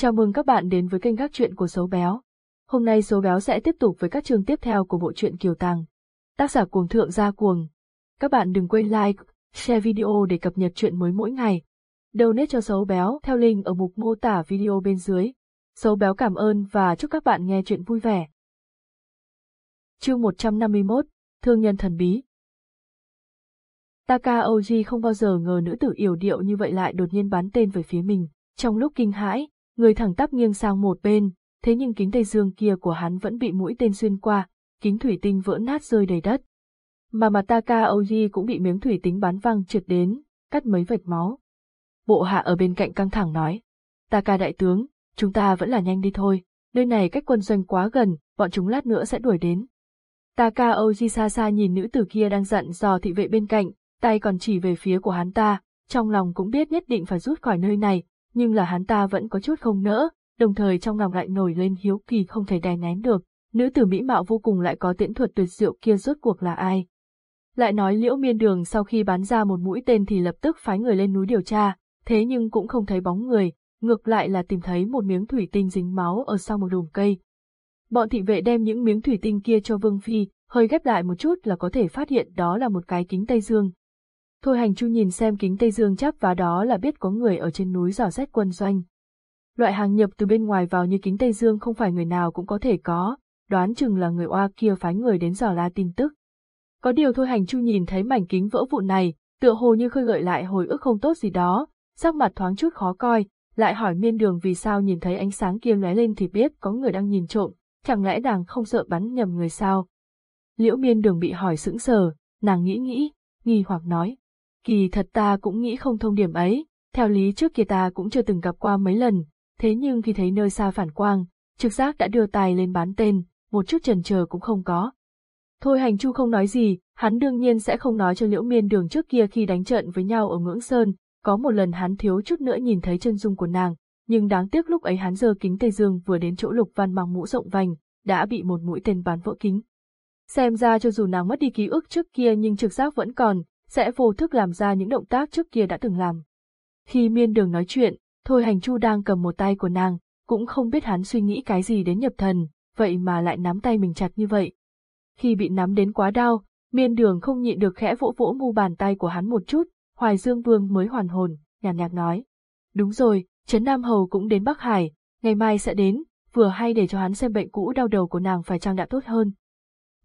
Chào mừng các bạn đến với kênh các truyện của Sấu Béo. Hôm nay Sấu Béo sẽ tiếp tục với các chương tiếp theo của bộ truyện Kiều Tàng. Tác giả cuồng thượng gia cuồng. Các bạn đừng quên like, share video để cập nhật chuyện mới mỗi ngày. Donate cho Sấu Béo theo link ở mục mô tả video bên dưới. Sấu Béo cảm ơn và chúc các bạn nghe chuyện vui vẻ. Chương 151, Thương nhân thần bí Taka Oji không bao giờ ngờ nữ tử yểu điệu như vậy lại đột nhiên bắn tên về phía mình. Trong lúc kinh hãi, người thẳng tắp nghiêng sang một bên, thế nhưng kính tây dương kia của hắn vẫn bị mũi tên xuyên qua, kính thủy tinh vỡ nát rơi đầy đất. Mà mà Taka Oji cũng bị miếng thủy tính bắn văng trượt đến, cắt mấy vệt máu. Bộ hạ ở bên cạnh căng thẳng nói, Taka đại tướng, chúng ta vẫn là nhanh đi thôi, nơi này cách quân doanh quá gần, bọn chúng lát nữa sẽ đuổi đến. Taka Oji xa xa nhìn nữ tử kia đang giận dò thị vệ bên cạnh, tay còn chỉ về phía của hắn ta, trong lòng cũng biết nhất định phải rút khỏi nơi này, nhưng là hắn ta vẫn có chút không nỡ, đồng thời trong lòng lại nổi lên hiếu kỳ không thể đè nén được, nữ tử mỹ mạo vô cùng lại có tiễn thuật tuyệt diệu kia rốt cuộc là ai. Lại nói liễu miên đường sau khi bắn ra một mũi tên thì lập tức phái người lên núi điều tra, thế nhưng cũng không thấy bóng người, ngược lại là tìm thấy một miếng thủy tinh dính máu ở sau một đùm cây. Bọn thị vệ đem những miếng thủy tinh kia cho Vương Phi, hơi ghép lại một chút là có thể phát hiện đó là một cái kính Tây Dương, Thôi hành chu nhìn xem kính Tây Dương chắp và đó là biết có người ở trên núi dò xét quân doanh. Loại hàng nhập từ bên ngoài vào như kính Tây Dương không phải người nào cũng có thể có, đoán chừng là người oa kia phái người đến dò la tin tức. Có điều thôi hành chu nhìn thấy mảnh kính vỡ vụn này, tựa hồ như khơi gợi lại hồi ức không tốt gì đó, sắc mặt thoáng chút khó coi, lại hỏi miên đường vì sao nhìn thấy ánh sáng kia lóe lên thì biết có người đang nhìn trộm, chẳng lẽ nàng không sợ bắn nhầm người sao? Liễu miên đường bị hỏi sững sờ, nàng nghĩ nghĩ, nghi hoặc nói, Kỳ thật ta cũng nghĩ không thông điểm ấy, theo lý trước kia ta cũng chưa từng gặp qua mấy lần, thế nhưng khi thấy nơi xa phản quang, trực giác đã đưa tài lên bán tên, một chút chần chờ cũng không có. Thôi hành chu không nói gì, hắn đương nhiên sẽ không nói cho liễu miên đường trước kia khi đánh trận với nhau ở ngưỡng sơn, có một lần hắn thiếu chút nữa nhìn thấy chân dung của nàng, nhưng đáng tiếc lúc ấy hắn giơ kính Tây Dương vừa đến chỗ lục văn mang mũ rộng vành, đã bị một mũi tên bắn vỡ kính. Xem ra cho dù nàng mất đi ký ức trước kia nhưng trực giác vẫn còn, sẽ vô thức làm ra những động tác trước kia đã từng làm. Khi miên đường nói chuyện, Thôi Hành Chu đang cầm một tay của nàng, cũng không biết hắn suy nghĩ cái gì đến nhập thần, vậy mà lại nắm tay mình chặt như vậy. Khi bị nắm đến quá đau, miên đường không nhịn được khẽ vỗ vỗ mu bàn tay của hắn một chút, Hoài Dương Vương mới hoàn hồn, nhàn nhạt nói. Đúng rồi, Trấn Nam Hầu cũng đến Bắc Hải, ngày mai sẽ đến, vừa hay để cho hắn xem bệnh cũ đau đầu của nàng phải chăng đã tốt hơn.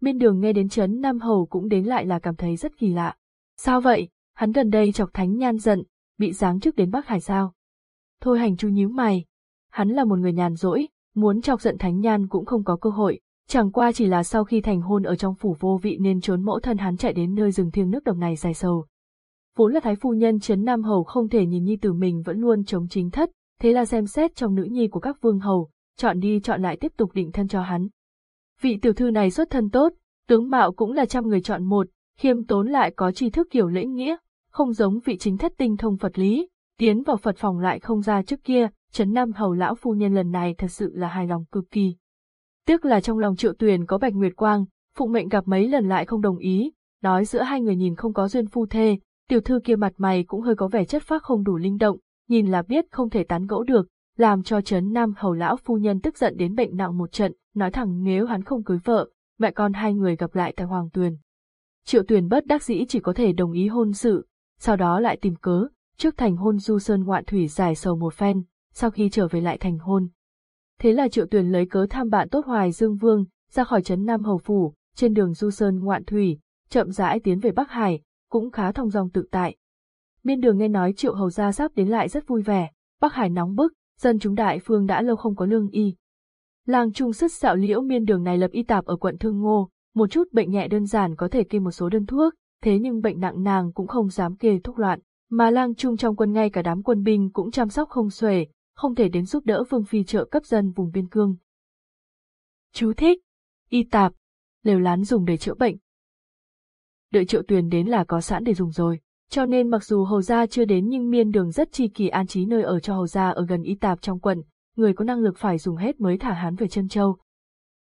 Miên đường nghe đến Trấn Nam Hầu cũng đến lại là cảm thấy rất kỳ lạ. Sao vậy, hắn gần đây chọc thánh nhan giận, bị giáng chức đến Bắc Hải sao? Thôi hành chu nhíu mày. Hắn là một người nhàn rỗi, muốn chọc giận thánh nhan cũng không có cơ hội, chẳng qua chỉ là sau khi thành hôn ở trong phủ vô vị nên trốn mẫu thân hắn chạy đến nơi rừng thiêng nước đồng này dài sầu. Vốn là thái phu nhân chấn Nam Hầu không thể nhìn nhi tử mình vẫn luôn chống chính thất, thế là xem xét trong nữ nhi của các vương hầu, chọn đi chọn lại tiếp tục định thân cho hắn. Vị tiểu thư này xuất thân tốt, tướng mạo cũng là trăm người chọn một, khiêm tốn lại có tri thức kiểu lễ nghĩa, không giống vị chính thất tinh thông Phật lý, tiến vào Phật phòng lại không ra trước kia, Trấn Nam Hầu lão phu nhân lần này thật sự là hài lòng cực kỳ. Tiếc là trong lòng triệu tuyền có bạch nguyệt quang, phụng mệnh gặp mấy lần lại không đồng ý, nói giữa hai người nhìn không có duyên phu thê, tiểu thư kia mặt mày cũng hơi có vẻ chất phác không đủ linh động, nhìn là biết không thể tán gẫu được, làm cho Trấn Nam Hầu lão phu nhân tức giận đến bệnh nặng một trận, nói thẳng nếu hắn không cưới vợ, mẹ con hai người gặp lại tại Hoàng Tuyền, Triệu Tuyền bất đắc dĩ chỉ có thể đồng ý hôn sự, sau đó lại tìm cớ, trước thành hôn du sơn ngoạn thủy dài sầu một phen, sau khi trở về lại thành hôn. Thế là Triệu Tuyền lấy cớ tham bạn tốt Hoài Dương Vương, ra khỏi trấn Nam Hầu Phủ, trên đường du sơn ngoạn thủy, chậm rãi tiến về Bắc Hải, cũng khá thong dong tự tại. Miên đường nghe nói Triệu Hầu gia sắp đến lại rất vui vẻ, Bắc Hải nóng bức, dân chúng đại phương đã lâu không có lương y. Làng trung sức xạo liễu miên đường này lập y tạp ở quận Thương Ngô, một chút bệnh nhẹ đơn giản có thể kê một số đơn thuốc, thế nhưng bệnh nặng nàng cũng không dám kê thuốc loạn, mà lang trung trong quân ngay cả đám quân binh cũng chăm sóc không xuể, không thể đến giúp đỡ Vương Phi trợ cấp dân vùng biên cương. Chú thích, y tạp, lều lán dùng để chữa bệnh. Đợi triệu tuyền đến là có sẵn để dùng rồi, cho nên mặc dù hầu gia chưa đến nhưng miên đường rất chi kỳ an trí nơi ở cho hầu gia ở gần y tạp trong quận, người có năng lực phải dùng hết mới thả hắn về chân châu.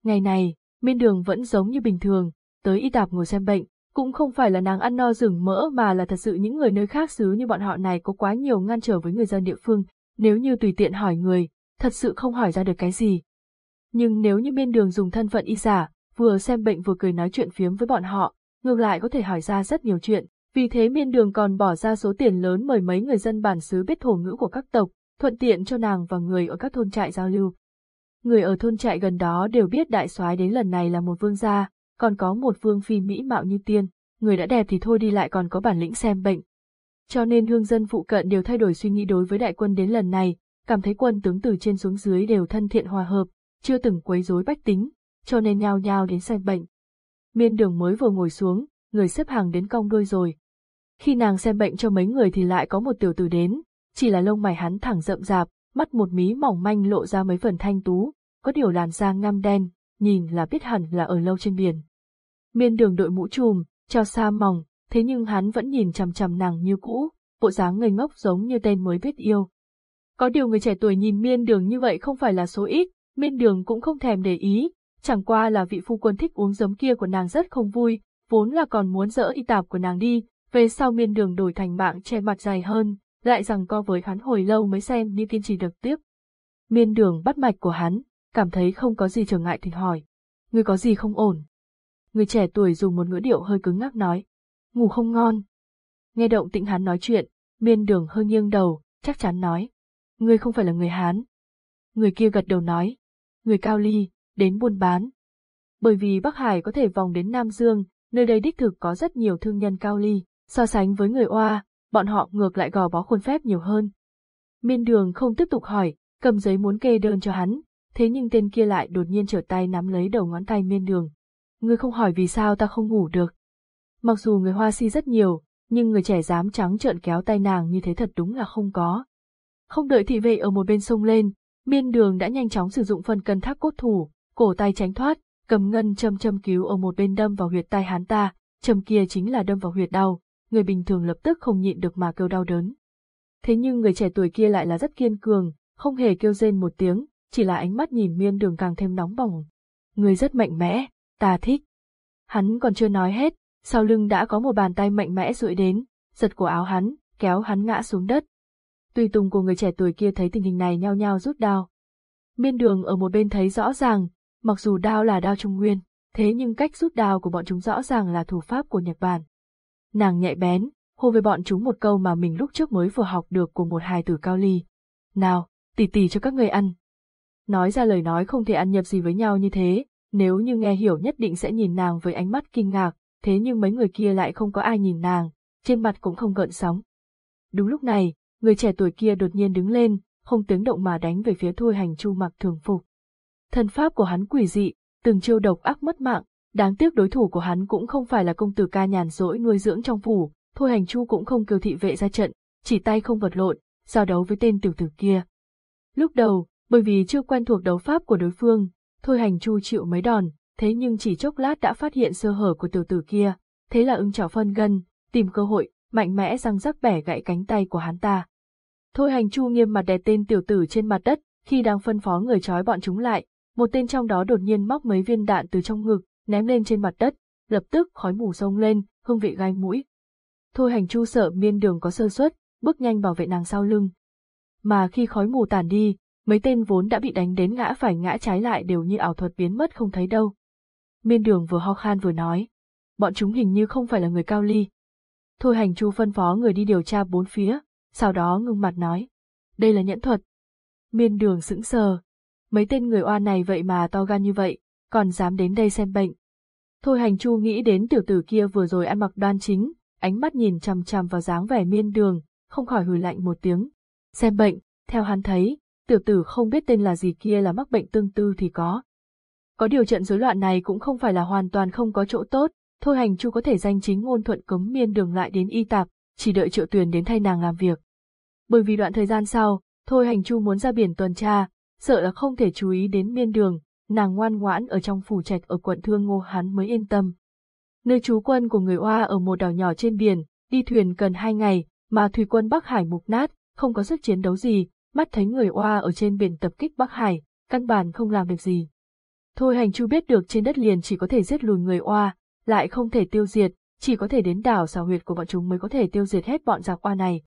Ngày này, miên đường vẫn giống như bình thường, tới y tạp ngồi xem bệnh, cũng không phải là nàng ăn no rừng mỡ mà là thật sự những người nơi khác xứ như bọn họ này có quá nhiều ngăn trở với người dân địa phương, nếu như tùy tiện hỏi người, thật sự không hỏi ra được cái gì. Nhưng nếu như miên đường dùng thân phận y giả, vừa xem bệnh vừa cười nói chuyện phiếm với bọn họ, ngược lại có thể hỏi ra rất nhiều chuyện. Vì thế miên đường còn bỏ ra số tiền lớn mời mấy người dân bản xứ biết thổ ngữ của các tộc, thuận tiện cho nàng và người ở các thôn trại giao lưu. Người ở thôn trại gần đó đều biết đại soái đến lần này là một vương gia, còn có một vương phi mỹ mạo như tiên, người đã đẹp thì thôi đi lại còn có bản lĩnh xem bệnh. Cho nên hương dân phụ cận đều thay đổi suy nghĩ đối với đại quân đến lần này, cảm thấy quân tướng từ trên xuống dưới đều thân thiện hòa hợp, chưa từng quấy rối bách tính, cho nên nhao nhao đến xem bệnh. Miên đường mới vừa ngồi xuống, người xếp hàng đến cong đôi rồi. Khi nàng xem bệnh cho mấy người thì lại có một tiểu tử đến, chỉ là lông mày hắn thẳng rậm rạp, mắt một mí mỏng manh lộ ra mấy phần thanh tú, có điều làn da ngăm đen, nhìn là biết hẳn là ở lâu trên biển. Miên đường đội mũ trùm, treo xa mỏng, thế nhưng hắn vẫn nhìn chằm chằm nàng như cũ, bộ dáng ngây ngốc giống như tên mới biết yêu. Có điều người trẻ tuổi nhìn miên đường như vậy không phải là số ít, miên đường cũng không thèm để ý, chẳng qua là vị phu quân thích uống giấm kia của nàng rất không vui, vốn là còn muốn dỡ y tạp của nàng đi, về sau miên đường đổi thành mạng che mặt dài hơn, lại rằng co với hắn hồi lâu mới xem như kiên trì được tiếp. Miên đường bắt mạch của hắn, cảm thấy không có gì trở ngại thì hỏi. Người có gì không ổn? Người trẻ tuổi dùng một ngữ điệu hơi cứng ngắc nói. Ngủ không ngon. Nghe động tĩnh hắn nói chuyện, miên đường hơi nghiêng đầu, chắc chắn nói. người không phải là người Hán. Người kia gật đầu nói. Người Cao Ly, đến buôn bán. Bởi vì Bắc Hải có thể vòng đến Nam Dương, nơi đây đích thực có rất nhiều thương nhân Cao Ly, so sánh với người Oa, bọn họ ngược lại gò bó khuôn phép nhiều hơn. Miên đường không tiếp tục hỏi, cầm giấy muốn kê đơn cho hắn, thế nhưng tên kia lại đột nhiên trở tay nắm lấy đầu ngón tay miên đường. Ngươi không hỏi vì sao ta không ngủ được. Mặc dù người hoa si rất nhiều, nhưng người trẻ dám trắng trợn kéo tay nàng như thế thật đúng là không có. Không đợi thị vệ ở một bên sông lên, miên đường đã nhanh chóng sử dụng phần cân thác cốt thủ, cổ tay tránh thoát, cầm ngân châm châm cứu ở một bên đâm vào huyệt tai hắn ta, châm kia chính là đâm vào huyệt đau, người bình thường lập tức không nhịn được mà kêu đau đớn. Thế nhưng người trẻ tuổi kia lại là rất kiên cường, không hề kêu rên một tiếng, chỉ là ánh mắt nhìn miên đường càng thêm nóng bỏng. Người rất mạnh mẽ, ta thích. Hắn còn chưa nói hết, sau lưng đã có một bàn tay mạnh mẽ duỗi đến, giật cổ áo hắn, kéo hắn ngã xuống đất. Tùy tùng của người trẻ tuổi kia thấy tình hình này nhao nhao rút đao. Miên đường ở một bên thấy rõ ràng, mặc dù đao là đao trung nguyên, thế nhưng cách rút đao của bọn chúng rõ ràng là thủ pháp của Nhật Bản. Nàng nhạy bén, hô với bọn chúng một câu mà mình lúc trước mới vừa học được của một hài tử cao ly. Nào, tỉ tỉ cho các người ăn. Nói ra lời nói không thể ăn nhập gì với nhau như thế, nếu như nghe hiểu nhất định sẽ nhìn nàng với ánh mắt kinh ngạc, thế nhưng mấy người kia lại không có ai nhìn nàng, trên mặt cũng không gợn sóng. Đúng lúc này, người trẻ tuổi kia đột nhiên đứng lên, không tiếng động mà đánh về phía Thôi Hành Chu mặc thường phục. Thân pháp của hắn quỷ dị, từng chiêu độc ác mất mạng, đáng tiếc đối thủ của hắn cũng không phải là công tử ca nhàn rỗi nuôi dưỡng trong phủ, Thôi Hành Chu cũng không kêu thị vệ ra trận, chỉ tay không vật lộn, giao đấu với tên tiểu tử kia. Lúc đầu, bởi vì chưa quen thuộc đấu pháp của đối phương, Thôi Hành Chu chịu mấy đòn, thế nhưng chỉ chốc lát đã phát hiện sơ hở của tiểu tử kia, thế là ưng chảo phân gân, tìm cơ hội, mạnh mẽ răng rắc bẻ gãy cánh tay của hắn ta. Thôi hành chu nghiêm mặt đè tên tiểu tử trên mặt đất, khi đang phân phó người trói bọn chúng lại, một tên trong đó đột nhiên móc mấy viên đạn từ trong ngực, ném lên trên mặt đất, lập tức khói mù sông lên, hương vị gai mũi. Thôi hành chu sợ miên đường có sơ suất, bước nhanh bảo vệ nàng sau lưng. Mà khi khói mù tàn đi, mấy tên vốn đã bị đánh đến ngã phải ngã trái lại đều như ảo thuật biến mất không thấy đâu. Miên đường vừa ho khan vừa nói. Bọn chúng hình như không phải là người cao ly. Thôi hành chu phân phó người đi điều tra bốn phía, sau đó ngưng mặt nói. Đây là nhẫn thuật. Miên đường sững sờ. Mấy tên người oan này vậy mà to gan như vậy, còn dám đến đây xem bệnh. Thôi hành chu nghĩ đến tiểu tử kia vừa rồi ăn mặc đoan chính, ánh mắt nhìn chằm chằm vào dáng vẻ miên đường, không khỏi hừ lạnh một tiếng. Xem bệnh, theo hắn thấy, tiểu tử không biết tên là gì kia là mắc bệnh tương tư thì có. Có điều trận rối loạn này cũng không phải là hoàn toàn không có chỗ tốt, thôi hành chu có thể danh chính ngôn thuận cấm miên đường lại đến y tạp, chỉ đợi triệu tuyền đến thay nàng làm việc. Bởi vì đoạn thời gian sau, thôi hành chu muốn ra biển tuần tra, sợ là không thể chú ý đến miên đường, nàng ngoan ngoãn ở trong phủ trạch ở quận Thương Ngô hắn mới yên tâm. Nơi trú quân của người Oa ở một đảo nhỏ trên biển, đi thuyền cần hai ngày, mà thủy quân Bắc Hải mục nát, không có sức chiến đấu gì, mắt thấy người Oa ở trên biển tập kích Bắc Hải, căn bản không làm được gì. Thôi hành chu biết được trên đất liền chỉ có thể giết lùi người oa, lại không thể tiêu diệt, chỉ có thể đến đảo xào huyệt của bọn chúng mới có thể tiêu diệt hết bọn giặc oa này.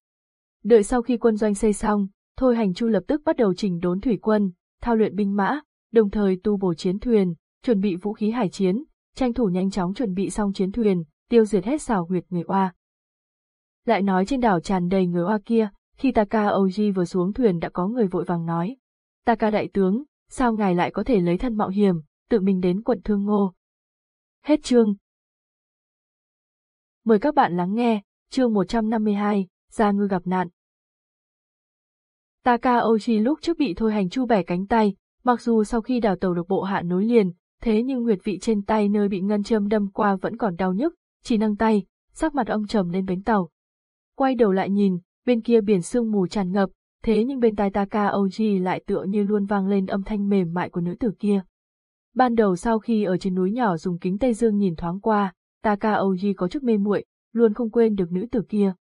Đợi sau khi quân doanh xây xong, Thôi hành chu lập tức bắt đầu chỉnh đốn thủy quân, thao luyện binh mã, đồng thời tu bổ chiến thuyền, chuẩn bị vũ khí hải chiến, tranh thủ nhanh chóng chuẩn bị xong chiến thuyền, tiêu diệt hết xảo huyệt người oa. Lại nói trên đảo tràn đầy người oa kia, khi Taka Oji vừa xuống thuyền đã có người vội vàng nói. Taka đại tướng, sao ngài lại có thể lấy thân mạo hiểm, tự mình đến quận Thương Ngô? Hết chương. Mời các bạn lắng nghe, chương 152, Gia Ngư gặp nạn. Taka Oji lúc trước bị thôi hành chu bẻ cánh tay, mặc dù sau khi đào tàu được bộ hạ nối liền, thế nhưng huyệt vị trên tay nơi bị ngân châm đâm qua vẫn còn đau nhức, chỉ nâng tay, sắc mặt ông trầm lên bến tàu. Quay đầu lại nhìn, bên kia biển sương mù tràn ngập, thế nhưng bên tai Taka Oji lại tựa như luôn vang lên âm thanh mềm mại của nữ tử kia. Ban đầu sau khi ở trên núi nhỏ dùng kính Tây Dương nhìn thoáng qua, Taka Oji có chút mê muội, luôn không quên được nữ tử kia.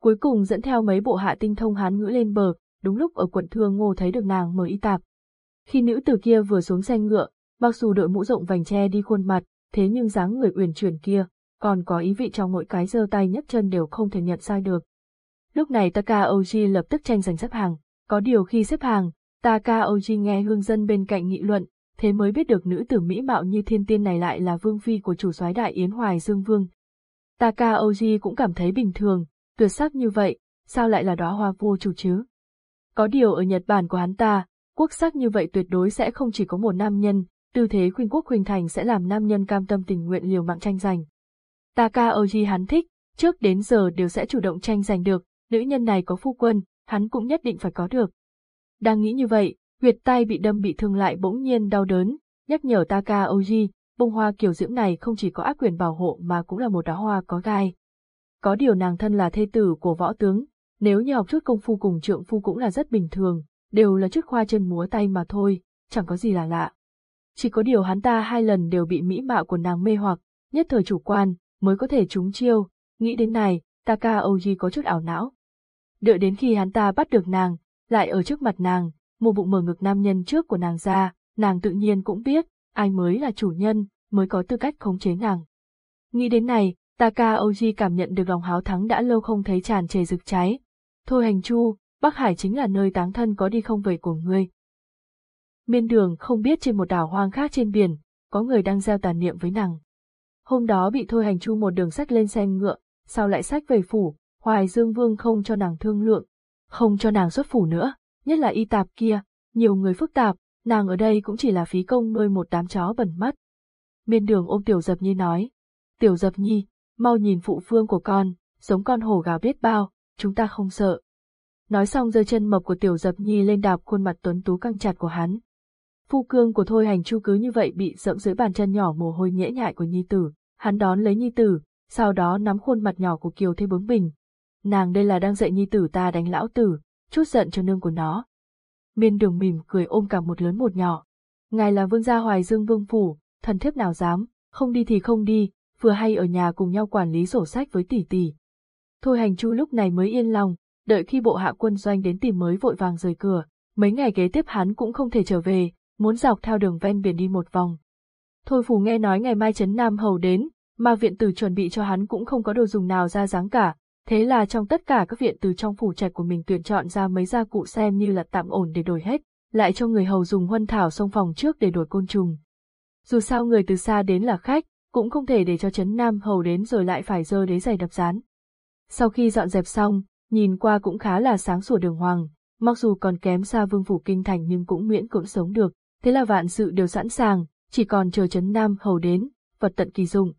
Cuối cùng dẫn theo mấy bộ hạ tinh thông hán ngữ lên bờ, đúng lúc ở quận Thương Ngô thấy được nàng mời y tạp. Khi nữ tử kia vừa xuống xe ngựa, mặc dù đội mũ rộng vành che đi khuôn mặt, thế nhưng dáng người uyển chuyển kia, còn có ý vị trong mỗi cái giơ tay nhấc chân đều không thể nhận sai được. Lúc này Taka Oji lập tức tranh giành xếp hàng, có điều khi xếp hàng, Taka Oji nghe hương dân bên cạnh nghị luận, thế mới biết được nữ tử mỹ mạo như thiên tiên này lại là vương phi của chủ soái đại yến Hoài Dương Vương. Taka Oji cũng cảm thấy bình thường, tuyệt sắc như vậy, sao lại là đóa hoa vô chủ chứ? Có điều ở Nhật Bản của hắn ta, quốc sắc như vậy tuyệt đối sẽ không chỉ có một nam nhân, tư thế khuynh quốc khuynh thành sẽ làm nam nhân cam tâm tình nguyện liều mạng tranh giành. Taka Oji hắn thích, trước đến giờ đều sẽ chủ động tranh giành được, nữ nhân này có phu quân, hắn cũng nhất định phải có được. Đang nghĩ như vậy, huyệt tay bị đâm bị thương lại bỗng nhiên đau đớn, nhắc nhở Taka Oji, bông hoa kiểu diễm này không chỉ có ác quyền bảo hộ mà cũng là một đóa hoa có gai. Có điều nàng thân là thê tử của võ tướng, nếu như học chút công phu cùng trượng phu cũng là rất bình thường, đều là chút khoa chân múa tay mà thôi, chẳng có gì là lạ. Chỉ có điều hắn ta hai lần đều bị mỹ mạo của nàng mê hoặc, nhất thời chủ quan, mới có thể trúng chiêu, nghĩ đến này, Taka Oji có chút ảo não. Đợi đến khi hắn ta bắt được nàng, lại ở trước mặt nàng, một bụng mở ngực nam nhân trước của nàng ra, nàng tự nhiên cũng biết, ai mới là chủ nhân, mới có tư cách khống chế nàng. Nghĩ đến này, Taka Oji cảm nhận được lòng háo thắng đã lâu không thấy tràn trề rực cháy. Thôi hành chu, Bắc Hải chính là nơi táng thân có đi không về của ngươi. Miên đường không biết trên một đảo hoang khác trên biển, có người đang gieo tàn niệm với nàng. Hôm đó bị thôi hành chu một đường sách lên xe ngựa, sau lại sách về phủ, Hoài Dương Vương không cho nàng thương lượng, không cho nàng xuất phủ nữa, nhất là y tạp kia, nhiều người phức tạp, nàng ở đây cũng chỉ là phí công nuôi một đám chó bẩn mắt. Miên đường ôm Tiểu Dập Nhi nói, Tiểu Dập Nhi, mau nhìn phụ vương của con, giống con hổ gào biết bao, chúng ta không sợ. Nói xong giơ chân mập của Tiểu Dập Nhi lên đạp khuôn mặt tuấn tú căng chặt của hắn. Phu cương của Thôi Hành Chu cứ như vậy bị dẫm dưới bàn chân nhỏ mồ hôi nhễ nhại của Nhi Tử, hắn đón lấy Nhi Tử, sau đó nắm khuôn mặt nhỏ của Kiều Thế bướng bình. Nàng đây là đang dạy Nhi Tử ta đánh lão tử, chút giận cho nương của nó. Miên đường mỉm cười ôm cả một lớn một nhỏ. Ngài là vương gia hoài dương vương phủ, thần thiếp nào dám, không đi thì không đi, vừa hay ở nhà cùng nhau quản lý sổ sách với tỷ tỷ. Thôi hành chu lúc này mới yên lòng, đợi khi bộ hạ quân doanh đến tìm mới vội vàng rời cửa, mấy ngày kế tiếp hắn cũng không thể trở về, muốn dọc theo đường ven biển đi một vòng. Thôi phù nghe nói ngày mai Trấn Nam Hầu đến, mà viện tử chuẩn bị cho hắn cũng không có đồ dùng nào ra dáng cả, thế là trong tất cả các viện từ trong phủ trạch của mình tuyển chọn ra mấy gia cụ xem như là tạm ổn để đổi hết, lại cho người hầu dùng huân thảo xông phòng trước để đổi côn trùng. Dù sao người từ xa đến là khách, cũng không thể để cho Trấn Nam Hầu đến rồi lại phải dơ đế giày đập rán. Sau khi dọn dẹp xong, nhìn qua cũng khá là sáng sủa đường hoàng, mặc dù còn kém xa vương phủ kinh thành nhưng cũng miễn cưỡng sống được, thế là vạn sự đều sẵn sàng, chỉ còn chờ chấn Nam Hầu đến, vật tận kỳ dụng.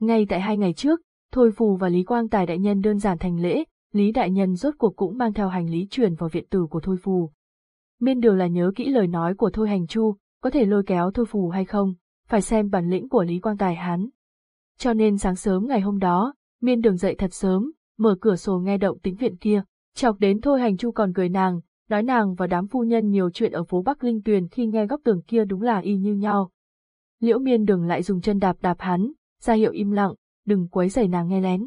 Ngay tại hai ngày trước, Thôi Phù và Lý Quang Tài đại nhân đơn giản thành lễ, Lý đại nhân rốt cuộc cũng mang theo hành lý chuyển vào viện tử của Thôi Phù. Miên điều là nhớ kỹ lời nói của Thôi Hành Chu, có thể lôi kéo Thôi Phù hay không, phải xem bản lĩnh của Lý Quang Tài hắn. Cho nên sáng sớm ngày hôm đó, Miên đường dậy thật sớm, mở cửa sổ nghe động tính viện kia, chọc đến Thôi Hành Chu còn cười nàng, nói nàng và đám phu nhân nhiều chuyện ở phố Bắc Linh Tuyền khi nghe góc tường kia đúng là y như nhau. Liễu miên đường lại dùng chân đạp đạp hắn, ra hiệu im lặng, đừng quấy rầy nàng nghe lén.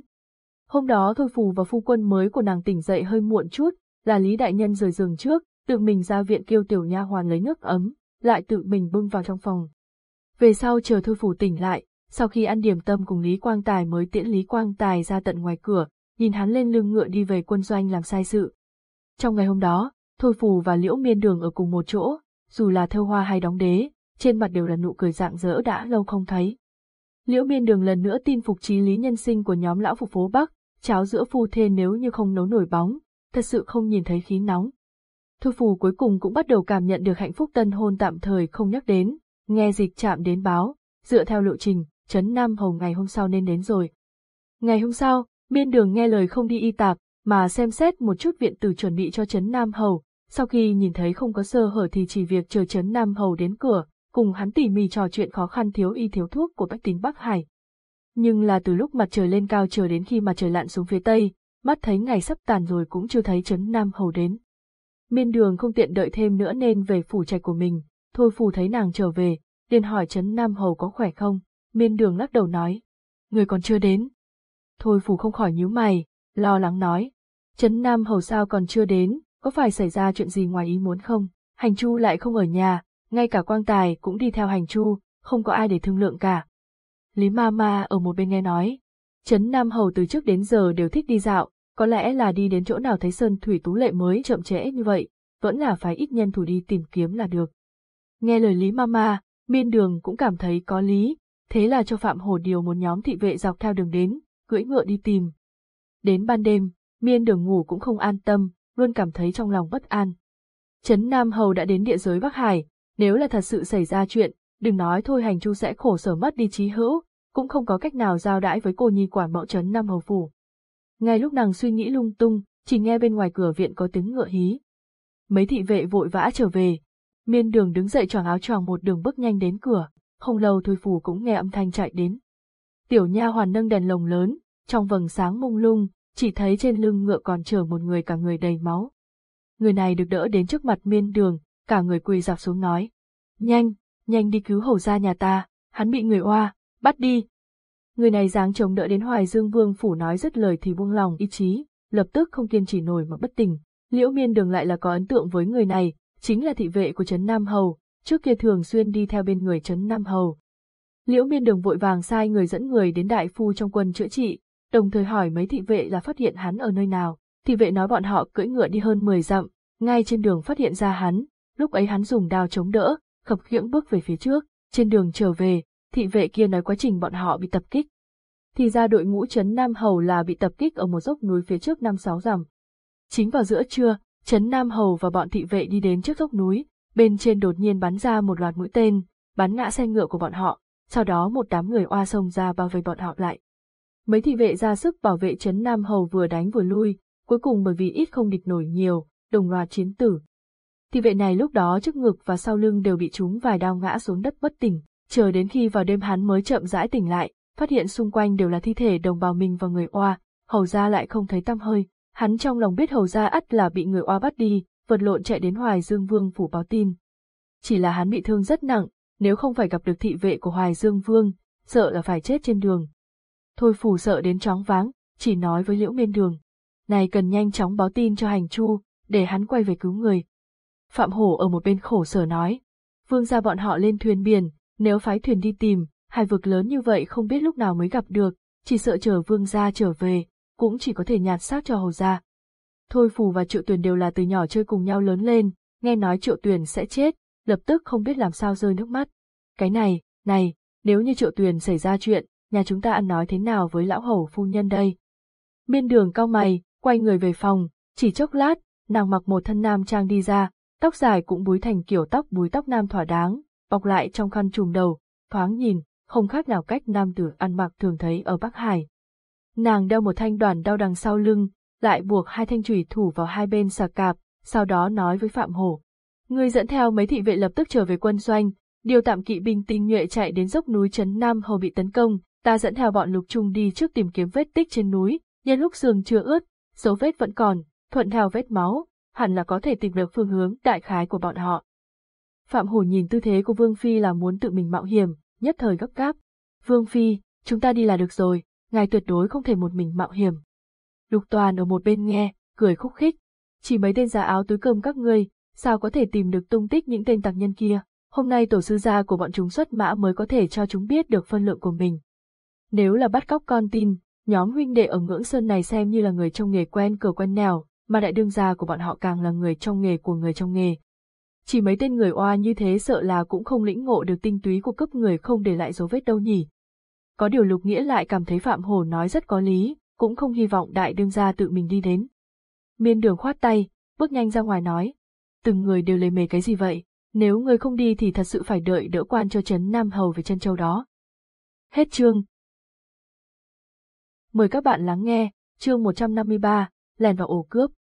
Hôm đó thôi phù và phu quân mới của nàng tỉnh dậy hơi muộn chút, là Lý Đại Nhân rời giường trước, tự mình ra viện kêu tiểu nha hoàn lấy nước ấm, lại tự mình bưng vào trong phòng. Về sau chờ thôi phù tỉnh lại, sau khi ăn điểm tâm cùng Lý Quang Tài mới tiễn Lý Quang Tài ra tận ngoài cửa, nhìn hắn lên lưng ngựa đi về quân doanh làm sai sự. Trong ngày hôm đó, Thôi Phù và Liễu Miên Đường ở cùng một chỗ, dù là thơ hoa hay đóng đế, trên mặt đều là nụ cười rạng rỡ đã lâu không thấy. Liễu Miên Đường lần nữa tin phục trí lý nhân sinh của nhóm lão phục phố Bắc, cháo giữa phu thê nếu như không nấu nổi bóng, thật sự không nhìn thấy khí nóng. Thôi Phù cuối cùng cũng bắt đầu cảm nhận được hạnh phúc tân hôn tạm thời không nhắc đến, nghe dịch chạm đến báo, dựa theo lộ trình, Trấn Nam Hồng ngày hôm sau nên đến rồi. Ngày hôm sau, Biên Đường nghe lời không đi y tạp, mà xem xét một chút viện tử chuẩn bị cho Trấn Nam Hầu, sau khi nhìn thấy không có sơ hở thì chỉ việc chờ Trấn Nam Hầu đến cửa, cùng hắn tỉ mỉ trò chuyện khó khăn thiếu y thiếu thuốc của bách tính Bắc Hải. Nhưng là từ lúc mặt trời lên cao chờ đến khi mặt trời lặn xuống phía tây, mắt thấy ngày sắp tàn rồi cũng chưa thấy Trấn Nam Hầu đến. Miên đường không tiện đợi thêm nữa nên về phủ trạch của mình, thôi phù thấy nàng trở về, liền hỏi Trấn Nam Hầu có khỏe không, miên đường lắc đầu nói. Người còn chưa đến. Thôi phù không khỏi nhíu mày, lo lắng nói. Trấn Nam Hầu sao còn chưa đến, có phải xảy ra chuyện gì ngoài ý muốn không? Hành Chu lại không ở nhà, ngay cả Quang Tài cũng đi theo Hành Chu, không có ai để thương lượng cả. Lý Ma Ma ở một bên nghe nói. Trấn Nam Hầu từ trước đến giờ đều thích đi dạo, có lẽ là đi đến chỗ nào thấy Sơn Thủy Tú Lệ mới chậm trễ như vậy, vẫn là phải ít nhân thủ đi tìm kiếm là được. Nghe lời Lý Mama, miên đường cũng cảm thấy có lý, thế là cho Phạm Hồ điều một nhóm thị vệ dọc theo đường đến, cưỡi ngựa đi tìm. Đến ban đêm, miên đường ngủ cũng không an tâm, luôn cảm thấy trong lòng bất an. Trấn Nam Hầu đã đến địa giới Bắc Hải, nếu là thật sự xảy ra chuyện, đừng nói thôi hành chu sẽ khổ sở mất đi trí hữu, cũng không có cách nào giao đãi với cô nhi quản mẫu Trấn Nam Hầu Phủ. Ngay lúc nàng suy nghĩ lung tung, chỉ nghe bên ngoài cửa viện có tiếng ngựa hí. Mấy thị vệ vội vã trở về. Miên đường đứng dậy choàng áo choàng một đường bước nhanh đến cửa, không lâu thôi phù cũng nghe âm thanh chạy đến. Tiểu nha hoàn nâng đèn lồng lớn, trong vầng sáng mông lung, chỉ thấy trên lưng ngựa còn chở một người cả người đầy máu. Người này được đỡ đến trước mặt miên đường, cả người quỳ dạp xuống nói. Nhanh, nhanh đi cứu hầu gia nhà ta, hắn bị người oa, bắt đi, Người này dáng chống đỡ đến Hoài Dương Vương phủ nói rất lời thì buông lòng ý chí, lập tức không kiên trì nổi mà bất tỉnh. Liễu Miên Đường lại là có ấn tượng với người này, chính là thị vệ của Trấn Nam Hầu, trước kia thường xuyên đi theo bên người Trấn Nam Hầu. Liễu Miên Đường vội vàng sai người dẫn người đến đại phu trong quân chữa trị, đồng thời hỏi mấy thị vệ là phát hiện hắn ở nơi nào. Thị vệ nói bọn họ cưỡi ngựa đi hơn 10 dặm, ngay trên đường phát hiện ra hắn, lúc ấy hắn dùng đao chống đỡ, khập khiễng bước về phía trước, trên đường trở về, thị vệ kia nói quá trình bọn họ bị tập kích. Thì ra đội ngũ Trấn Nam Hầu là bị tập kích ở một dốc núi phía trước năm sáu dặm. Chính vào giữa trưa, Trấn Nam Hầu và bọn thị vệ đi đến trước dốc núi, bên trên đột nhiên bắn ra một loạt mũi tên, bắn ngã xe ngựa của bọn họ, sau đó một đám người oa sông ra bao vây bọn họ lại. Mấy thị vệ ra sức bảo vệ Trấn Nam Hầu vừa đánh vừa lui, cuối cùng bởi vì ít không địch nổi nhiều, đồng loạt chiến tử. Thị vệ này lúc đó trước ngực và sau lưng đều bị trúng vài đao ngã xuống đất bất tỉnh chờ đến khi vào đêm hắn mới chậm rãi tỉnh lại, phát hiện xung quanh đều là thi thể đồng bào mình và người oa, hầu ra lại không thấy tăm hơi, hắn trong lòng biết hầu ra ắt là bị người oa bắt đi, vật lộn chạy đến Hoài Dương Vương phủ báo tin. Chỉ là hắn bị thương rất nặng, nếu không phải gặp được thị vệ của Hoài Dương Vương, sợ là phải chết trên đường. Thôi phủ sợ đến chóng váng, chỉ nói với Liễu Miên Đường. Này cần nhanh chóng báo tin cho hành chu, để hắn quay về cứu người. Phạm Hổ ở một bên khổ sở nói. Vương ra bọn họ lên thuyền biển, nếu phái thuyền đi tìm, hải vực lớn như vậy không biết lúc nào mới gặp được, chỉ sợ chờ vương gia trở về, cũng chỉ có thể nhạt xác cho hầu gia. Thôi Phù và Triệu Tuyền đều là từ nhỏ chơi cùng nhau lớn lên, nghe nói Triệu Tuyền sẽ chết, lập tức không biết làm sao rơi nước mắt. Cái này, này, nếu như Triệu Tuyền xảy ra chuyện, nhà chúng ta ăn nói thế nào với lão hầu phu nhân đây? Miên đường cao mày, quay người về phòng, chỉ chốc lát, nàng mặc một thân nam trang đi ra, tóc dài cũng búi thành kiểu tóc búi tóc nam thỏa đáng, bọc lại trong khăn trùm đầu, thoáng nhìn, không khác nào cách nam tử ăn mặc thường thấy ở Bắc Hải. Nàng đeo một thanh đoàn đao đằng sau lưng, lại buộc hai thanh thủy thủ vào hai bên xà cạp, sau đó nói với Phạm Hổ. Người dẫn theo mấy thị vệ lập tức trở về quân doanh, điều tạm kỵ binh tinh nhuệ chạy đến dốc núi Trấn Nam Hầu bị tấn công, ta dẫn theo bọn lục trung đi trước tìm kiếm vết tích trên núi, nhân lúc giường chưa ướt, dấu vết vẫn còn, thuận theo vết máu, hẳn là có thể tìm được phương hướng đại khái của bọn họ. Phạm Hổ nhìn tư thế của Vương Phi là muốn tự mình mạo hiểm, nhất thời gấp gáp. Vương Phi, chúng ta đi là được rồi, ngài tuyệt đối không thể một mình mạo hiểm. Lục Toàn ở một bên nghe, cười khúc khích. Chỉ mấy tên giả áo túi cơm các ngươi, sao có thể tìm được tung tích những tên tặc nhân kia, hôm nay tổ sư gia của bọn chúng xuất mã mới có thể cho chúng biết được phân lượng của mình. Nếu là bắt cóc con tin, nhóm huynh đệ ở ngưỡng sơn này xem như là người trong nghề quen cờ quen nẻo, mà đại đương gia của bọn họ càng là người trong nghề của người trong nghề. Chỉ mấy tên người oa như thế sợ là cũng không lĩnh ngộ được tinh túy của cấp người không để lại dấu vết đâu nhỉ. Có điều lục nghĩa lại cảm thấy Phạm Hồ nói rất có lý, cũng không hy vọng đại đương gia tự mình đi đến. Miên đường khoát tay, bước nhanh ra ngoài nói. Từng người đều lấy mề cái gì vậy, nếu người không đi thì thật sự phải đợi đỡ quan cho Trấn Nam Hầu về chân châu đó. Hết chương. Mời các bạn lắng nghe, chương 153, lèn vào ổ cướp.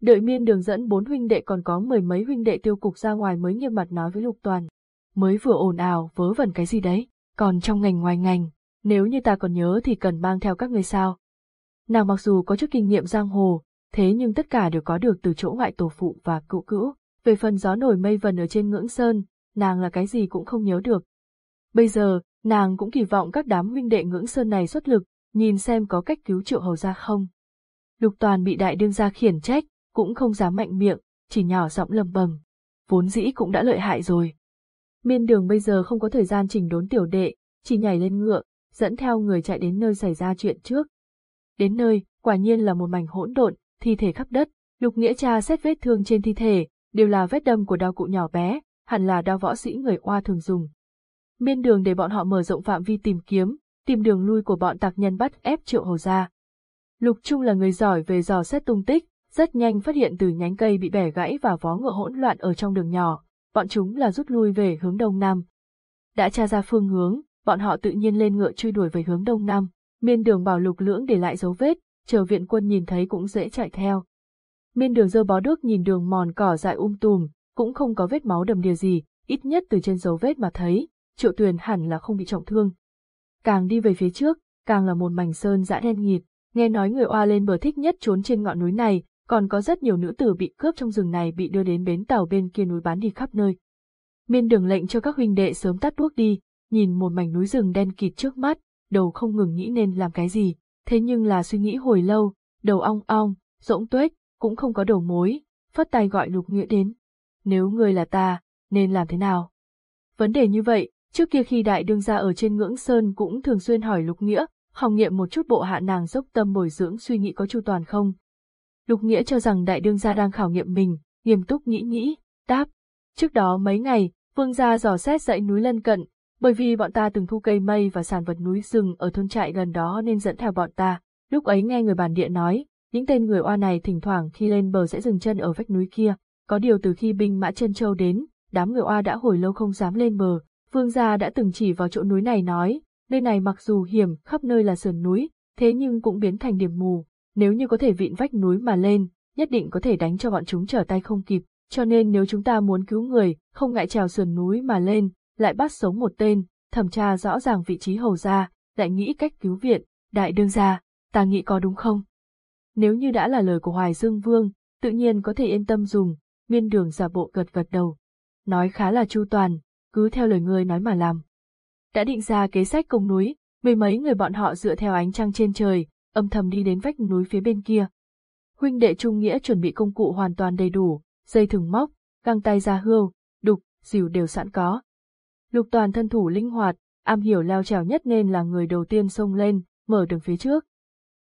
Đợi miên đường dẫn bốn huynh đệ còn có mười mấy huynh đệ tiêu cục ra ngoài mới nghiêm mặt nói với Lục Toàn. Mới vừa ồn ào vớ vẩn cái gì đấy, còn trong ngành ngoài ngành, nếu như ta còn nhớ thì cần mang theo các người sao. Nàng mặc dù có chút kinh nghiệm giang hồ, thế nhưng tất cả đều có được từ chỗ ngoại tổ phụ và cựu cữu. Về phần gió nổi mây vần ở trên ngưỡng sơn, nàng là cái gì cũng không nhớ được. Bây giờ, nàng cũng kỳ vọng các đám huynh đệ ngưỡng sơn này xuất lực, nhìn xem có cách cứu triệu hầu ra không. Lục toàn bị đại đương gia khiển trách, cũng không dám mạnh miệng, chỉ nhỏ giọng lầm bầm. Vốn dĩ cũng đã lợi hại rồi. Miên đường bây giờ không có thời gian chỉnh đốn tiểu đệ, chỉ nhảy lên ngựa, dẫn theo người chạy đến nơi xảy ra chuyện trước. Đến nơi, quả nhiên là một mảnh hỗn độn, thi thể khắp đất, lục nghĩa cha xét vết thương trên thi thể, đều là vết đâm của đao cụ nhỏ bé, hẳn là đao võ sĩ người oa thường dùng. Miên đường để bọn họ mở rộng phạm vi tìm kiếm, tìm đường lui của bọn tạc nhân bắt ép triệu hầu ra. Lục Trung là người giỏi về dò xét tung tích, rất nhanh phát hiện từ nhánh cây bị bẻ gãy và vó ngựa hỗn loạn ở trong đường nhỏ, bọn chúng là rút lui về hướng đông nam. Đã tra ra phương hướng, bọn họ tự nhiên lên ngựa truy đuổi về hướng đông nam, miên đường bảo lục lưỡng để lại dấu vết, chờ viện quân nhìn thấy cũng dễ chạy theo. Miên đường dơ bó đuốc nhìn đường mòn cỏ dại um tùm, cũng không có vết máu đầm đìa gì, ít nhất từ trên dấu vết mà thấy, triệu tuyền hẳn là không bị trọng thương. Càng đi về phía trước, càng là một mảnh sơn dã đen nghịt, nghe nói người oa lên bờ thích nhất trốn trên ngọn núi này, còn có rất nhiều nữ tử bị cướp trong rừng này bị đưa đến bến tàu bên kia núi bán đi khắp nơi. Miên đường lệnh cho các huynh đệ sớm tắt đuốc đi, nhìn một mảnh núi rừng đen kịt trước mắt, đầu không ngừng nghĩ nên làm cái gì, thế nhưng là suy nghĩ hồi lâu, đầu ong ong, rỗng tuếch, cũng không có đầu mối, phất tay gọi lục nghĩa đến. Nếu người là ta, nên làm thế nào? Vấn đề như vậy, trước kia khi đại đương gia ở trên ngưỡng sơn cũng thường xuyên hỏi lục nghĩa, hòng nghiệm một chút bộ hạ nàng dốc tâm bồi dưỡng suy nghĩ có chu toàn không. Lục nghĩa cho rằng đại đương gia đang khảo nghiệm mình, nghiêm túc nghĩ nghĩ, đáp. Trước đó mấy ngày, vương gia dò xét dãy núi lân cận, bởi vì bọn ta từng thu cây mây và sản vật núi rừng ở thôn trại gần đó nên dẫn theo bọn ta. Lúc ấy nghe người bản địa nói, những tên người oa này thỉnh thoảng khi lên bờ sẽ dừng chân ở vách núi kia. Có điều từ khi binh mã chân châu đến, đám người oa đã hồi lâu không dám lên bờ. Vương gia đã từng chỉ vào chỗ núi này nói, nơi này mặc dù hiểm, khắp nơi là sườn núi, thế nhưng cũng biến thành điểm mù. Nếu như có thể vịn vách núi mà lên, nhất định có thể đánh cho bọn chúng trở tay không kịp. Cho nên nếu chúng ta muốn cứu người, không ngại trèo sườn núi mà lên, lại bắt sống một tên, thẩm tra rõ ràng vị trí hầu gia, lại nghĩ cách cứu viện, đại đương gia, ta nghĩ có đúng không? Nếu như đã là lời của Hoài Dương Vương, tự nhiên có thể yên tâm dùng, miên đường giả bộ gật gật đầu. Nói khá là chu toàn, cứ theo lời ngươi nói mà làm. Đã định ra kế sách công núi, mười mấy người bọn họ dựa theo ánh trăng trên trời, âm thầm đi đến vách núi phía bên kia. Huynh đệ Trung Nghĩa chuẩn bị công cụ hoàn toàn đầy đủ, dây thừng móc, găng tay ra hươu, đục, dìu đều sẵn có. Lục toàn thân thủ linh hoạt, am hiểu leo trèo nhất nên là người đầu tiên xông lên, mở đường phía trước.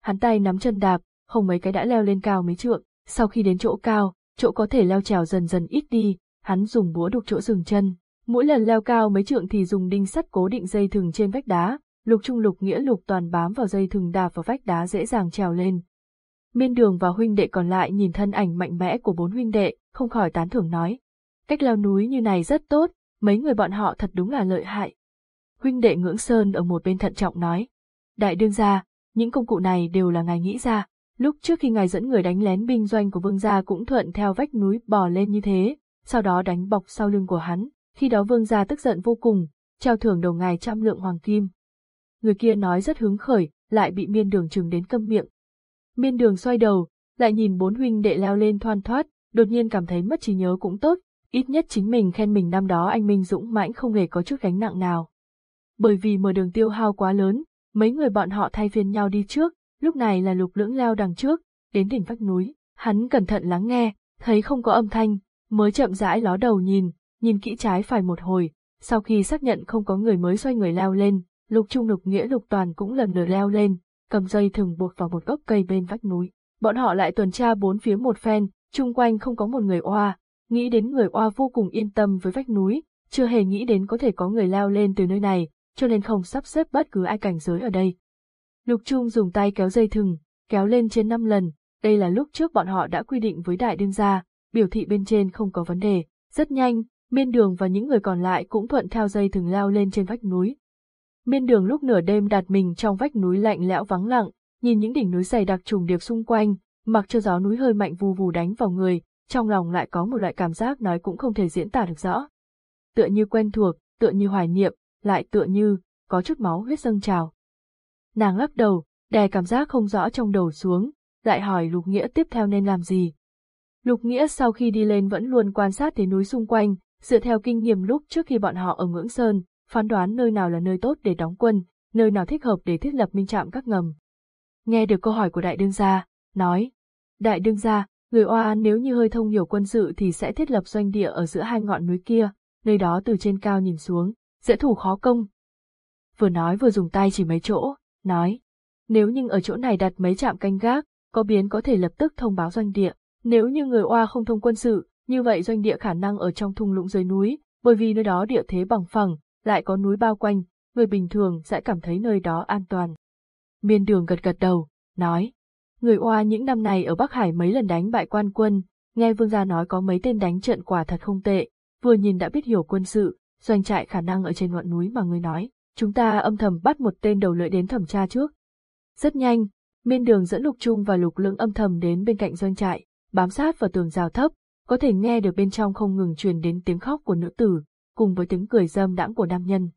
Hắn tay nắm chân đạp, không mấy cái đã leo lên cao mấy trượng, sau khi đến chỗ cao, chỗ có thể leo trèo dần dần ít đi, hắn dùng búa đục chỗ dừng chân. Mỗi lần leo cao mấy trượng thì dùng đinh sắt cố định dây thừng trên vách đá, lục trung lục nghĩa lục toàn bám vào dây thừng đạp vào vách đá dễ dàng trèo lên. Miên đường và huynh đệ còn lại nhìn thân ảnh mạnh mẽ của bốn huynh đệ, không khỏi tán thưởng nói. Cách leo núi như này rất tốt, mấy người bọn họ thật đúng là lợi hại. Huynh đệ ngưỡng sơn ở một bên thận trọng nói. Đại đương gia, những công cụ này đều là ngài nghĩ ra, lúc trước khi ngài dẫn người đánh lén binh doanh của vương gia cũng thuận theo vách núi bò lên như thế, sau đó đánh bọc sau lưng của hắn, khi đó vương gia tức giận vô cùng, trao thưởng đầu ngài trăm lượng hoàng kim. Người kia nói rất hứng khởi, lại bị miên đường trừng đến câm miệng. Miên đường xoay đầu, lại nhìn bốn huynh đệ leo lên thoăn thoát, đột nhiên cảm thấy mất trí nhớ cũng tốt, ít nhất chính mình khen mình năm đó anh Minh dũng mãnh không hề có chút gánh nặng nào. Bởi vì mở đường tiêu hao quá lớn, mấy người bọn họ thay phiên nhau đi trước, lúc này là lục lưỡng leo đằng trước, đến đỉnh vách núi, hắn cẩn thận lắng nghe, thấy không có âm thanh, mới chậm rãi ló đầu nhìn, nhìn kỹ trái phải một hồi, sau khi xác nhận không có người mới xoay người leo lên, lục trung lục nghĩa lục toàn cũng lần lượt leo lên, cầm dây thừng buộc vào một gốc cây bên vách núi. Bọn họ lại tuần tra bốn phía một phen, chung quanh không có một người oa, nghĩ đến người oa vô cùng yên tâm với vách núi, chưa hề nghĩ đến có thể có người leo lên từ nơi này, cho nên không sắp xếp bất cứ ai cảnh giới ở đây. Lục Trung dùng tay kéo dây thừng, kéo lên trên năm lần, đây là lúc trước bọn họ đã quy định với đại đương gia, biểu thị bên trên không có vấn đề, rất nhanh, miên đường và những người còn lại cũng thuận theo dây thừng leo lên trên vách núi. Miên đường lúc nửa đêm đặt mình trong vách núi lạnh lẽo vắng lặng, nhìn những đỉnh núi dày đặc trùng điệp xung quanh, mặc cho gió núi hơi mạnh vù vù đánh vào người, trong lòng lại có một loại cảm giác nói cũng không thể diễn tả được rõ. Tựa như quen thuộc, tựa như hoài niệm, lại tựa như, có chút máu huyết dâng trào. Nàng lắc đầu, đè cảm giác không rõ trong đầu xuống, lại hỏi Lục Nghĩa tiếp theo nên làm gì. Lục Nghĩa sau khi đi lên vẫn luôn quan sát thế núi xung quanh, dựa theo kinh nghiệm lúc trước khi bọn họ ở Ngưỡng Sơn, phán đoán nơi nào là nơi tốt để đóng quân, nơi nào thích hợp để thiết lập minh trạm các ngầm. Nghe được câu hỏi của đại đương gia, nói, đại đương gia, người Oa nếu như hơi thông hiểu quân sự thì sẽ thiết lập doanh địa ở giữa hai ngọn núi kia, nơi đó từ trên cao nhìn xuống, dễ thủ khó công. Vừa nói vừa dùng tay chỉ mấy chỗ, nói, nếu như ở chỗ này đặt mấy trạm canh gác, có biến có thể lập tức thông báo doanh địa. Nếu như người Oa không thông quân sự, như vậy doanh địa khả năng ở trong thung lũng dưới núi, bởi vì nơi đó địa thế bằng phẳng, lại có núi bao quanh, người bình thường sẽ cảm thấy nơi đó an toàn. Miên đường gật gật đầu, nói, người Oa những năm này ở Bắc Hải mấy lần đánh bại quan quân, nghe vương gia nói có mấy tên đánh trận quả thật không tệ, vừa nhìn đã biết hiểu quân sự, doanh trại khả năng ở trên ngọn núi mà người nói, chúng ta âm thầm bắt một tên đầu lưỡi đến thẩm tra trước. Rất nhanh, miên đường dẫn lục trung và lục lưỡng âm thầm đến bên cạnh doanh trại, bám sát vào tường rào thấp, có thể nghe được bên trong không ngừng truyền đến tiếng khóc của nữ tử, cùng với tiếng cười dâm đãng của nam nhân.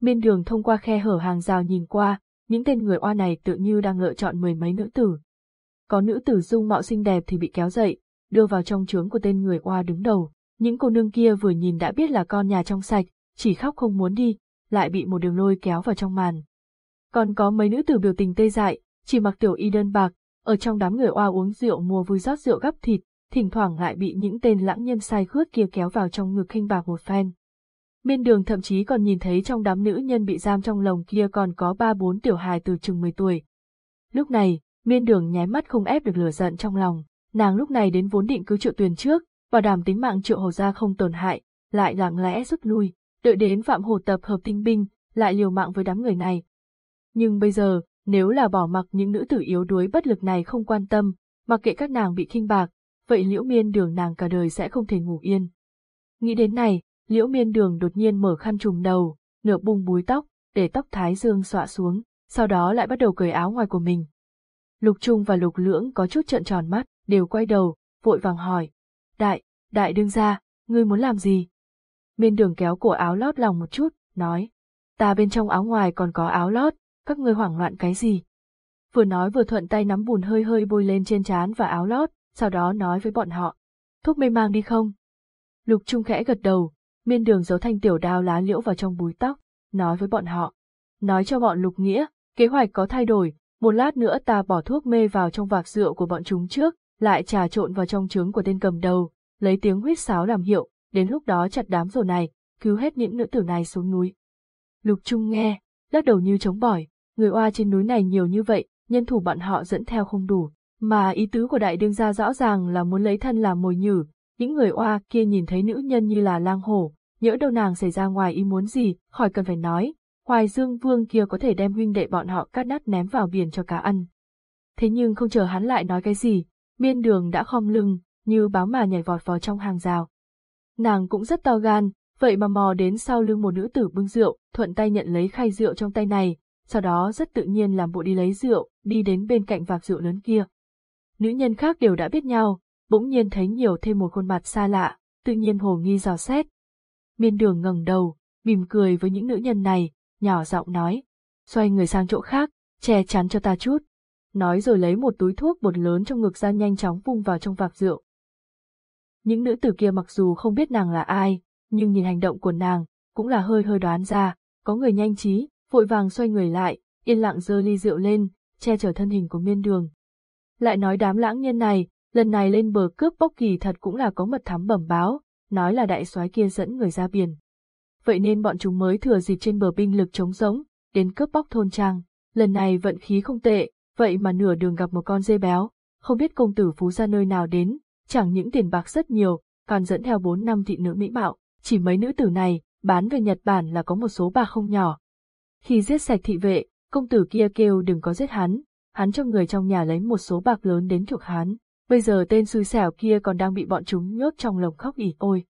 Miên đường thông qua khe hở hàng rào nhìn qua, những tên người oa này tự như đang lựa chọn mười mấy nữ tử. Có nữ tử dung mạo xinh đẹp thì bị kéo dậy, đưa vào trong trướng của tên người oa đứng đầu. Những cô nương kia vừa nhìn đã biết là con nhà trong sạch, chỉ khóc không muốn đi, lại bị một đường lôi kéo vào trong màn. Còn có mấy nữ tử biểu tình tê dại, chỉ mặc tiểu y đơn bạc, ở trong đám người oa uống rượu mua vui rót rượu gấp thịt, thỉnh thoảng lại bị những tên lãng nhân sai khướt kia kéo vào trong ngực khinh bạc một phen. Miên đường thậm chí còn nhìn thấy trong đám nữ nhân bị giam trong lồng kia còn có ba bốn tiểu hài từ chừng 10 tuổi. Lúc này, miên đường nháy mắt không ép được lửa giận trong lòng, nàng lúc này đến vốn định cứu triệu tuyền trước, bảo đảm tính mạng triệu hầu gia không tổn hại, lại lặng lẽ rút lui, đợi đến phạm hồ tập hợp tinh binh, lại liều mạng với đám người này. Nhưng bây giờ, nếu là bỏ mặc những nữ tử yếu đuối bất lực này không quan tâm, mặc kệ các nàng bị khinh bạc, vậy liễu miên đường nàng cả đời sẽ không thể ngủ yên. Nghĩ đến này, liễu miên đường đột nhiên mở khăn trùm đầu, nửa bung búi tóc, để tóc thái dương xọa xuống, sau đó lại bắt đầu cởi áo ngoài của mình. Lục Trung và Lục Lưỡng có chút trợn tròn mắt, đều quay đầu, vội vàng hỏi. Đại, đại đương gia, ngươi muốn làm gì? Miên đường kéo cổ áo lót lòng một chút, nói. Ta bên trong áo ngoài còn có áo lót, các ngươi hoảng loạn cái gì? Vừa nói vừa thuận tay nắm bùn hơi hơi bôi lên trên trán và áo lót, sau đó nói với bọn họ. Thuốc mê mang đi không? Lục Trung khẽ gật đầu, miên đường giấu thanh tiểu đao lá liễu vào trong búi tóc, nói với bọn họ. Nói cho bọn Lục Nghĩa, kế hoạch có thay đổi, một lát nữa ta bỏ thuốc mê vào trong vạc rượu của bọn chúng trước, lại trà trộn vào trong trứng của tên cầm đầu, lấy tiếng huýt sáo làm hiệu, đến lúc đó chặt đám rồi này, cứu hết những nữ tử này xuống núi. Lục Trung nghe, lắc đầu như chống bỏi, người oa trên núi này nhiều như vậy, nhân thủ bọn họ dẫn theo không đủ, mà ý tứ của đại đương gia rõ ràng là muốn lấy thân làm mồi nhử, những người oa kia nhìn thấy nữ nhân như là lang hổ, nhỡ đâu nàng xảy ra ngoài ý muốn gì, khỏi cần phải nói, Hoài Dương Vương kia có thể đem huynh đệ bọn họ cắt nát ném vào biển cho cá ăn. Thế nhưng không chờ hắn lại nói cái gì, miên đường đã khom lưng, như báo mà nhảy vọt vào trong hàng rào. Nàng cũng rất to gan, vậy mà mò đến sau lưng một nữ tử bưng rượu, thuận tay nhận lấy khay rượu trong tay này, sau đó rất tự nhiên làm bộ đi lấy rượu, đi đến bên cạnh vạc rượu lớn kia. Nữ nhân khác đều đã biết nhau, bỗng nhiên thấy nhiều thêm một khuôn mặt xa lạ, tự nhiên hồ nghi dò xét. Miên đường ngẩng đầu, mỉm cười với những nữ nhân này, nhỏ giọng nói, xoay người sang chỗ khác, che chắn cho ta chút. Nói rồi lấy một túi thuốc bột lớn trong ngực ra nhanh chóng vung vào trong vạc rượu. Những nữ tử kia mặc dù không biết nàng là ai, nhưng nhìn hành động của nàng, cũng là hơi hơi đoán ra, có người nhanh trí, vội vàng xoay người lại, yên lặng dơ ly rượu lên, che chở thân hình của miên đường. Lại nói đám lãng nhân này, lần này lên bờ cướp bóc kỳ thật cũng là có mật thám bẩm báo, nói là đại soái kia dẫn người ra biển. Vậy nên bọn chúng mới thừa dịp trên bờ binh lực chống giống, đến cướp bóc thôn trang. Lần này vận khí không tệ, vậy mà nửa đường gặp một con dê béo, không biết công tử phú ra nơi nào đến, chẳng những tiền bạc rất nhiều, còn dẫn theo bốn năm thị nữ mỹ mạo, chỉ mấy nữ tử này, bán về Nhật Bản là có một số bạc không nhỏ. Khi giết sạch thị vệ, công tử kia kêu đừng có giết hắn, hắn cho người trong nhà lấy một số bạc lớn đến chuộc hắn, bây giờ tên xui xẻo kia còn đang bị bọn chúng nhốt trong lồng khóc ỉ ôi.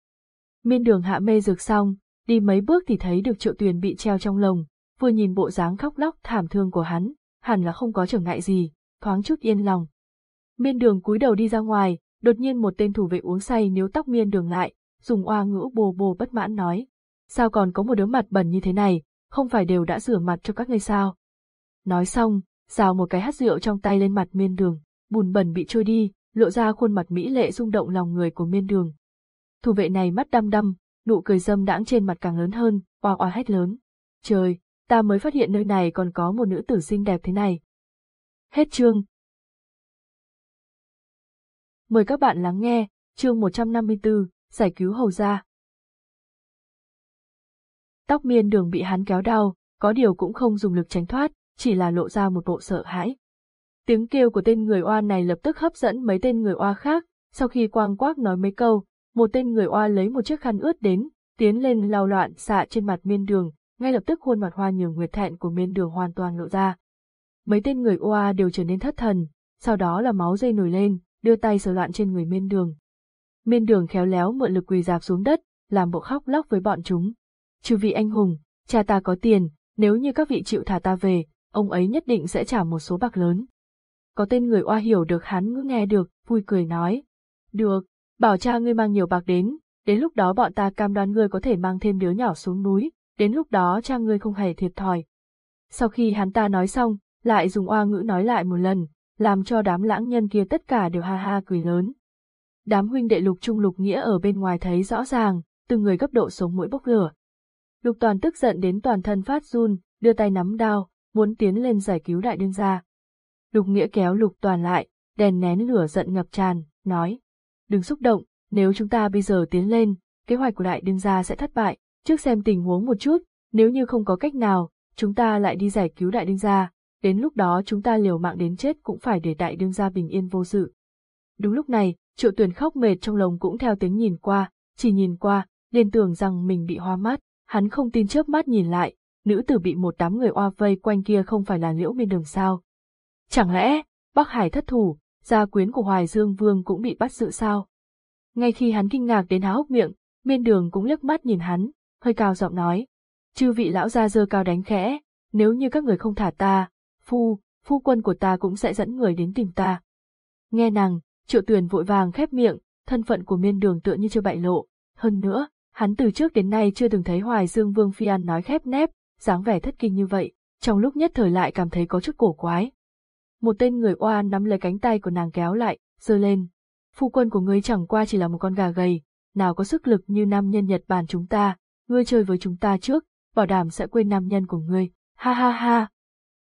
Miên đường hạ mê dược xong, đi mấy bước thì thấy được triệu tuyền bị treo trong lồng, vừa nhìn bộ dáng khóc lóc thảm thương của hắn, hẳn là không có trở ngại gì, thoáng chút yên lòng. Miên đường cúi đầu đi ra ngoài, đột nhiên một tên thủ vệ uống say níu tóc miên đường lại, dùng oa ngữ bồ bồ bất mãn nói. Sao còn có một đứa mặt bẩn như thế này, không phải đều đã rửa mặt cho các ngươi sao? Nói xong, rào một cái hắt rượu trong tay lên mặt miên đường, bùn bẩn bị trôi đi, lộ ra khuôn mặt mỹ lệ rung động lòng người của miên đường. Thủ vệ này mắt đăm đăm, nụ cười dâm đãng trên mặt càng lớn hơn, oa oa hét lớn. Trời, ta mới phát hiện nơi này còn có một nữ tử xinh đẹp thế này. Hết chương. Mời các bạn lắng nghe, chương 154, giải cứu hầu gia. Tóc miên đường bị hắn kéo đau, có điều cũng không dùng lực tránh thoát, chỉ là lộ ra một bộ sợ hãi. Tiếng kêu của tên người oa này lập tức hấp dẫn mấy tên người oa khác, sau khi quang quác nói mấy câu, một tên người oa lấy một chiếc khăn ướt đến, tiến lên lau loạn xạ trên mặt miên đường, ngay lập tức khuôn mặt hoa nhường nguyệt thẹn của miên đường hoàn toàn lộ ra. Mấy tên người oa đều trở nên thất thần, sau đó là máu dây nổi lên, đưa tay sờ loạn trên người miên đường. Miên đường khéo léo mượn lực quỳ dạp xuống đất, làm bộ khóc lóc với bọn chúng. Chư vị anh hùng, cha ta có tiền, nếu như các vị chịu thả ta về, ông ấy nhất định sẽ trả một số bạc lớn. Có tên người oa hiểu được hắn ngữ nghe được, vui cười nói. Được, bảo cha ngươi mang nhiều bạc đến, đến lúc đó bọn ta cam đoan ngươi có thể mang thêm đứa nhỏ xuống núi, đến lúc đó cha ngươi không hề thiệt thòi. Sau khi hắn ta nói xong, lại dùng oa ngữ nói lại một lần, làm cho đám lãng nhân kia tất cả đều ha ha cười lớn. Đám huynh đệ lục trung lục nghĩa ở bên ngoài thấy rõ ràng, từng người gấp độ sống mũi bốc lửa. Lục toàn tức giận đến toàn thân phát run, đưa tay nắm đao, muốn tiến lên giải cứu đại đương gia. Lục nghĩa kéo lục toàn lại, đèn nén lửa giận ngập tràn, nói. Đừng xúc động, nếu chúng ta bây giờ tiến lên, kế hoạch của đại đương gia sẽ thất bại, trước xem tình huống một chút, nếu như không có cách nào, chúng ta lại đi giải cứu đại đương gia, đến lúc đó chúng ta liều mạng đến chết cũng phải để đại đương gia bình yên vô sự. Đúng lúc này, triệu tuyển khóc mệt trong lòng cũng theo tiếng nhìn qua, chỉ nhìn qua, liền tưởng rằng mình bị hoa mắt, hắn không tin chớp mắt nhìn lại, nữ tử bị một đám người oa vây quanh kia không phải là liễu miên đường sao. Chẳng lẽ, Bắc Hải thất thủ, gia quyến của Hoài Dương Vương cũng bị bắt giữ sao? Ngay khi hắn kinh ngạc đến há hốc miệng, miên đường cũng liếc mắt nhìn hắn, hơi cao giọng nói. Chư vị lão gia dơ cao đánh khẽ, nếu như các người không thả ta, phu, phu quân của ta cũng sẽ dẫn người đến tìm ta. Nghe nàng, triệu tuyền vội vàng khép miệng, thân phận của miên đường tựa như chưa bại lộ. Hơn nữa, hắn từ trước đến nay chưa từng thấy Hoài Dương Vương Phi An nói khép nép, dáng vẻ thất kinh như vậy, trong lúc nhất thời lại cảm thấy có chút cổ quái. Một tên người oan nắm lấy cánh tay của nàng kéo lại, giơ lên. Phu quân của ngươi chẳng qua chỉ là một con gà gầy, nào có sức lực như nam nhân Nhật Bản chúng ta, ngươi chơi với chúng ta trước, bảo đảm sẽ quên nam nhân của ngươi, ha ha ha.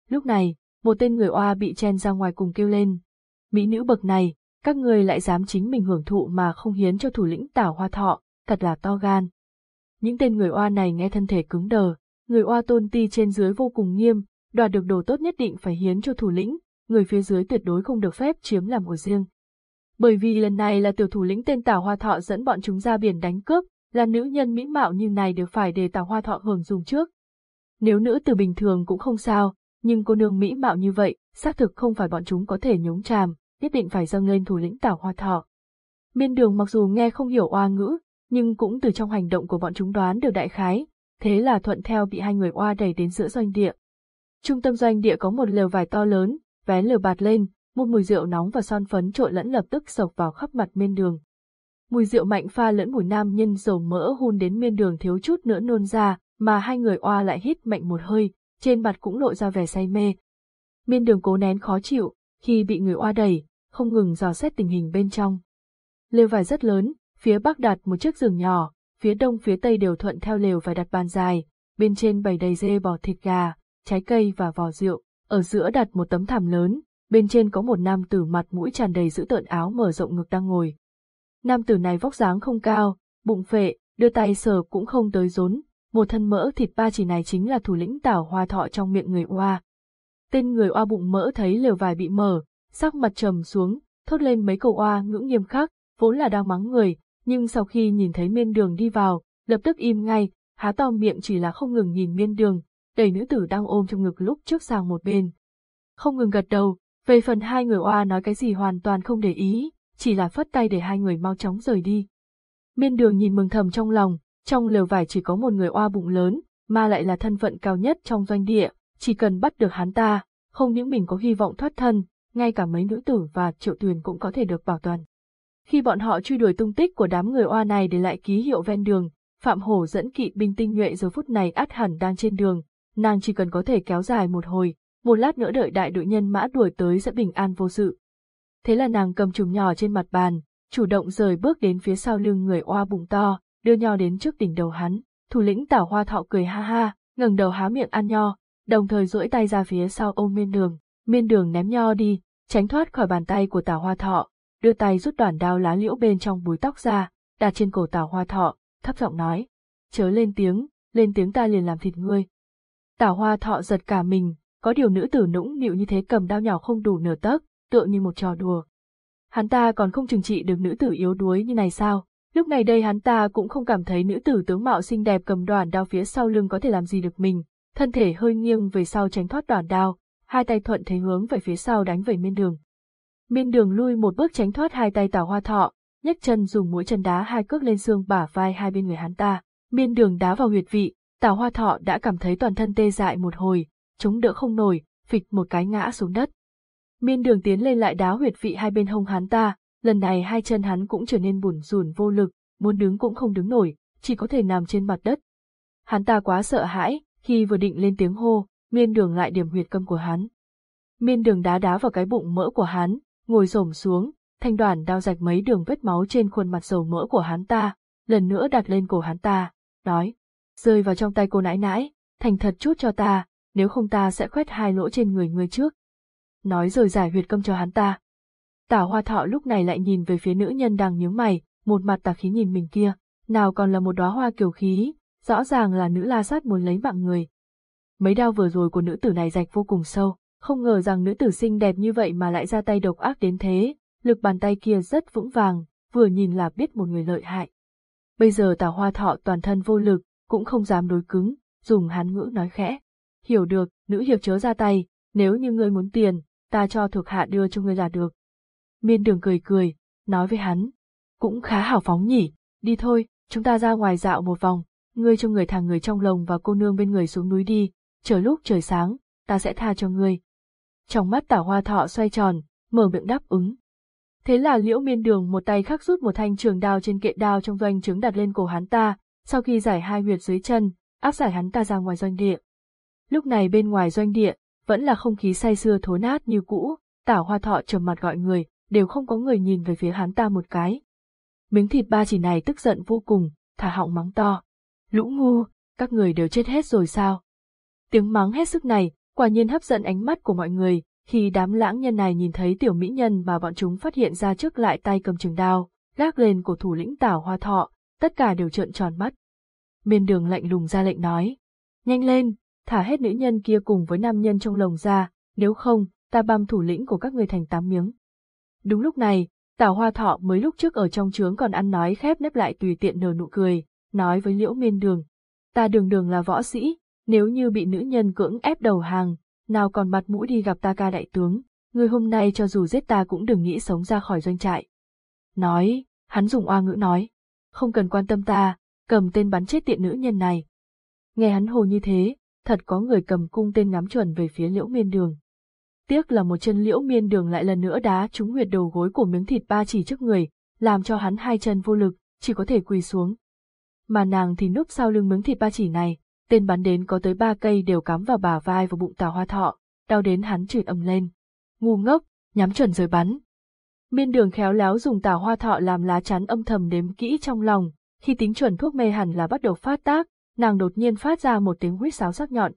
Lúc này, một tên người oa bị chen ra ngoài cùng kêu lên. Mỹ nữ bậc này, các ngươi lại dám chính mình hưởng thụ mà không hiến cho thủ lĩnh tảo hoa thọ, thật là to gan. Những tên người oa này nghe thân thể cứng đờ, người oa tôn ti trên dưới vô cùng nghiêm, đoạt được đồ tốt nhất định phải hiến cho thủ lĩnh, người phía dưới tuyệt đối không được phép chiếm làm của riêng. Bởi vì lần này là tiểu thủ lĩnh tên Tào Hoa Thọ dẫn bọn chúng ra biển đánh cướp, là nữ nhân mỹ mạo như này đều phải để Tào Hoa Thọ hưởng dùng trước. Nếu nữ từ bình thường cũng không sao, nhưng cô nương mỹ mạo như vậy, xác thực không phải bọn chúng có thể nhúng chàm, nhất định phải dâng lên thủ lĩnh Tào Hoa Thọ. Miên đường mặc dù nghe không hiểu oa ngữ, nhưng cũng từ trong hành động của bọn chúng đoán được đại khái, thế là thuận theo bị hai người oa đẩy đến giữa doanh địa. Trung tâm doanh địa có một lều vải to lớn, vén lửa bạt lên, một mùi rượu nóng và son phấn trộn lẫn lập tức sộc vào khắp mặt miên đường. Mùi rượu mạnh pha lẫn mùi nam nhân dầu mỡ hun đến miên đường thiếu chút nữa nôn ra, mà hai người oa lại hít mạnh một hơi, trên mặt cũng lộ ra vẻ say mê. Miên đường cố nén khó chịu, khi bị người oa đẩy, không ngừng dò xét tình hình bên trong. Lều vải rất lớn, phía bắc đặt một chiếc giường nhỏ, phía đông phía tây đều thuận theo lều vải đặt bàn dài, bên trên bày đầy dê bò thịt gà, trái cây và vò rượu, ở giữa đặt một tấm thảm lớn, bên trên có một nam tử mặt mũi tràn đầy giữ tợn áo mở rộng ngực đang ngồi. Nam tử này vóc dáng không cao, bụng phệ, đưa tay sờ cũng không tới rốn, một thân mỡ thịt ba chỉ này chính là thủ lĩnh tảo hoa thọ trong miệng người oa. Tên người oa bụng mỡ thấy lều vải bị mở, sắc mặt trầm xuống, thốt lên mấy câu oa ngưỡng nghiêm khắc, vốn là đang mắng người, nhưng sau khi nhìn thấy miên đường đi vào, lập tức im ngay, há to miệng chỉ là không ngừng nhìn miên đường, đẩy nữ tử đang ôm trong ngực lúc trước sang một bên. Không ngừng gật đầu, về phần hai người oa nói cái gì hoàn toàn không để ý, chỉ là phất tay để hai người mau chóng rời đi. Miên đường nhìn mừng thầm trong lòng, trong lều vải chỉ có một người oa bụng lớn, mà lại là thân phận cao nhất trong doanh địa, chỉ cần bắt được hắn ta, không những mình có hy vọng thoát thân, ngay cả mấy nữ tử và triệu tuyền cũng có thể được bảo toàn. Khi bọn họ truy đuổi tung tích của đám người oa này để lại ký hiệu ven đường, Phạm Hổ dẫn kỵ binh tinh nhuệ giờ phút này át hẳn đang trên đường, nàng chỉ cần có thể kéo dài một hồi, một lát nữa đợi đại đội nhân mã đuổi tới sẽ bình an vô sự. Thế là nàng cầm chùm nhỏ trên mặt bàn, chủ động rời bước đến phía sau lưng người oa bụng to, đưa nho đến trước đỉnh đầu hắn. Thủ lĩnh tảo hoa thọ cười ha ha, ngẩng đầu há miệng ăn nho, đồng thời duỗi tay ra phía sau ôm miên đường. Miên đường ném nho đi, tránh thoát khỏi bàn tay của tảo hoa thọ, đưa tay rút đoạn đao lá liễu bên trong búi tóc ra, đặt trên cổ tảo hoa thọ, thấp giọng nói. Chớ lên tiếng, lên tiếng ta liền làm thịt ngươi. Tảo hoa thọ giật cả mình, có điều nữ tử nũng nịu như thế cầm đao nhỏ không đủ nửa tấc, tựa như một trò đùa. Hắn ta còn không chừng trị được nữ tử yếu đuối như này sao? Lúc này đây hắn ta cũng không cảm thấy nữ tử tướng mạo xinh đẹp cầm đoàn đao phía sau lưng có thể làm gì được mình, thân thể hơi nghiêng về sau tránh thoát đoàn đao, hai tay thuận thế hướng về phía sau đánh về miên đường. Miên đường lui một bước tránh thoát hai tay tảo hoa thọ, nhấc chân dùng mũi chân đá hai cước lên xương bả vai hai bên người hắn ta. Miên đường đá vào huyệt vị, Tào hoa thọ đã cảm thấy toàn thân tê dại một hồi, chống đỡ không nổi, phịch một cái ngã xuống đất. Miên đường tiến lên lại đá huyệt vị hai bên hông hắn ta, lần này hai chân hắn cũng trở nên bủn rủn vô lực, muốn đứng cũng không đứng nổi, chỉ có thể nằm trên mặt đất. Hắn ta quá sợ hãi, khi vừa định lên tiếng hô, miên đường lại điểm huyệt câm của hắn. Miên đường đá đá vào cái bụng mỡ của hắn, ngồi xổm xuống, thanh đoàn đao rạch mấy đường vết máu trên khuôn mặt dầu mỡ của hắn ta, lần nữa đặt lên cổ hắn ta, nói, rơi vào trong tay cô nãi nãi, thành thật chút cho ta, nếu không ta sẽ khoét hai lỗ trên người ngươi trước. Nói rồi giải huyệt câm cho hắn ta. Tả hoa thọ lúc này lại nhìn về phía nữ nhân đang nhướng mày, một mặt tà khí nhìn mình kia, nào còn là một đóa hoa kiều khí, rõ ràng là nữ la sát muốn lấy mạng người. Mấy đao vừa rồi của nữ tử này rạch vô cùng sâu, không ngờ rằng nữ tử xinh đẹp như vậy mà lại ra tay độc ác đến thế, lực bàn tay kia rất vững vàng, vừa nhìn là biết một người lợi hại. Bây giờ tào hoa thọ toàn thân vô lực, cũng không dám đối cứng, dùng hán ngữ nói khẽ. Hiểu được, nữ hiệp chớ ra tay, nếu như ngươi muốn tiền, ta cho thuộc hạ đưa cho ngươi là được. Miên đường cười cười, nói với hắn. Cũng khá hào phóng nhỉ, đi thôi, chúng ta ra ngoài dạo một vòng, ngươi cho người thằng người trong lồng và cô nương bên người xuống núi đi, chờ lúc trời sáng, ta sẽ tha cho ngươi. Trong mắt tả hoa thọ xoay tròn, mở miệng đáp ứng. Thế là liễu miên đường một tay khắc rút một thanh trường đao trên kệ đao trong doanh trứng đặt lên cổ hắn ta, sau khi giải hai huyệt dưới chân, áp giải hắn ta ra ngoài doanh địa. Lúc này bên ngoài doanh địa, vẫn là không khí say sưa thối nát như cũ, tảo hoa thọ trầm mặt gọi người, đều không có người nhìn về phía hắn ta một cái. Miếng thịt ba chỉ này tức giận vô cùng, thả họng mắng to. Lũ ngu, các người đều chết hết rồi sao? Tiếng mắng hết sức này, quả nhiên hấp dẫn ánh mắt của mọi người, khi đám lãng nhân này nhìn thấy tiểu mỹ nhân mà bọn chúng phát hiện ra trước lại tay cầm trường đao, gác lên của thủ lĩnh tảo hoa thọ, tất cả đều trợn tròn mắt. Miên đường lạnh lùng ra lệnh nói, nhanh lên, thả hết nữ nhân kia cùng với nam nhân trong lồng ra, nếu không, ta băm thủ lĩnh của các người thành tám miếng. Đúng lúc này, Tào Hoa Thọ mới lúc trước ở trong trướng còn ăn nói khép nép lại tùy tiện nở nụ cười, nói với Liễu Miên Đường. Ta đường đường là võ sĩ, nếu như bị nữ nhân cưỡng ép đầu hàng, nào còn mặt mũi đi gặp ta ca đại tướng, người hôm nay cho dù giết ta cũng đừng nghĩ sống ra khỏi doanh trại. Nói, hắn dùng oa ngữ nói, không cần quan tâm ta, cầm tên bắn chết tiện nữ nhân này. Nghe hắn hồ như thế, thật có người cầm cung tên ngắm chuẩn về phía liễu miên đường. Tiếc là một chân liễu miên đường lại lần nữa đá trúng huyệt đầu gối của miếng thịt ba chỉ trước người, làm cho hắn hai chân vô lực, chỉ có thể quỳ xuống. Mà nàng thì núp sau lưng miếng thịt ba chỉ này, tên bắn đến có tới ba cây đều cắm vào bả vai và bụng tào hoa thọ, đau đến hắn chửi ầm lên. Ngu ngốc, nhắm chuẩn rồi bắn. Miên đường khéo léo dùng tảo hoa thọ làm lá chắn âm thầm đếm kỹ trong lòng, khi tính chuẩn thuốc mê hẳn là bắt đầu phát tác, nàng đột nhiên phát ra một tiếng huýt sáo sắc nhọn.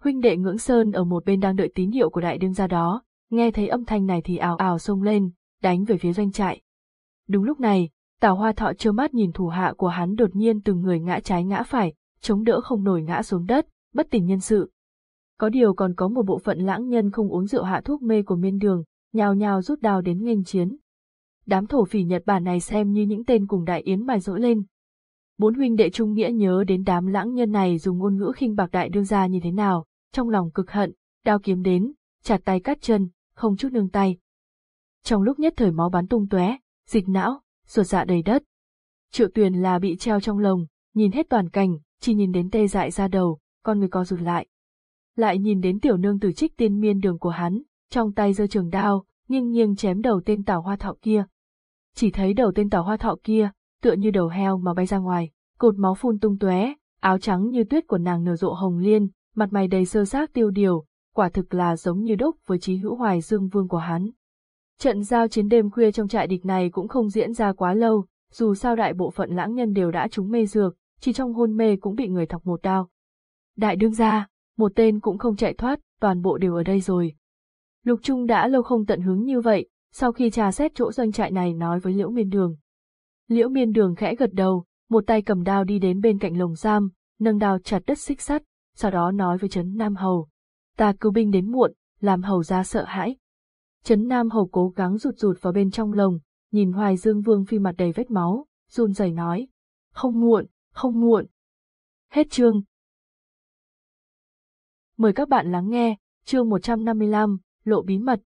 Huynh đệ ngưỡng sơn ở một bên đang đợi tín hiệu của đại đương gia đó, nghe thấy âm thanh này thì ào ào xông lên, đánh về phía doanh trại. Đúng lúc này, tảo Hoa Thọ trơ mắt nhìn thủ hạ của hắn đột nhiên từng người ngã trái ngã phải, chống đỡ không nổi ngã xuống đất, bất tỉnh nhân sự. Có điều còn có một bộ phận lãng nhân không uống rượu hạ thuốc mê của miên đường, nhào nhào rút đao đến nghênh chiến. Đám thổ phỉ Nhật Bản này xem như những tên cùng đại yến mài dỗi lên. Bốn huynh đệ trung nghĩa nhớ đến đám lãng nhân này dùng ngôn ngữ khinh bạc đại đương ra như thế nào, trong lòng cực hận, đao kiếm đến, chặt tay cắt chân, không chút nương tay. Trong lúc nhất thời máu bắn tung tóe, dịch não, ruột dạ đầy đất. Triệu tuyền là bị treo trong lồng, nhìn hết toàn cảnh, chỉ nhìn đến tê dại ra đầu, con người co rụt lại. Lại nhìn đến tiểu nương từ trích tiên miên đường của hắn, trong tay giơ trường đao, nghiêng nghiêng chém đầu tên tảo hoa thọ kia. Chỉ thấy đầu tên tảo hoa thọ kia, tựa như đầu heo mà bay ra ngoài, cột máu phun tung tóe, áo trắng như tuyết của nàng nở rộ hồng liên, mặt mày đầy sơ xác tiêu điều, quả thực là giống như đúc với trí hữu hoài dương vương của hắn. Trận giao chiến đêm khuya trong trại địch này cũng không diễn ra quá lâu, dù sao đại bộ phận lãng nhân đều đã trúng mê dược, chỉ trong hôn mê cũng bị người thọc một đao. Đại đương gia, một tên cũng không chạy thoát, toàn bộ đều ở đây rồi. Lục Trung đã lâu không tận hứng như vậy, sau khi trà xét chỗ doanh trại này nói với Liễu Miên Đường. Liễu Miên Đường khẽ gật đầu, một tay cầm đao đi đến bên cạnh lồng giam, nâng đao chặt đất xích sắt, sau đó nói với Trấn Nam Hầu. Ta cứu binh đến muộn, làm Hầu ra sợ hãi. Trấn Nam Hầu cố gắng rụt rụt vào bên trong lồng, nhìn Hoài Dương Vương phi mặt đầy vết máu, run rẩy nói. Không muộn, không muộn. Hết chương. Mời các bạn lắng nghe, chương 155, Lộ Bí Mật.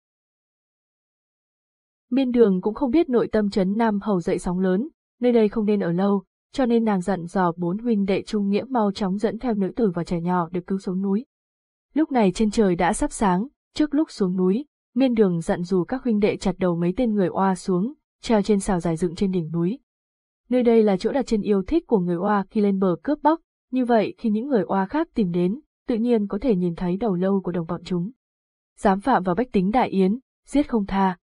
Miên đường cũng không biết nội tâm Trấn Nam Hầu dậy sóng lớn, nơi đây không nên ở lâu, cho nên nàng dặn dò bốn huynh đệ trung nghĩa mau chóng dẫn theo nữ tử và trẻ nhỏ được cứu xuống núi. Lúc này trên trời đã sắp sáng, trước lúc xuống núi, miên đường dặn dù các huynh đệ chặt đầu mấy tên người oa xuống, treo trên xào dài dựng trên đỉnh núi. Nơi đây là chỗ đặt chân yêu thích của người oa khi lên bờ cướp bóc, như vậy khi những người oa khác tìm đến, tự nhiên có thể nhìn thấy đầu lâu của đồng bọn chúng. Dám phạm vào bách tính đại yến, giết không tha.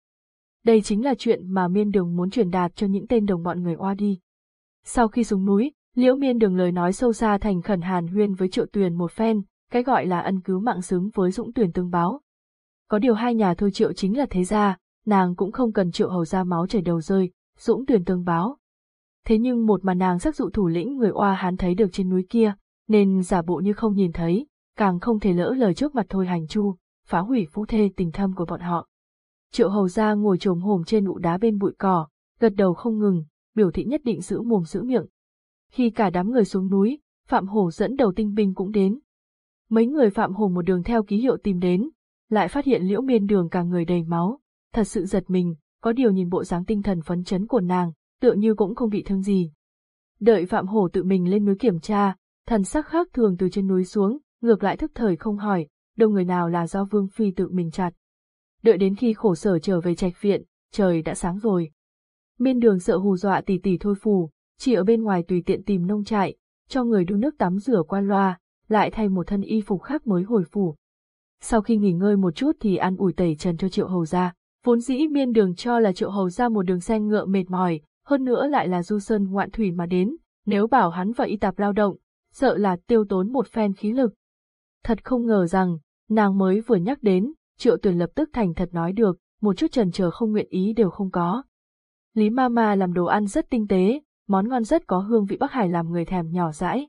Đây chính là chuyện mà miên đường muốn truyền đạt cho những tên đồng bọn người oa đi. Sau khi xuống núi, Liễu Miên đường lời nói sâu xa thành khẩn hàn huyên với Triệu Tuyền một phen, cái gọi là ân cứu mạng xứng với Dũng Tuyền tương báo. Có điều hai nhà thôi Triệu chính là thế gia, nàng cũng không cần Triệu hầu ra máu chảy đầu rơi, Dũng Tuyền tương báo. Thế nhưng một mà nàng sắc dụ thủ lĩnh người oa hán thấy được trên núi kia, nên giả bộ như không nhìn thấy, càng không thể lỡ lời trước mặt thôi hành chu, phá hủy phu thê tình thâm của bọn họ. Triệu hầu gia ngồi trồm hồm trên ụ đá bên bụi cỏ, gật đầu không ngừng, biểu thị nhất định giữ mồm giữ miệng. Khi cả đám người xuống núi, Phạm Hổ dẫn đầu tinh binh cũng đến. Mấy người Phạm Hổ một đường theo ký hiệu tìm đến, lại phát hiện liễu miên đường cả người đầy máu, thật sự giật mình, có điều nhìn bộ dáng tinh thần phấn chấn của nàng, tựa như cũng không bị thương gì. Đợi Phạm Hổ tự mình lên núi kiểm tra, thần sắc khác thường từ trên núi xuống, ngược lại thức thời không hỏi, đâu người nào là do Vương Phi tự mình chặt. Đợi đến khi khổ sở trở về trạch viện, trời đã sáng rồi. Miên đường sợ hù dọa tỷ tỷ thôi phù, chỉ ở bên ngoài tùy tiện tìm nông trại, cho người đun nước tắm rửa qua loa, lại thay một thân y phục khác mới hồi phủ. Sau khi nghỉ ngơi một chút thì ăn ủi tẩy trần cho triệu hầu ra, vốn dĩ miên đường cho là triệu hầu ra một đường xanh ngựa mệt mỏi, hơn nữa lại là du sơn ngoạn thủy mà đến, nếu bảo hắn vào y tạp lao động, sợ là tiêu tốn một phen khí lực. Thật không ngờ rằng, nàng mới vừa nhắc đến, triệu tuyển lập tức thành thật nói được, một chút trần chờ không nguyện ý đều không có. Lý Mama làm đồ ăn rất tinh tế, món ngon rất có hương vị Bắc Hải làm người thèm nhỏ dãi.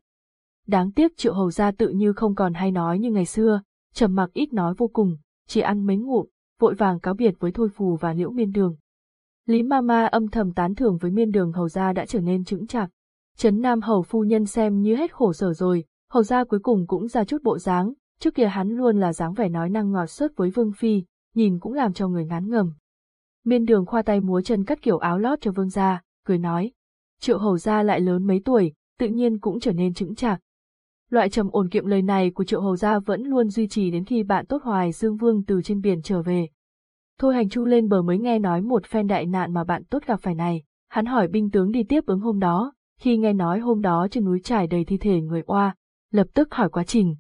Đáng tiếc triệu hầu gia tự như không còn hay nói như ngày xưa, trầm mặc ít nói vô cùng, chỉ ăn mấy ngụm, vội vàng cáo biệt với Thôi Phù và Liễu Miên Đường. Lý Mama âm thầm tán thưởng với Miên Đường hầu gia đã trở nên chững chạc. Trấn Nam hầu phu nhân xem như hết khổ sở rồi, hầu gia cuối cùng cũng ra chút bộ dáng, trước kia hắn luôn là dáng vẻ nói năng ngọt sớt với Vương Phi, nhìn cũng làm cho người ngán ngầm. Miên đường khoa tay múa chân cắt kiểu áo lót cho vương gia, cười nói. Triệu hầu gia lại lớn mấy tuổi, tự nhiên cũng trở nên chững chạc. Loại trầm ổn kiệm lời này của triệu hầu gia vẫn luôn duy trì đến khi bạn tốt hoài Dương Vương từ trên biển trở về. Thôi hành chu lên bờ mới nghe nói một phen đại nạn mà bạn tốt gặp phải này, hắn hỏi binh tướng đi tiếp ứng hôm đó, khi nghe nói hôm đó trên núi trải đầy thi thể người oa, lập tức hỏi quá trình.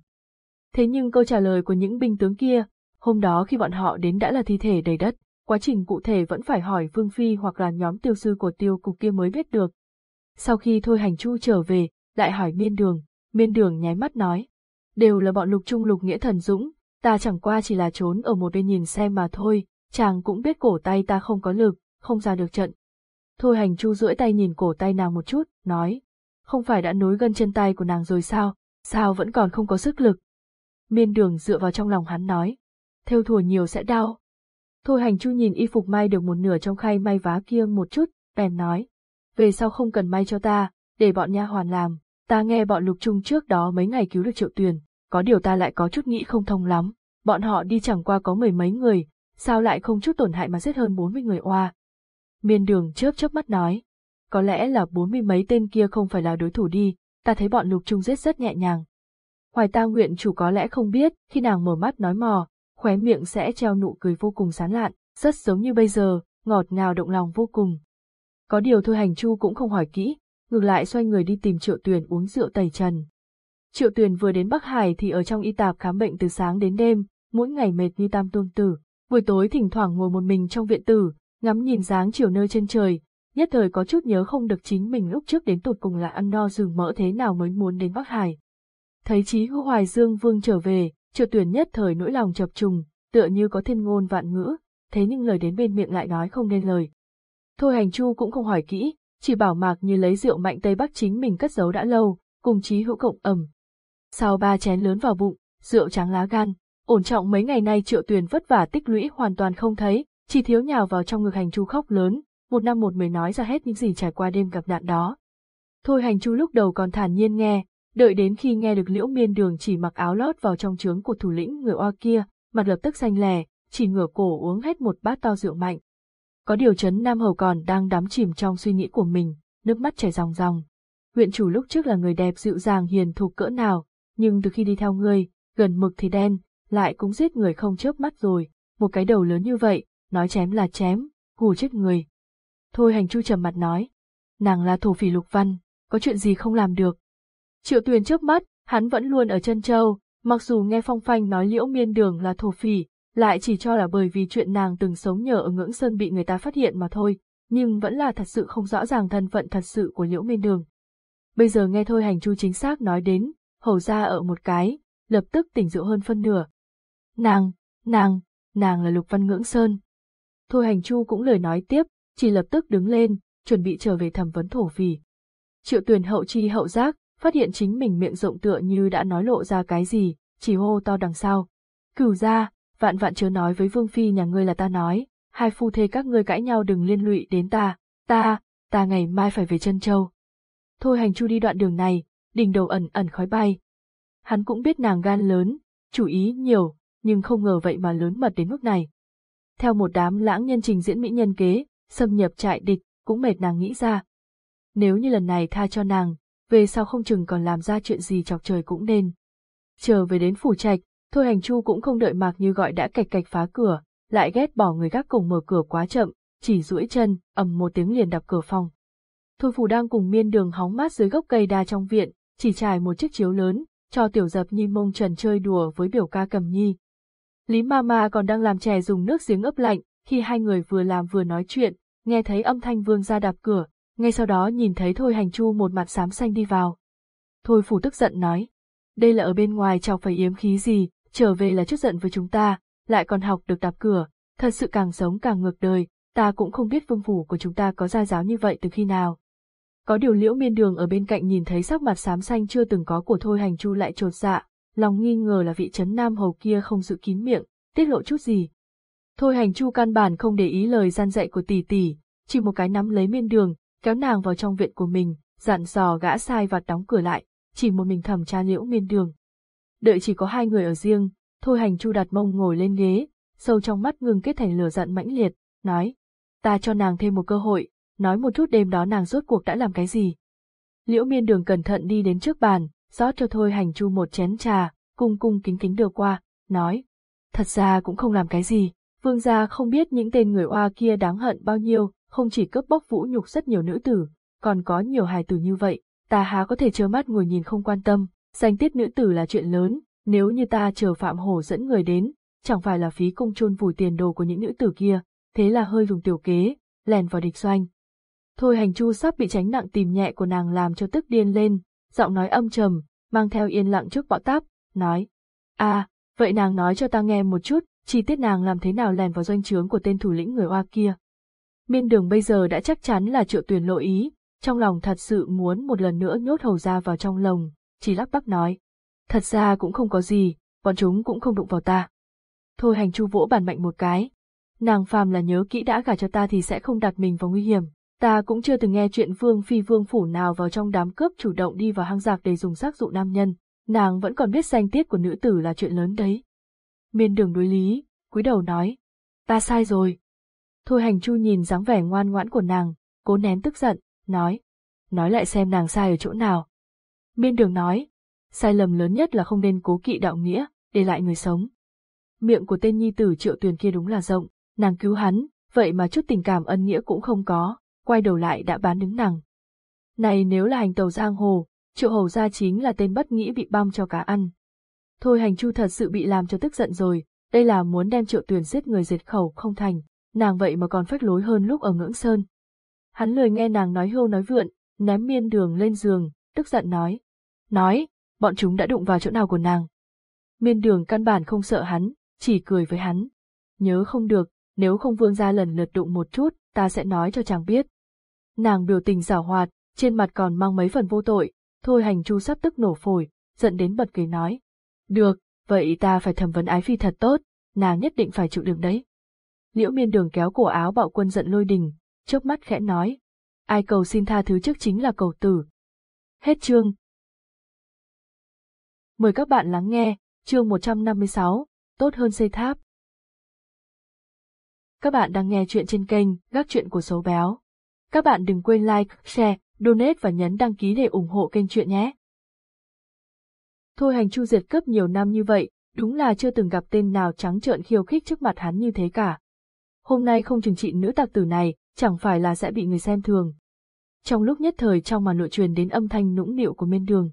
Thế nhưng câu trả lời của những binh tướng kia, hôm đó khi bọn họ đến đã là thi thể đầy đất quá trình cụ thể vẫn phải hỏi Vương Phi hoặc là nhóm tiêu sư của tiêu cục kia mới biết được. Sau khi Thôi Hành Chu trở về, lại hỏi miên đường, miên đường nháy mắt nói. Đều là bọn lục trung lục nghĩa thần dũng, ta chẳng qua chỉ là trốn ở một bên nhìn xem mà thôi, chàng cũng biết cổ tay ta không có lực, không ra được trận. Thôi hành chu duỗi tay nhìn cổ tay nàng một chút, nói. Không phải đã nối gân chân tay của nàng rồi sao, sao vẫn còn không có sức lực. Miên đường dựa vào trong lòng hắn nói. Theo thùa nhiều sẽ đau, Thôi hành chu nhìn y phục may được một nửa trong khay may vá kia một chút, bèn nói. Về sau không cần may cho ta, để bọn nha hoàn làm, ta nghe bọn lục trung trước đó mấy ngày cứu được triệu tuyền, có điều ta lại có chút nghĩ không thông lắm, bọn họ đi chẳng qua có mười mấy người, sao lại không chút tổn hại mà giết hơn bốn mươi người oa. Miên đường chớp chớp mắt nói, có lẽ là bốn mươi mấy tên kia không phải là đối thủ đi, ta thấy bọn lục trung giết rất nhẹ nhàng. Hoài ta nguyện chủ có lẽ không biết, khi nàng mở mắt nói mò, khóe miệng sẽ treo nụ cười vô cùng sán lạn, rất giống như bây giờ, ngọt ngào động lòng vô cùng. Có điều thôi hành chu cũng không hỏi kỹ, ngược lại xoay người đi tìm triệu tuyền uống rượu tẩy trần. Triệu tuyền vừa đến Bắc Hải thì ở trong y tạp khám bệnh từ sáng đến đêm, mỗi ngày mệt như tam tương tử, buổi tối thỉnh thoảng ngồi một mình trong viện tử, ngắm nhìn dáng chiều nơi trên trời, nhất thời có chút nhớ không được chính mình lúc trước đến tột cùng là ăn no rừng mỡ thế nào mới muốn đến Bắc Hải. Thấy chí hữu hoài dương vương trở về, triệu tuyển nhất thời nỗi lòng chập trùng, tựa như có thiên ngôn vạn ngữ, thế nhưng lời đến bên miệng lại nói không nên lời. Thôi hành chu cũng không hỏi kỹ, chỉ bảo mạc như lấy rượu mạnh Tây Bắc chính mình cất giấu đã lâu, cùng chí hữu cộng ẩm. Sau ba chén lớn vào bụng, rượu trắng lá gan, ổn trọng mấy ngày nay triệu tuyển vất vả tích lũy hoàn toàn không thấy, chỉ thiếu nhào vào trong ngực hành chu khóc lớn, một năm một mới nói ra hết những gì trải qua đêm gặp nạn đó. Thôi hành chu lúc đầu còn thản nhiên nghe, đợi đến khi nghe được liễu miên đường chỉ mặc áo lót vào trong trướng của thủ lĩnh người oa kia, mặt lập tức xanh lè, chỉ ngửa cổ uống hết một bát to rượu mạnh. Có điều chấn Nam Hầu còn đang đắm chìm trong suy nghĩ của mình, nước mắt chảy ròng ròng. Huyện chủ lúc trước là người đẹp dịu dàng hiền thục cỡ nào, nhưng từ khi đi theo ngươi, gần mực thì đen, lại cũng giết người không chớp mắt rồi, một cái đầu lớn như vậy, nói chém là chém, hù chết người. Thôi hành chu trầm mặt nói, nàng là thổ phỉ lục văn, có chuyện gì không làm được. Triệu tuyền trước mắt, hắn vẫn luôn ở chân châu, mặc dù nghe phong phanh nói liễu miên đường là thổ phỉ, lại chỉ cho là bởi vì chuyện nàng từng sống nhờ ở ngưỡng sơn bị người ta phát hiện mà thôi, nhưng vẫn là thật sự không rõ ràng thân phận thật sự của liễu miên đường. Bây giờ nghe thôi hành chu chính xác nói đến, hầu ra ở một cái, lập tức tỉnh rượu hơn phân nửa. Nàng, nàng, nàng là lục văn ngưỡng sơn. Thôi hành chu cũng lời nói tiếp, chỉ lập tức đứng lên, chuẩn bị trở về thẩm vấn thổ phỉ. Triệu tuyền hậu chi hậu giác, phát hiện chính mình miệng rộng tựa như đã nói lộ ra cái gì, chỉ hô to đằng sau. Cửu ra, vạn vạn chớ nói với vương phi nhà ngươi là ta nói, hai phu thê các ngươi cãi nhau đừng liên lụy đến ta, ta, ta ngày mai phải về chân châu. Thôi hành chu đi đoạn đường này, đỉnh đầu ẩn ẩn khói bay. Hắn cũng biết nàng gan lớn, chủ ý nhiều, nhưng không ngờ vậy mà lớn mật đến mức này. Theo một đám lãng nhân trình diễn mỹ nhân kế, xâm nhập trại địch, cũng mệt nàng nghĩ ra. Nếu như lần này tha cho nàng, về sau không chừng còn làm ra chuyện gì chọc trời cũng nên. Chờ về đến phủ trạch, Thôi hành chu cũng không đợi Mạc Như gọi đã cạch cạch phá cửa, lại ghét bỏ người gác cổng mở cửa quá chậm, chỉ duỗi chân, ầm một tiếng liền đập cửa phòng. Thôi phủ đang cùng miên đường hóng mát dưới gốc cây đa trong viện, chỉ trải một chiếc chiếu lớn, cho tiểu dập nhi mông trần chơi đùa với biểu ca cầm nhi. Lý Mama còn đang làm chè dùng nước giếng ấp lạnh, khi hai người vừa làm vừa nói chuyện, nghe thấy âm thanh vương ra đạp cửa, ngay sau đó nhìn thấy Thôi Hành Chu một mặt xám xanh đi vào. Thôi phủ tức giận nói, đây là ở bên ngoài chọc phải yếm khí gì, trở về là chút giận với chúng ta, lại còn học được đạp cửa, thật sự càng sống càng ngược đời, ta cũng không biết vương phủ của chúng ta có gia giáo như vậy từ khi nào. Có điều liễu miên đường ở bên cạnh nhìn thấy sắc mặt xám xanh chưa từng có của Thôi Hành Chu lại trột dạ, lòng nghi ngờ là vị trấn nam hầu kia không giữ kín miệng, tiết lộ chút gì. Thôi Hành Chu căn bản không để ý lời gian dạy của tỷ tỷ, chỉ một cái nắm lấy miên đường, kéo nàng vào trong viện của mình, dặn dò gã sai và đóng cửa lại, chỉ một mình thẩm tra liễu miên đường. Đợi chỉ có hai người ở riêng, Thôi Hành Chu đặt mông ngồi lên ghế, sâu trong mắt ngừng kết thành lửa giận mãnh liệt, nói, ta cho nàng thêm một cơ hội, nói một chút đêm đó nàng rốt cuộc đã làm cái gì. Liễu miên đường cẩn thận đi đến trước bàn, rót cho Thôi Hành Chu một chén trà, cung cung kính kính đưa qua, nói, thật ra cũng không làm cái gì, vương gia không biết những tên người oa kia đáng hận bao nhiêu, không chỉ cướp bóc vũ nhục rất nhiều nữ tử, còn có nhiều hài tử như vậy, ta há có thể trơ mắt ngồi nhìn không quan tâm, danh tiết nữ tử là chuyện lớn, nếu như ta chờ Phạm Hổ dẫn người đến, chẳng phải là phí công chôn vùi tiền đồ của những nữ tử kia, thế là hơi dùng tiểu kế, lèn vào địch doanh. Thôi hành chu sắp bị tránh nặng tìm nhẹ của nàng làm cho tức điên lên, giọng nói âm trầm, mang theo yên lặng trước bọ táp, nói. À, vậy nàng nói cho ta nghe một chút, chi tiết nàng làm thế nào lèn vào doanh trướng của tên thủ lĩnh người Hoa kia. Miên đường bây giờ đã chắc chắn là triệu tuyển lộ ý, trong lòng thật sự muốn một lần nữa nhốt hầu ra vào trong lồng, chỉ lắc bắc nói. Thật ra cũng không có gì, bọn chúng cũng không đụng vào ta. Thôi hành chu vỗ bàn mạnh một cái. nàng phàm là nhớ kỹ đã gả cho ta thì sẽ không đặt mình vào nguy hiểm. Ta cũng chưa từng nghe chuyện vương phi vương phủ nào vào trong đám cướp chủ động đi vào hang giặc để dùng sắc dụ nam nhân, nàng vẫn còn biết danh tiết của nữ tử là chuyện lớn đấy. Miên đường đối lý, cúi đầu nói, ta sai rồi. Thôi hành chu nhìn dáng vẻ ngoan ngoãn của nàng, cố nén tức giận, nói, nói lại xem nàng sai ở chỗ nào. Miên đường nói, sai lầm lớn nhất là không nên cố kỵ đạo nghĩa, để lại người sống. Miệng của tên nhi tử triệu tuyền kia đúng là rộng, nàng cứu hắn, vậy mà chút tình cảm ân nghĩa cũng không có, quay đầu lại đã bán đứng nàng. Này nếu là hành tàu giang hồ, triệu hầu gia chính là tên bất nghĩ bị băm cho cá ăn. Thôi hành chu thật sự bị làm cho tức giận rồi, đây là muốn đem triệu tuyền giết người diệt khẩu không thành, nàng vậy mà còn phách lối hơn lúc ở ngưỡng sơn. Hắn lười nghe nàng nói hưu nói vượn, ném miên đường lên giường, tức giận nói. Nói, bọn chúng đã đụng vào chỗ nào của nàng. Miên đường căn bản không sợ hắn, chỉ cười với hắn. Nhớ không được, nếu không vương ra lần lượt đụng một chút, ta sẽ nói cho chàng biết. Nàng biểu tình giảo hoạt, trên mặt còn mang mấy phần vô tội, thôi hành chu sắp tức nổ phổi, giận đến bật cười nói. Được, vậy ta phải thẩm vấn ái phi thật tốt, nàng nhất định phải chịu đựng đấy. Liễu miên đường kéo cổ áo bạo quân giận lôi đình, chớp mắt khẽ nói. Ai cầu xin tha thứ trước chính là cầu tử. Hết chương. Mời các bạn lắng nghe, chương 156, tốt hơn xây tháp. Các bạn đang nghe chuyện trên kênh Gác Chuyện của số Béo. Các bạn đừng quên like, share, donate và nhấn đăng ký để ủng hộ kênh chuyện nhé. Thôi hành chu diệt cấp nhiều năm như vậy, đúng là chưa từng gặp tên nào trắng trợn khiêu khích trước mặt hắn như thế cả. Hôm nay không trừng trị nữ tặc tử này, chẳng phải là sẽ bị người xem thường. Trong lúc nhất thời trong màn nội truyền đến âm thanh nũng nịu của miên đường.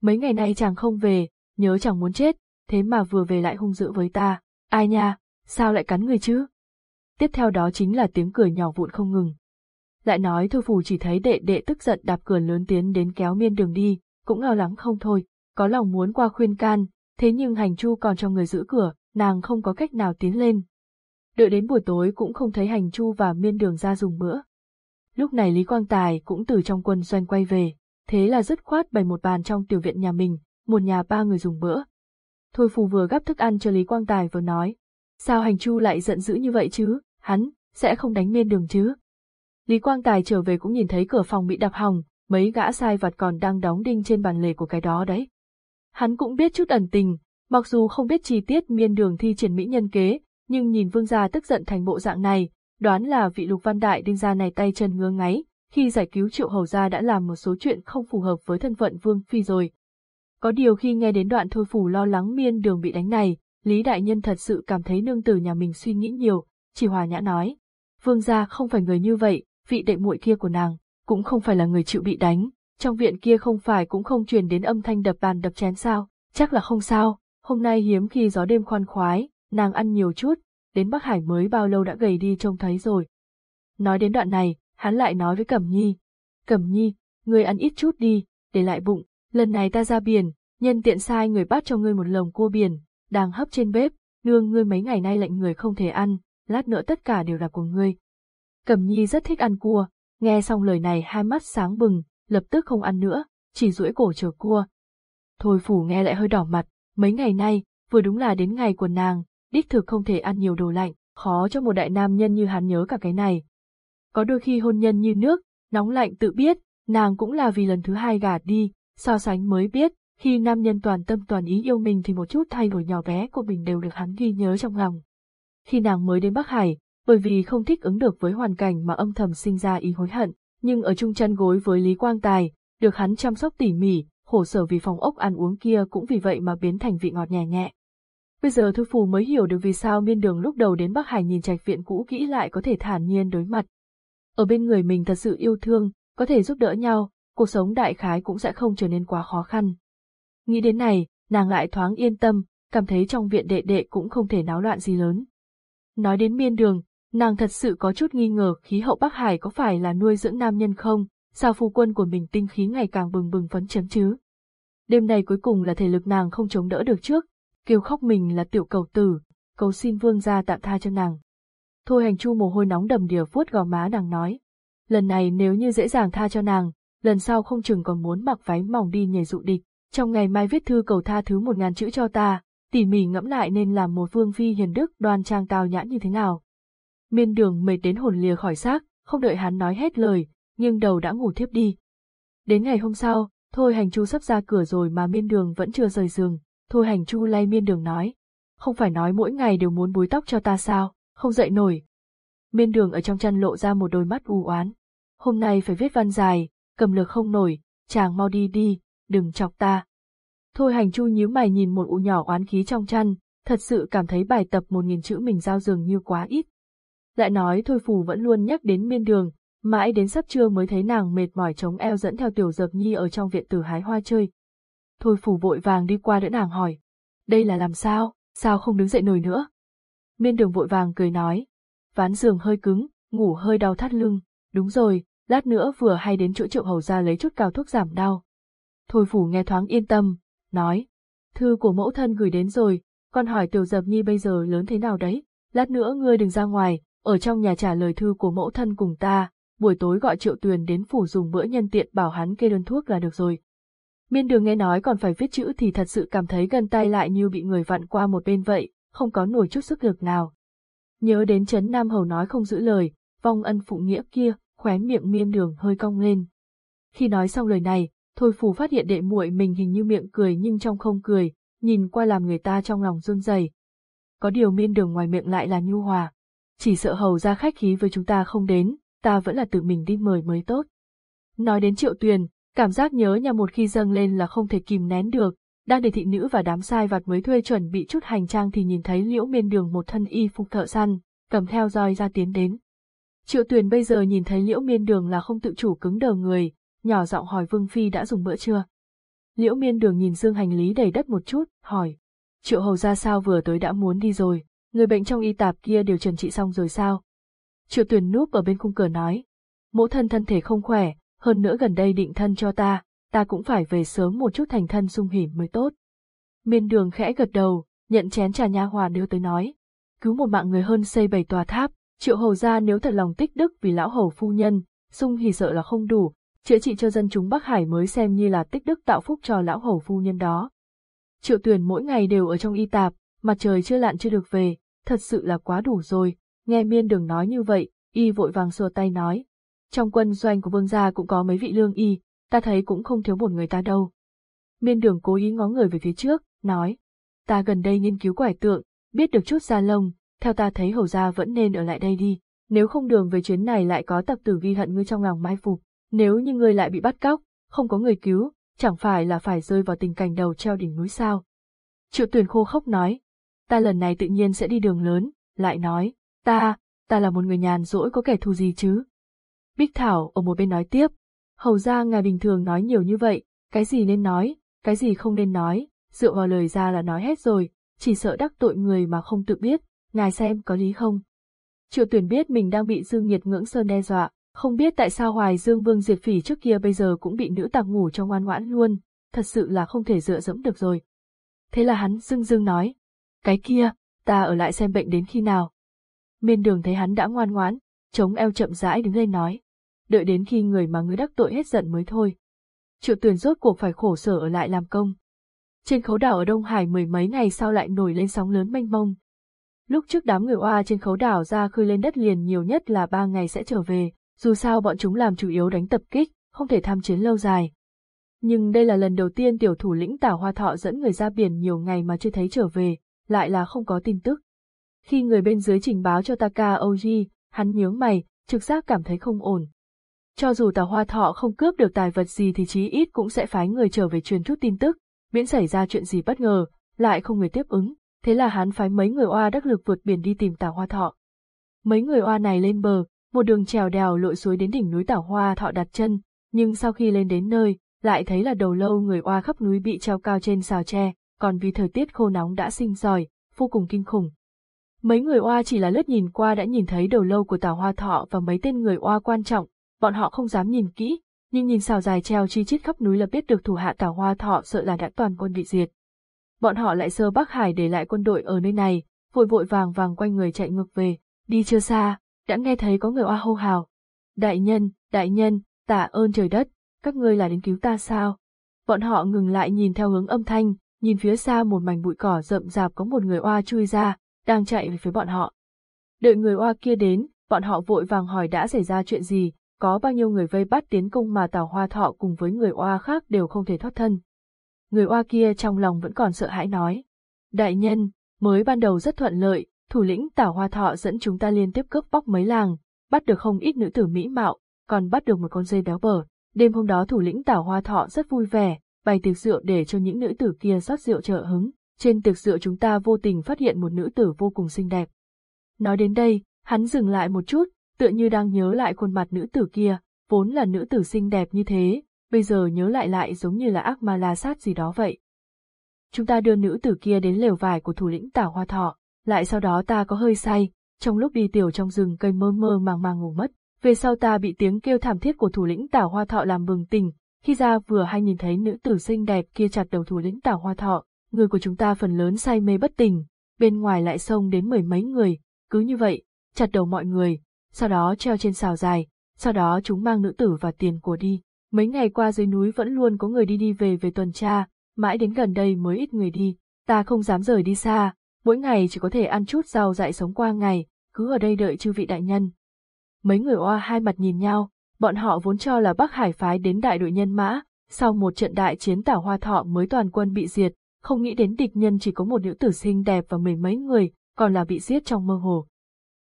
Mấy ngày nay chàng không về, nhớ chàng muốn chết, thế mà vừa về lại hung dữ với ta. Ai nha, sao lại cắn người chứ? Tiếp theo đó chính là tiếng cười nhỏ vụn không ngừng. Lại nói thôi phù chỉ thấy đệ đệ tức giận đạp cửa lớn tiến đến kéo miên đường đi, cũng lo lắng không thôi, có lòng muốn qua khuyên can, thế nhưng hành chu còn cho người giữ cửa, nàng không có cách nào tiến lên. Đợi đến buổi tối cũng không thấy hành chu và miên đường ra dùng bữa. Lúc này Lý Quang Tài cũng từ trong quân doanh quay về, thế là dứt khoát bày một bàn trong tiểu viện nhà mình, một nhà ba người dùng bữa. Thôi phù vừa gắp thức ăn cho Lý Quang Tài vừa nói, sao hành chu lại giận dữ như vậy chứ, hắn, sẽ không đánh miên đường chứ. Lý Quang Tài trở về cũng nhìn thấy cửa phòng bị đập hỏng, mấy gã sai vặt còn đang đóng đinh trên bàn lề của cái đó đấy. Hắn cũng biết chút ẩn tình, mặc dù không biết chi tiết miên đường thi triển mỹ nhân kế, nhưng nhìn vương gia tức giận thành bộ dạng này, đoán là vị lục văn đại đinh gia này tay chân ngứa ngáy, khi giải cứu triệu hầu gia đã làm một số chuyện không phù hợp với thân phận vương phi rồi. Có điều khi nghe đến đoạn thôi phủ lo lắng miên đường bị đánh này, Lý Đại Nhân thật sự cảm thấy nương tử nhà mình suy nghĩ nhiều, chỉ hòa nhã nói. Vương gia không phải người như vậy, vị đệ muội kia của nàng, cũng không phải là người chịu bị đánh, trong viện kia không phải cũng không truyền đến âm thanh đập bàn đập chén sao, chắc là không sao, hôm nay hiếm khi gió đêm khoan khoái, nàng ăn nhiều chút, đến Bắc Hải mới bao lâu đã gầy đi trông thấy rồi. Nói đến đoạn này, hắn lại nói với Cẩm Nhi, Cẩm Nhi, ngươi ăn ít chút đi, để lại bụng, lần này ta ra biển, nhân tiện sai người bắt cho ngươi một lồng cua biển, đang hấp trên bếp, nương ngươi mấy ngày nay lệnh người không thể ăn, lát nữa tất cả đều là của ngươi. Cẩm Nhi rất thích ăn cua, nghe xong lời này hai mắt sáng bừng, lập tức không ăn nữa, chỉ duỗi cổ chờ cua. Thôi phủ nghe lại hơi đỏ mặt, mấy ngày nay, vừa đúng là đến ngày của nàng, đích thực không thể ăn nhiều đồ lạnh, khó cho một đại nam nhân như hắn nhớ cả cái này. Có đôi khi hôn nhân như nước, nóng lạnh tự biết, nàng cũng là vì lần thứ hai gả đi, so sánh mới biết, khi nam nhân toàn tâm toàn ý yêu mình thì một chút thay đổi nhỏ bé của mình đều được hắn ghi nhớ trong lòng. Khi nàng mới đến Bắc Hải, bởi vì không thích ứng được với hoàn cảnh mà âm thầm sinh ra ý hối hận, nhưng ở chung chân gối với Lý Quang Tài, được hắn chăm sóc tỉ mỉ, khổ sở vì phòng ốc ăn uống kia cũng vì vậy mà biến thành vị ngọt nhẹ nhẹ. Bây giờ Thư Phù mới hiểu được vì sao miên đường lúc đầu đến Bắc Hải nhìn trạch viện cũ kỹ lại có thể thản nhiên đối mặt. Ở bên người mình thật sự yêu thương, có thể giúp đỡ nhau, cuộc sống đại khái cũng sẽ không trở nên quá khó khăn. Nghĩ đến này, nàng lại thoáng yên tâm, cảm thấy trong viện đệ đệ cũng không thể náo loạn gì lớn. Nói đến miên đường, nàng thật sự có chút nghi ngờ khí hậu Bắc Hải có phải là nuôi dưỡng nam nhân không, sao phu quân của mình tinh khí ngày càng bừng bừng phấn chấn chứ. Đêm này cuối cùng là thể lực nàng không chống đỡ được trước, kêu khóc mình là tiểu cầu tử, cầu xin vương gia tạm tha cho nàng. Thôi hành chu mồ hôi nóng đầm đìa vuốt gò má nàng nói. Lần này nếu như dễ dàng tha cho nàng, lần sau không chừng còn muốn mặc váy mỏng đi nhảy dụ địch. Trong ngày mai viết thư cầu tha thứ một ngàn chữ cho ta, tỉ mỉ ngẫm lại nên làm một vương phi hiền đức đoan trang tào nhãn như thế nào. Miên đường mệt đến hồn lìa khỏi xác, không đợi hắn nói hết lời, nhưng đầu đã ngủ thiếp đi. Đến ngày hôm sau, Thôi Hành Chu sắp ra cửa rồi mà miên đường vẫn chưa rời giường, Thôi Hành Chu lay miên đường nói. Không phải nói mỗi ngày đều muốn búi tóc cho ta sao, không dậy nổi. Miên đường ở trong chăn lộ ra một đôi mắt u oán. Hôm nay phải viết văn dài, cầm lược không nổi, chàng mau đi đi, đừng chọc ta. Thôi hành chu nhíu mày nhìn một u nhỏ oán khí trong chăn, thật sự cảm thấy bài tập một nghìn chữ mình giao dường như quá ít. Lại nói thôi phù vẫn luôn nhắc đến miên đường, mãi đến sắp trưa mới thấy nàng mệt mỏi chống eo dẫn theo tiểu dập nhi ở trong viện tử hái hoa chơi. Thôi phù vội vàng đi qua đỡ nàng hỏi, đây là làm sao, sao không đứng dậy nổi nữa? Miên đường vội vàng cười nói, ván giường hơi cứng, ngủ hơi đau thắt lưng, đúng rồi, lát nữa vừa hay đến chỗ triệu hầu ra lấy chút cao thuốc giảm đau. Thôi phủ nghe thoáng yên tâm, nói, thư của mẫu thân gửi đến rồi, con hỏi tiểu dập nhi bây giờ lớn thế nào đấy, lát nữa ngươi đừng ra ngoài, ở trong nhà trả lời thư của mẫu thân cùng ta, buổi tối gọi triệu tuyền đến phủ dùng bữa nhân tiện bảo hắn kê đơn thuốc là được rồi. Miên đường nghe nói còn phải viết chữ thì thật sự cảm thấy gần tay lại như bị người vặn qua một bên vậy, không có nổi chút sức lực nào. Nhớ đến Trấn Nam Hầu nói không giữ lời, vong ân phụ nghĩa kia, khóe miệng miên đường hơi cong lên. Khi nói xong lời này, Thôi Phù phát hiện đệ muội mình hình như miệng cười nhưng trong không cười, nhìn qua làm người ta trong lòng run rẩy. Có điều miên đường ngoài miệng lại là nhu hòa. Chỉ sợ hầu ra khách khí với chúng ta không đến, ta vẫn là tự mình đi mời mới tốt. Nói đến triệu tuyền, cảm giác nhớ nhà một khi dâng lên là không thể kìm nén được, đang để thị nữ và đám sai vặt mới thuê chuẩn bị chút hành trang thì nhìn thấy liễu miên đường một thân y phục thợ săn, cầm theo roi ra tiến đến. Triệu tuyền bây giờ nhìn thấy liễu miên đường là không tự chủ cứng đờ người, nhỏ giọng hỏi Vương Phi đã dùng bữa chưa. Liễu miên đường nhìn dương hành lý đầy đất một chút, hỏi. Triệu hầu ra sao vừa tới đã muốn đi rồi, người bệnh trong y tạp kia đều trần trị xong rồi sao? Triệu tuyển núp ở bên khung cửa nói. Mẫu thân thân thể không khỏe, hơn nữa gần đây định thân cho ta, ta cũng phải về sớm một chút thành thân sung hỉ mới tốt. Miên đường khẽ gật đầu, nhận chén trà nha hòa đưa tới nói. Cứu một mạng người hơn xây bảy tòa tháp, triệu hầu ra nếu thật lòng tích đức vì lão hầu phu nhân, sung hỉ sợ là không đủ, chữa trị cho dân chúng Bắc Hải mới xem như là tích đức tạo phúc cho lão hầu phu nhân đó. Triệu tuyển mỗi ngày đều ở trong y tạp, mặt trời chưa lặn chưa được về, thật sự là quá đủ rồi, nghe miên đường nói như vậy, y vội vàng xua tay nói. Trong quân doanh của vương gia cũng có mấy vị lương y, ta thấy cũng không thiếu một người ta đâu. Miên đường cố ý ngó người về phía trước, nói. Ta gần đây nghiên cứu quải tượng, biết được chút da lông, theo ta thấy hầu gia vẫn nên ở lại đây đi, nếu không đường về chuyến này lại có tập tử ghi hận ngươi trong lòng mai phục, nếu như ngươi lại bị bắt cóc, không có người cứu, chẳng phải là phải rơi vào tình cảnh đầu treo đỉnh núi sao. Triệu tuyển khô khốc nói, ta lần này tự nhiên sẽ đi đường lớn, lại nói, ta, ta là một người nhàn rỗi có kẻ thù gì chứ. Bích Thảo ở một bên nói tiếp, hầu ra ngài bình thường nói nhiều như vậy, cái gì nên nói, cái gì không nên nói, dựa vào lời ra là nói hết rồi, chỉ sợ đắc tội người mà không tự biết, ngài xem có lý không. Triệu tuyển biết mình đang bị Dương Nhiệt ngưỡng sơn đe dọa, không biết tại sao Hoài Dương Vương Diệt Phỉ trước kia bây giờ cũng bị nữ tặc ngủ cho ngoan ngoãn luôn, thật sự là không thể dựa dẫm được rồi. Thế là hắn dưng dưng nói, cái kia, ta ở lại xem bệnh đến khi nào. Miên đường thấy hắn đã ngoan ngoãn, chống eo chậm rãi đứng lên nói, đợi đến khi người mà ngươi đắc tội hết giận mới thôi. Triệu tuyển rốt cuộc phải khổ sở ở lại làm công. Trên khấu đảo ở Đông Hải mười mấy ngày sau lại nổi lên sóng lớn mênh mông. Lúc trước đám người oa trên khấu đảo ra khơi lên đất liền nhiều nhất là ba ngày sẽ trở về, dù sao bọn chúng làm chủ yếu đánh tập kích, không thể tham chiến lâu dài. Nhưng đây là lần đầu tiên tiểu thủ lĩnh Tảo Hoa Thọ dẫn người ra biển nhiều ngày mà chưa thấy trở về, lại là không có tin tức. Khi người bên dưới trình báo cho Taka Oji, hắn nhướng mày, trực giác cảm thấy không ổn. Cho dù Tào Hoa Thọ không cướp được tài vật gì thì chí ít cũng sẽ phái người trở về truyền chút tin tức, miễn xảy ra chuyện gì bất ngờ, lại không người tiếp ứng, thế là hắn phái mấy người oa đắc lực vượt biển đi tìm Tào Hoa Thọ. Mấy người oa này lên bờ, một đường trèo đèo lội suối đến đỉnh núi Tảo Hoa Thọ đặt chân, nhưng sau khi lên đến nơi, lại thấy là đầu lâu người oa khắp núi bị treo cao trên xào tre, còn vì thời tiết khô nóng đã sinh sòi, vô cùng kinh khủng. Mấy người oa chỉ là lướt nhìn qua đã nhìn thấy đầu lâu của Tảo Hoa Thọ và mấy tên người oa quan trọng, bọn họ không dám nhìn kỹ, nhưng nhìn xào dài treo chi chít khắp núi là biết được thủ hạ Tảo Hoa Thọ sợ là đã toàn quân bị diệt. Bọn họ lại sơ Bắc Hải để lại quân đội ở nơi này, vội vội vàng vàng quanh người chạy ngược về, đi chưa xa, đã nghe thấy có người oa hô hào. Đại nhân, đại nhân, tạ ơn trời đất, các ngươi là đến cứu ta sao? Bọn họ ngừng lại nhìn theo hướng âm thanh, nhìn phía xa một mảnh bụi cỏ rậm rạp có một người oa chui ra, đang chạy về phía bọn họ. Đợi người oa kia đến, bọn họ vội vàng hỏi đã xảy ra chuyện gì, có bao nhiêu người vây bắt tiến công mà Tào Hoa Thọ cùng với người oa khác đều không thể thoát thân. Người oa kia trong lòng vẫn còn sợ hãi nói. Đại nhân, mới ban đầu rất thuận lợi, thủ lĩnh Tào Hoa Thọ dẫn chúng ta liên tiếp cướp bóc mấy làng, bắt được không ít nữ tử mỹ mạo, còn bắt được một con dây béo bở. Đêm hôm đó thủ lĩnh Tào Hoa Thọ rất vui vẻ, bày tiệc rượu để cho những nữ tử kia rót rượu trợ hứng. Trên tiệc rượu chúng ta vô tình phát hiện một nữ tử vô cùng xinh đẹp. Nói đến đây, hắn dừng lại một chút, tựa như đang nhớ lại khuôn mặt nữ tử kia, vốn là nữ tử xinh đẹp như thế, bây giờ nhớ lại lại giống như là ác ma la sát gì đó vậy. Chúng ta đưa nữ tử kia đến lều vải của thủ lĩnh tảo hoa thọ, lại sau đó ta có hơi say, trong lúc đi tiểu trong rừng cây mơ mơ màng màng ngủ mất. Về sau ta bị tiếng kêu thảm thiết của thủ lĩnh tảo hoa thọ làm bừng tỉnh, khi ra vừa hay nhìn thấy nữ tử xinh đẹp kia chặt đầu thủ lĩnh tảo hoa thọ, người của chúng ta phần lớn say mê bất tỉnh, bên ngoài lại xông đến mười mấy người, cứ như vậy, chặt đầu mọi người, sau đó treo trên xào dài, sau đó chúng mang nữ tử và tiền của đi. Mấy ngày qua dưới núi vẫn luôn có người đi đi về về tuần tra, mãi đến gần đây mới ít người đi, ta không dám rời đi xa, mỗi ngày chỉ có thể ăn chút rau dại sống qua ngày, cứ ở đây đợi chư vị đại nhân. Mấy người oa hai mặt nhìn nhau, bọn họ vốn cho là Bắc Hải phái đến đại đội nhân mã, sau một trận đại chiến tảo hoa thọ mới toàn quân bị diệt, không nghĩ đến địch nhân chỉ có một nữ tử xinh đẹp và mười mấy người, còn là bị giết trong mơ hồ.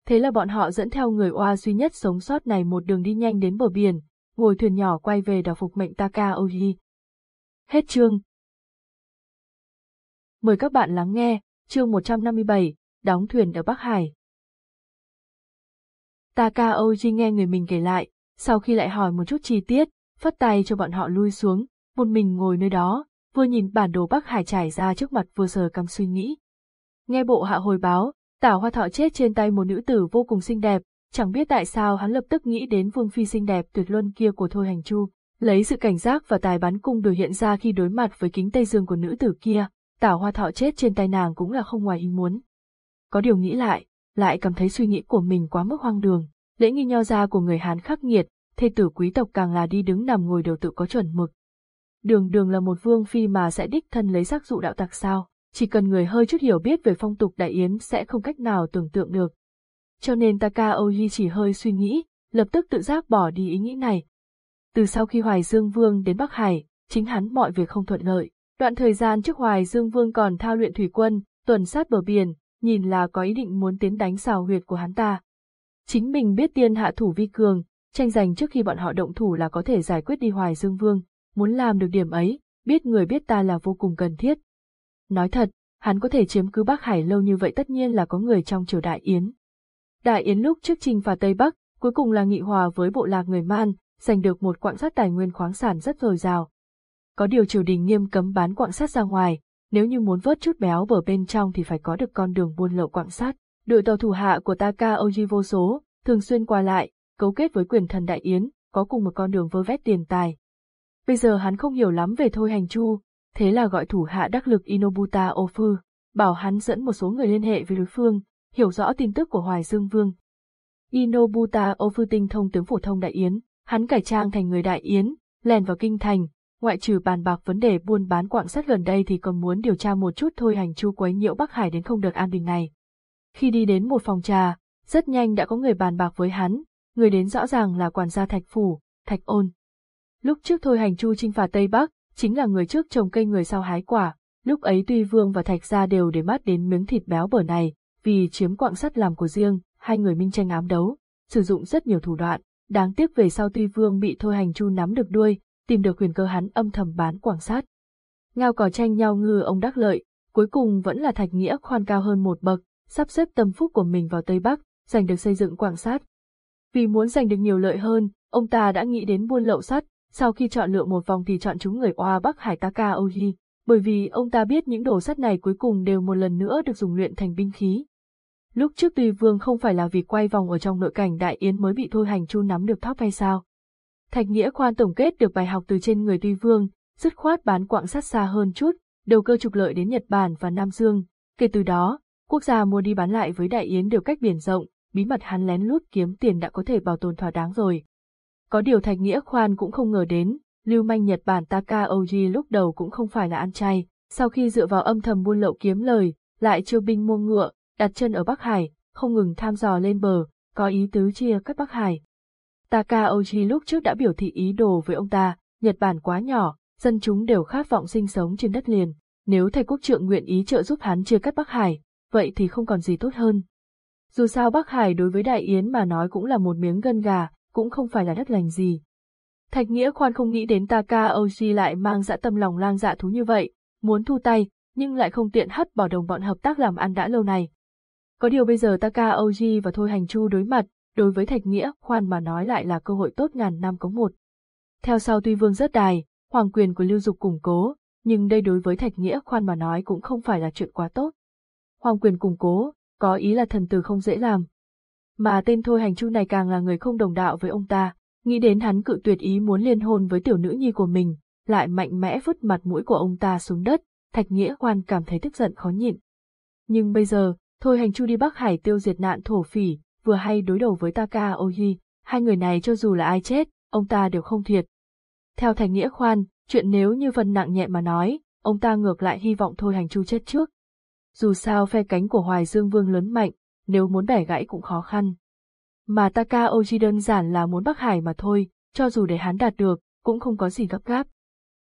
Thế là bọn họ dẫn theo người oa duy nhất sống sót này một đường đi nhanh đến bờ biển, ngồi thuyền nhỏ quay về đảo phục mệnh Taka Oji. Hết chương. Mời các bạn lắng nghe, chương 157, đóng thuyền ở Bắc Hải. Taka Oji nghe người mình kể lại, sau khi lại hỏi một chút chi tiết, phất tay cho bọn họ lui xuống, một mình ngồi nơi đó, vừa nhìn bản đồ Bắc Hải trải ra trước mặt vừa sờ cằm suy nghĩ. Nghe bộ hạ hồi báo, Tảo Hoa Thọ chết trên tay một nữ tử vô cùng xinh đẹp, chẳng biết tại sao hắn lập tức nghĩ đến vương phi xinh đẹp tuyệt luân kia của Thôi Hành Chu, lấy sự cảnh giác và tài bắn cung biểu hiện ra khi đối mặt với kính Tây Dương của nữ tử kia, Tảo Hoa Thọ chết trên tay nàng cũng là không ngoài ý muốn. Có điều nghĩ lại, lại cảm thấy suy nghĩ của mình quá mức hoang đường, lễ nghi nho gia của người Hán khắc nghiệt, thê tử quý tộc càng là đi đứng nằm ngồi đều tự có chuẩn mực. Đường đường là một vương phi mà sẽ đích thân lấy sắc dụ đạo tặc sao? chỉ cần người hơi chút hiểu biết về phong tục đại yến sẽ không cách nào tưởng tượng được. Cho nên Taka Oji chỉ hơi suy nghĩ, lập tức tự giác bỏ đi ý nghĩ này. Từ sau khi Hoài Dương Vương đến Bắc Hải, chính hắn mọi việc không thuận lợi. Đoạn thời gian trước Hoài Dương Vương còn thao luyện thủy quân, tuần sát bờ biển, nhìn là có ý định muốn tiến đánh xào huyệt của hắn ta. Chính mình biết tiên hạ thủ vi cường, tranh giành trước khi bọn họ động thủ là có thể giải quyết đi Hoài Dương Vương, muốn làm được điểm ấy, biết người biết ta là vô cùng cần thiết, Nói thật, hắn có thể chiếm cứ Bắc Hải lâu như vậy tất nhiên là có người trong triều Đại Yến. Đại Yến lúc trước trình phạt Tây Bắc, cuối cùng là nghị hòa với bộ lạc người Man, giành được một quạng sắt tài nguyên khoáng sản rất dồi dào. Có điều triều đình nghiêm cấm bán quạng sắt ra ngoài, nếu như muốn vớt chút béo bở bên trong thì phải có được con đường buôn lậu quạng sắt. Đội tàu thủ hạ của Taka Oji vô số, thường xuyên qua lại, cấu kết với quyền thần Đại Yến, có cùng một con đường vơ vét tiền tài. Bây giờ hắn không hiểu lắm về Thôi Hành Chu, thế là gọi thủ hạ đắc lực Inobuta Ofu, bảo hắn dẫn một số người liên hệ với đối phương, hiểu rõ tin tức của Hoài Dương Vương. Inobuta Ofu tinh thông tướng phổ thông Đại Yến, hắn cải trang thành người Đại Yến, lèn vào kinh thành, ngoại trừ bàn bạc vấn đề buôn bán quạng sắt gần đây thì còn muốn điều tra một chút thôi hành chu quấy nhiễu Bắc Hải đến không được an bình này. Khi đi đến một phòng trà, rất nhanh đã có người bàn bạc với hắn, người đến rõ ràng là quản gia Thạch Phủ, Thạch Ôn. Lúc trước thôi hành chu chinh phạt Tây Bắc, chính là người trước trồng cây người sau hái quả, lúc ấy tuy Vương và Thạch gia đều để mắt đến miếng thịt béo bở này, vì chiếm quạng sắt làm của riêng, hai người minh tranh ám đấu, sử dụng rất nhiều thủ đoạn, đáng tiếc về sau tuy Vương bị Thôi Hành Chu nắm được đuôi, tìm được quyền cơ hắn âm thầm bán quảng sắt. Ngao cò tranh nhau ngư ông đắc lợi, cuối cùng vẫn là Thạch Nghĩa khoan cao hơn một bậc, sắp xếp tâm phúc của mình vào Tây Bắc, giành được xây dựng quạng sắt. Vì muốn giành được nhiều lợi hơn, ông ta đã nghĩ đến buôn lậu sắt, sau khi chọn lựa một vòng thì chọn chúng người Oa Bắc Hải Taka Oji, bởi vì ông ta biết những đồ sắt này cuối cùng đều một lần nữa được dùng luyện thành binh khí. Lúc trước Tùy Vương không phải là vì quay vòng ở trong nội cảnh Đại Yến mới bị Thôi Hành Chu nắm được thóc hay sao? Thạch Nghĩa khoan tổng kết được bài học từ trên người Tuy Vương, dứt khoát bán quạng sắt xa hơn chút, đầu cơ trục lợi đến Nhật Bản và Nam Dương. Kể từ đó, quốc gia mua đi bán lại với Đại Yến đều cách biển rộng, bí mật hắn lén lút kiếm tiền đã có thể bảo tồn thỏa đáng rồi. Có điều Thạch Nghĩa Khoan cũng không ngờ đến, lưu manh Nhật Bản Taka Oji lúc đầu cũng không phải là ăn chay, sau khi dựa vào âm thầm buôn lậu kiếm lời, lại chiêu binh mua ngựa, đặt chân ở Bắc Hải, không ngừng tham dò lên bờ, có ý tứ chia cắt Bắc Hải. Taka Oji lúc trước đã biểu thị ý đồ với ông ta, Nhật Bản quá nhỏ, dân chúng đều khát vọng sinh sống trên đất liền, nếu thầy quốc trượng nguyện ý trợ giúp hắn chia cắt Bắc Hải, vậy thì không còn gì tốt hơn. Dù sao Bắc Hải đối với Đại Yến mà nói cũng là một miếng gân gà, cũng không phải là đất lành gì. Thạch Nghĩa khoan không nghĩ đến Takaoji lại mang dã tâm lòng lang dạ thú như vậy, muốn thu tay, nhưng lại không tiện hất bỏ đồng bọn hợp tác làm ăn đã lâu này. Có điều bây giờ Takaoji và Thôi Hành Chu đối mặt, đối với Thạch Nghĩa khoan mà nói lại là cơ hội tốt ngàn năm có một. Theo sau tuy vương rất đài, hoàng quyền của Lưu Dục củng cố, nhưng đây đối với Thạch Nghĩa khoan mà nói cũng không phải là chuyện quá tốt. Hoàng quyền củng cố, có ý là thần tử không dễ làm. Mà tên Thôi Hành Chu này càng là người không đồng đạo với ông ta, nghĩ đến hắn cự tuyệt ý muốn liên hôn với tiểu nữ nhi của mình, lại mạnh mẽ vứt mặt mũi của ông ta xuống đất, Thạch Nghĩa Quan cảm thấy tức giận khó nhịn. Nhưng bây giờ, Thôi Hành Chu đi Bắc Hải tiêu diệt nạn thổ phỉ, vừa hay đối đầu với Taka Ohi, hai người này cho dù là ai chết, ông ta đều không thiệt. Theo Thạch Nghĩa Khoan, chuyện nếu như phần nặng nhẹ mà nói, ông ta ngược lại hy vọng Thôi Hành Chu chết trước. Dù sao phe cánh của Hoài Dương Vương lớn mạnh, nếu muốn bẻ gãy cũng khó khăn. Mà Taka Oji đơn giản là muốn Bắc Hải mà thôi, cho dù để hắn đạt được, cũng không có gì gấp gáp.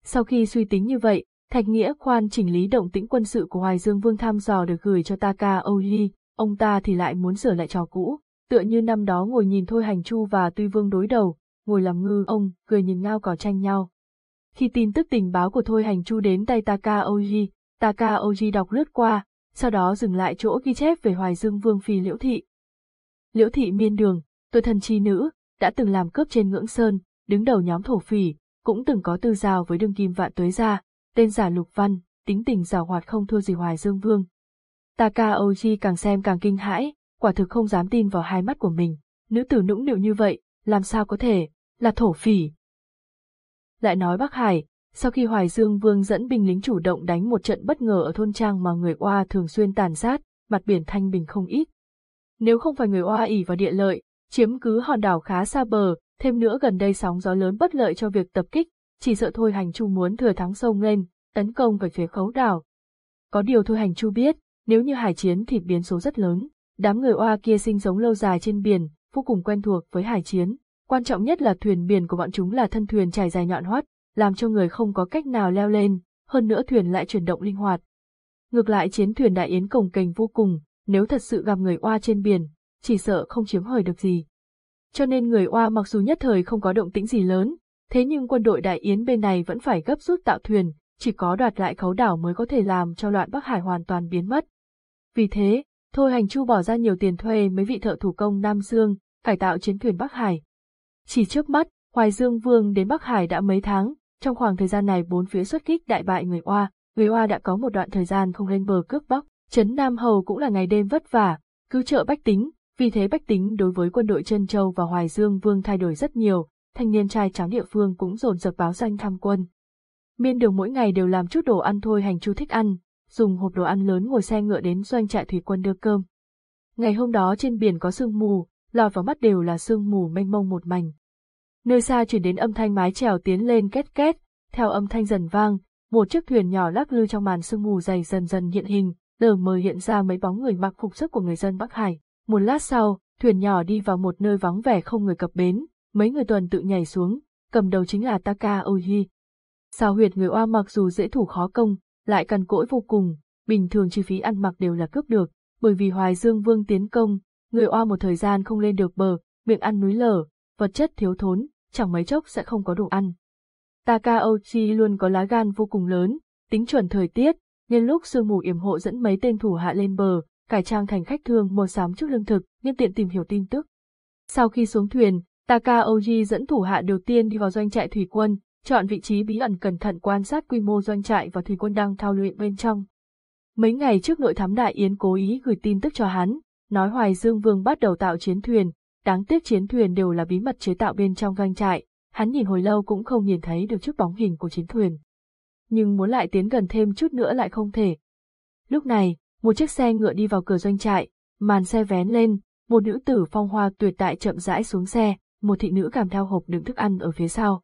Sau khi suy tính như vậy, Thạch Nghĩa khoan chỉnh lý động tĩnh quân sự của Hoài Dương Vương thăm dò được gửi cho Taka Oji, ông ta thì lại muốn sửa lại trò cũ, tựa như năm đó ngồi nhìn Thôi Hành Chu và Tuy Vương đối đầu, ngồi làm ngư ông, cười nhìn ngao cỏ tranh nhau. Khi tin tức tình báo của Thôi Hành Chu đến tay Taka Oji, Taka Oji đọc lướt qua, sau đó dừng lại chỗ ghi chép về Hoài Dương Vương Phi Liễu Thị. Liễu Thị miên đường, tôi thần chi nữ, đã từng làm cướp trên ngưỡng sơn, đứng đầu nhóm thổ phỉ, cũng từng có tư giao với đương kim vạn tuế gia, tên giả lục văn, tính tình giàu hoạt không thua gì Hoài Dương Vương. Takaoji càng xem càng kinh hãi, quả thực không dám tin vào hai mắt của mình, nữ tử nũng nịu như vậy, làm sao có thể, là thổ phỉ. Lại nói Bắc Hải, sau khi Hoài Dương Vương dẫn binh lính chủ động đánh một trận bất ngờ ở thôn trang mà người Oa thường xuyên tàn sát, mặt biển thanh bình không ít. Nếu không phải người Oa ỉ vào địa lợi, chiếm cứ hòn đảo khá xa bờ, thêm nữa gần đây sóng gió lớn bất lợi cho việc tập kích, chỉ sợ Thôi Hành Chu muốn thừa thắng sông lên, tấn công về phía khấu đảo. Có điều Thôi Hành Chu biết, nếu như hải chiến thì biến số rất lớn, đám người Oa kia sinh sống lâu dài trên biển, vô cùng quen thuộc với hải chiến. Quan trọng nhất là thuyền biển của bọn chúng là thân thuyền trải dài nhọn hoắt, làm cho người không có cách nào leo lên, hơn nữa thuyền lại chuyển động linh hoạt. Ngược lại chiến thuyền đại yến cồng kềnh vô cùng, nếu thật sự gặp người oa trên biển, chỉ sợ không chiếm hời được gì. Cho nên người oa mặc dù nhất thời không có động tĩnh gì lớn, thế nhưng quân đội đại yến bên này vẫn phải gấp rút tạo thuyền, chỉ có đoạt lại khấu đảo mới có thể làm cho loạn Bắc Hải hoàn toàn biến mất. Vì thế, Thôi Hành Chu bỏ ra nhiều tiền thuê mấy vị thợ thủ công Nam Dương, cải tạo chiến thuyền Bắc Hải. Chỉ trước mắt, Hoài Dương Vương đến Bắc Hải đã mấy tháng, trong khoảng thời gian này bốn phía xuất kích đại bại người Oa, người Oa đã có một đoạn thời gian không lên bờ cướp bóc, Trấn Nam Hầu cũng là ngày đêm vất vả, cứu trợ bách tính, vì thế bách tính đối với quân đội Trân Châu và Hoài Dương Vương thay đổi rất nhiều, thanh niên trai tráng địa phương cũng dồn dập báo danh tham quân. Miên đường mỗi ngày đều làm chút đồ ăn thôi hành chu thích ăn, dùng hộp đồ ăn lớn ngồi xe ngựa đến doanh trại thủy quân đưa cơm. Ngày hôm đó trên biển có sương mù, lọt vào mắt đều là sương mù mênh mông một mảnh. Nơi xa chuyển đến âm thanh mái chèo tiến lên két két, theo âm thanh dần vang, một chiếc thuyền nhỏ lắc lư trong màn sương mù dày dần dần hiện hình, lờ mờ hiện ra mấy bóng người mặc phục sức của người dân Bắc Hải. Một lát sau, thuyền nhỏ đi vào một nơi vắng vẻ không người cập bến, mấy người tuần tự nhảy xuống, cầm đầu chính là Taka Oji. Sao huyệt người oa mặc dù dễ thủ khó công, lại cằn cỗi vô cùng, bình thường chi phí ăn mặc đều là cướp được, bởi vì Hoài Dương Vương tiến công, người oa một thời gian không lên được bờ, miệng ăn núi lở, vật chất thiếu thốn, chẳng mấy chốc sẽ không có đồ ăn. Takaochi luôn có lá gan vô cùng lớn, tính chuẩn thời tiết, nhân lúc sương mù yểm hộ dẫn mấy tên thủ hạ lên bờ, cải trang thành khách thương mua sắm chút lương thực, nhân tiện tìm hiểu tin tức. Sau khi xuống thuyền, Takaoji dẫn thủ hạ đầu tiên đi vào doanh trại thủy quân, chọn vị trí bí ẩn cẩn thận quan sát quy mô doanh trại và thủy quân đang thao luyện bên trong. Mấy ngày trước nội thám đại yến cố ý gửi tin tức cho hắn, nói Hoài Dương Vương bắt đầu tạo chiến thuyền, đáng tiếc chiến thuyền đều là bí mật chế tạo bên trong doanh trại, hắn nhìn hồi lâu cũng không nhìn thấy được chút bóng hình của chiến thuyền. Nhưng muốn lại tiến gần thêm chút nữa lại không thể. Lúc này, một chiếc xe ngựa đi vào cửa doanh trại, màn xe vén lên, một nữ tử phong hoa tuyệt đại chậm rãi xuống xe, một thị nữ cảm theo hộp đựng thức ăn ở phía sau.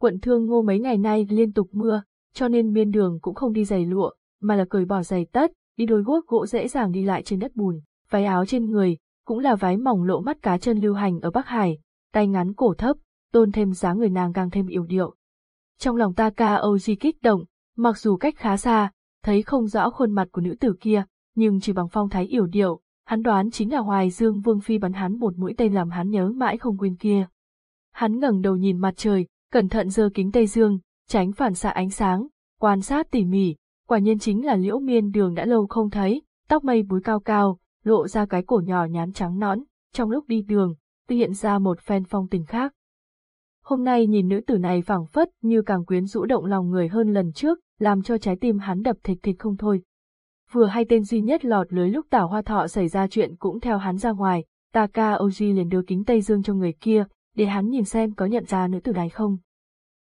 Quận thương ngô mấy ngày nay liên tục mưa, cho nên miên đường cũng không đi giày lụa, mà là cởi bỏ giày tất, đi đôi guốc gỗ dễ dàng đi lại trên đất bùn. váy áo trên người, cũng là váy mỏng lộ mắt cá chân lưu hành ở Bắc Hải, tay ngắn cổ thấp, tôn thêm dáng người nàng càng thêm yểu điệu. Trong lòng Takaoji kích động, mặc dù cách khá xa, thấy không rõ khuôn mặt của nữ tử kia, nhưng chỉ bằng phong thái yểu điệu, hắn đoán chính là Hoài Dương Vương Phi bắn hắn một mũi tên làm hắn nhớ mãi không quên kia. Hắn ngẩng đầu nhìn mặt trời, cẩn thận giơ kính Tây Dương, tránh phản xạ ánh sáng, quan sát tỉ mỉ, quả nhiên chính là liễu miên đường đã lâu không thấy, tóc mây búi cao cao, lộ ra cái cổ nhỏ nhắn trắng nõn, trong lúc đi đường, tuy hiện ra một phen phong tình khác. Hôm nay nhìn nữ tử này phảng phất như càng quyến rũ động lòng người hơn lần trước, làm cho trái tim hắn đập thịch thịch không thôi. Vừa hay tên duy nhất lọt lưới lúc tảo hoa thọ xảy ra chuyện cũng theo hắn ra ngoài, Taka Oji liền đưa kính Tây Dương cho người kia, để hắn nhìn xem có nhận ra nữ tử này không.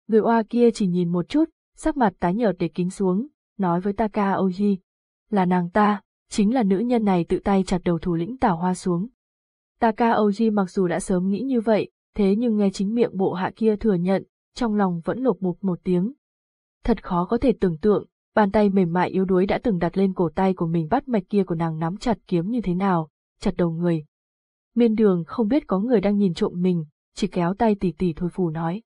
Người oa kia chỉ nhìn một chút, sắc mặt tái nhợt để kính xuống, nói với Taka Oji. Là nàng ta, chính là nữ nhân này tự tay chặt đầu thủ lĩnh tảo hoa xuống. Taka Oji mặc dù đã sớm nghĩ như vậy, thế nhưng nghe chính miệng bộ hạ kia thừa nhận, trong lòng vẫn lột bục một tiếng. Thật khó có thể tưởng tượng, bàn tay mềm mại yếu đuối đã từng đặt lên cổ tay của mình bắt mạch kia của nàng nắm chặt kiếm như thế nào, chặt đầu người. Miên đường không biết có người đang nhìn trộm mình, chỉ kéo tay tỷ tỷ thôi phù nói.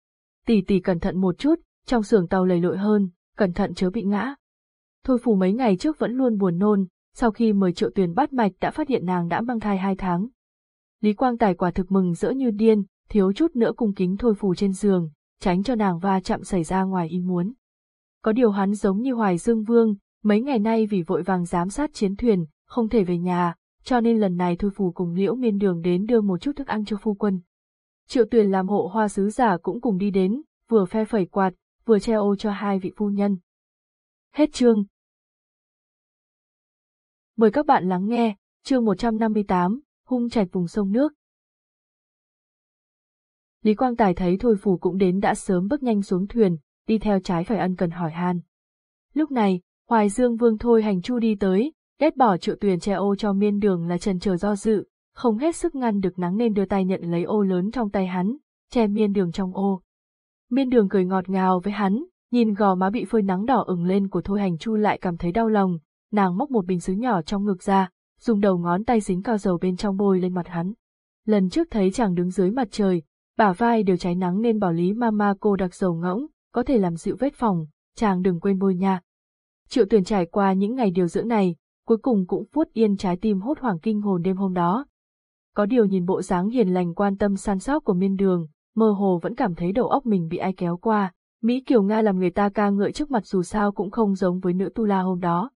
Tỷ tỷ cẩn thận một chút, trong xưởng tàu lầy lội hơn, cẩn thận chớ bị ngã. Thôi phù mấy ngày trước vẫn luôn buồn nôn, sau khi mời triệu tuyền bắt mạch đã phát hiện nàng đã mang thai hai tháng. Lý Quang Tài quả thực mừng rỡ như điên, thiếu chút nữa cung kính thôi phù trên giường, tránh cho nàng va chạm xảy ra ngoài ý muốn. Có điều hắn giống như Hoài Dương Vương, mấy ngày nay vì vội vàng giám sát chiến thuyền, không thể về nhà, cho nên lần này thôi phù cùng liễu miên đường đến đưa một chút thức ăn cho phu quân. Triệu tuyền làm hộ hoa sứ giả cũng cùng đi đến, vừa phe phẩy quạt, vừa che ô cho hai vị phu nhân. Hết chương. Mời các bạn lắng nghe, chương 158, hung trạch vùng sông nước. Lý Quang Tài thấy Thôi Phủ cũng đến đã sớm bước nhanh xuống thuyền, đi theo trái phải ân cần hỏi han. Lúc này, Hoài Dương Vương Thôi hành chu đi tới, ghét bỏ triệu tuyền che ô cho miên đường là trần chờ do dự, không hết sức ngăn được nắng nên đưa tay nhận lấy ô lớn trong tay hắn, che miên đường trong ô. Miên đường cười ngọt ngào với hắn, nhìn gò má bị phơi nắng đỏ ửng lên của Thôi hành chu lại cảm thấy đau lòng, nàng móc một bình xứ nhỏ trong ngực ra, dùng đầu ngón tay dính cao dầu bên trong bôi lên mặt hắn. Lần trước thấy chàng đứng dưới mặt trời, bả vai đều cháy nắng nên bảo lý mama cô đặc dầu ngỗng, có thể làm dịu vết phòng, chàng đừng quên bôi nha. Triệu tuyển trải qua những ngày điều dưỡng này, cuối cùng cũng vuốt yên trái tim hốt hoảng kinh hồn đêm hôm đó. Có điều nhìn bộ dáng hiền lành quan tâm săn sóc của miên đường, mơ hồ vẫn cảm thấy đầu óc mình bị ai kéo qua. Mỹ Kiều Nga làm người ta ca ngợi trước mặt dù sao cũng không giống với nữ tu la hôm đó.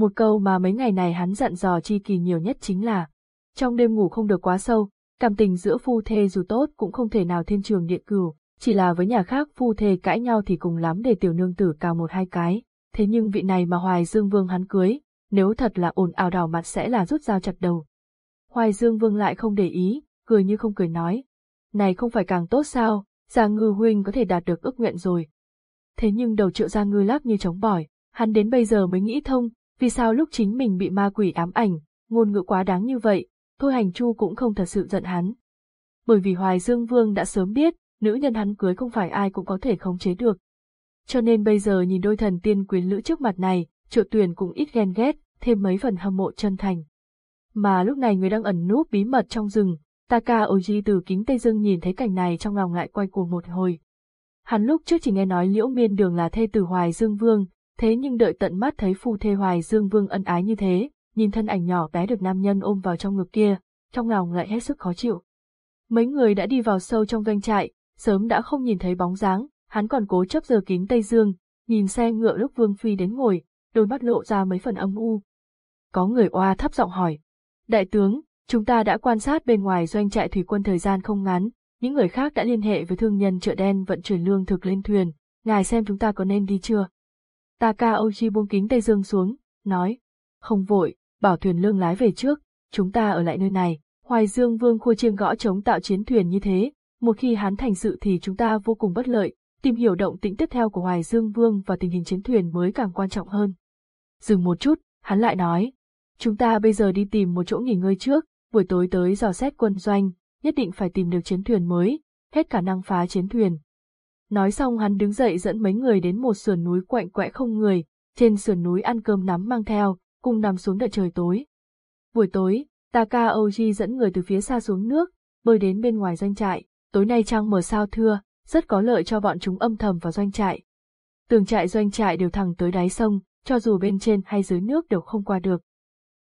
Một câu mà mấy ngày này hắn dặn dò chi kỳ nhiều nhất chính là, trong đêm ngủ không được quá sâu, cảm tình giữa phu thê dù tốt cũng không thể nào thiên trường điện cửu, chỉ là với nhà khác phu thê cãi nhau thì cùng lắm để tiểu nương tử cào một hai cái, thế nhưng vị này mà Hoài Dương Vương hắn cưới, nếu thật là ồn ào đảo mặt sẽ là rút dao chặt đầu. Hoài Dương Vương lại không để ý, cười như không cười nói, này không phải càng tốt sao, Gia Ngư huynh có thể đạt được ước nguyện rồi. Thế nhưng đầu triệu Gia Ngư lắc như trống bỏi, hắn đến bây giờ mới nghĩ thông, vì sao lúc chính mình bị ma quỷ ám ảnh, ngôn ngữ quá đáng như vậy, Thôi Hành Chu cũng không thật sự giận hắn. Bởi vì Hoài Dương Vương đã sớm biết, nữ nhân hắn cưới không phải ai cũng có thể khống chế được. Cho nên bây giờ nhìn đôi thần tiên quyến lữ trước mặt này, triệu tuyển cũng ít ghen ghét, thêm mấy phần hâm mộ chân thành. Mà lúc này người đang ẩn núp bí mật trong rừng, Taka Oji từ kính Tây Dương nhìn thấy cảnh này trong lòng lại quay cuồng một hồi. Hắn lúc trước chỉ nghe nói Liễu Miên Đường là thê tử Hoài Dương Vương, thế nhưng đợi tận mắt thấy phu thê Hoài Dương Vương ân ái như thế, nhìn thân ảnh nhỏ bé được nam nhân ôm vào trong ngực kia, trong lòng lại hết sức khó chịu. Mấy người đã đi vào sâu trong doanh trại, sớm đã không nhìn thấy bóng dáng, hắn còn cố chấp giờ kính Tây Dương, nhìn xe ngựa lúc Vương Phi đến ngồi, đôi mắt lộ ra mấy phần âm u. Có người oa thấp giọng hỏi. Đại tướng, chúng ta đã quan sát bên ngoài doanh trại thủy quân thời gian không ngắn, những người khác đã liên hệ với thương nhân chợ đen vận chuyển lương thực lên thuyền, ngài xem chúng ta có nên đi chưa? Takaoji buông kính Tây Dương xuống, nói, không vội, bảo thuyền lương lái về trước, chúng ta ở lại nơi này. Hoài Dương Vương khua chiêng gõ chống tạo chiến thuyền như thế, một khi hắn thành sự thì chúng ta vô cùng bất lợi, tìm hiểu động tĩnh tiếp theo của Hoài Dương Vương và tình hình chiến thuyền mới càng quan trọng hơn. Dừng một chút, hắn lại nói, chúng ta bây giờ đi tìm một chỗ nghỉ ngơi trước, buổi tối tới dò xét quân doanh, nhất định phải tìm được chiến thuyền mới, hết khả năng phá chiến thuyền. Nói xong hắn đứng dậy dẫn mấy người đến một sườn núi quạnh quẽ không người, trên sườn núi ăn cơm nắm mang theo, cùng nằm xuống đợi trời tối. Buổi tối, Takaoji dẫn người từ phía xa xuống nước, bơi đến bên ngoài doanh trại, tối nay trăng mờ sao thưa, rất có lợi cho bọn chúng âm thầm vào doanh trại. Tường trại doanh trại đều thẳng tới đáy sông, cho dù bên trên hay dưới nước đều không qua được.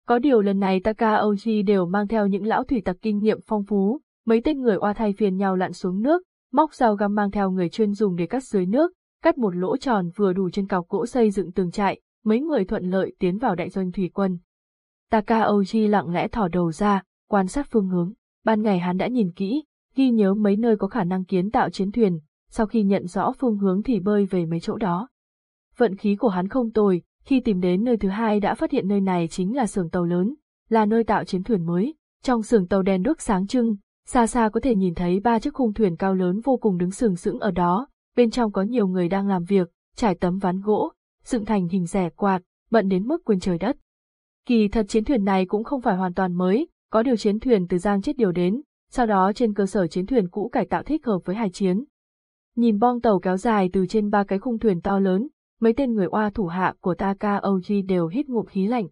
Có điều lần này Takaoji đều mang theo những lão thủy tặc kinh nghiệm phong phú, mấy tên người oa thay phiền nhau lặn xuống nước, móc dao găm mang theo người chuyên dùng để cắt dưới nước, cắt một lỗ tròn vừa đủ trên cọc gỗ xây dựng tường trại, mấy người thuận lợi tiến vào đại doanh thủy quân. Takaoji lặng lẽ thỏ đầu ra, quan sát phương hướng, ban ngày hắn đã nhìn kỹ, ghi nhớ mấy nơi có khả năng kiến tạo chiến thuyền, sau khi nhận rõ phương hướng thì bơi về mấy chỗ đó. Vận khí của hắn không tồi, khi tìm đến nơi thứ hai đã phát hiện nơi này chính là xưởng tàu lớn, là nơi tạo chiến thuyền mới. Trong xưởng tàu đèn đuốc sáng trưng, xa xa có thể nhìn thấy ba chiếc khung thuyền cao lớn vô cùng đứng sừng sững ở đó, bên trong có nhiều người đang làm việc, trải tấm ván gỗ, dựng thành hình rẻ quạt, bận đến mức quên trời đất. Kỳ thật chiến thuyền này cũng không phải hoàn toàn mới, có điều chiến thuyền từ Giang chết điều đến, sau đó trên cơ sở chiến thuyền cũ cải tạo thích hợp với hải chiến. Nhìn bong tàu kéo dài từ trên ba cái khung thuyền to lớn, mấy tên người oa thủ hạ của Taka Oji đều hít ngụm khí lạnh.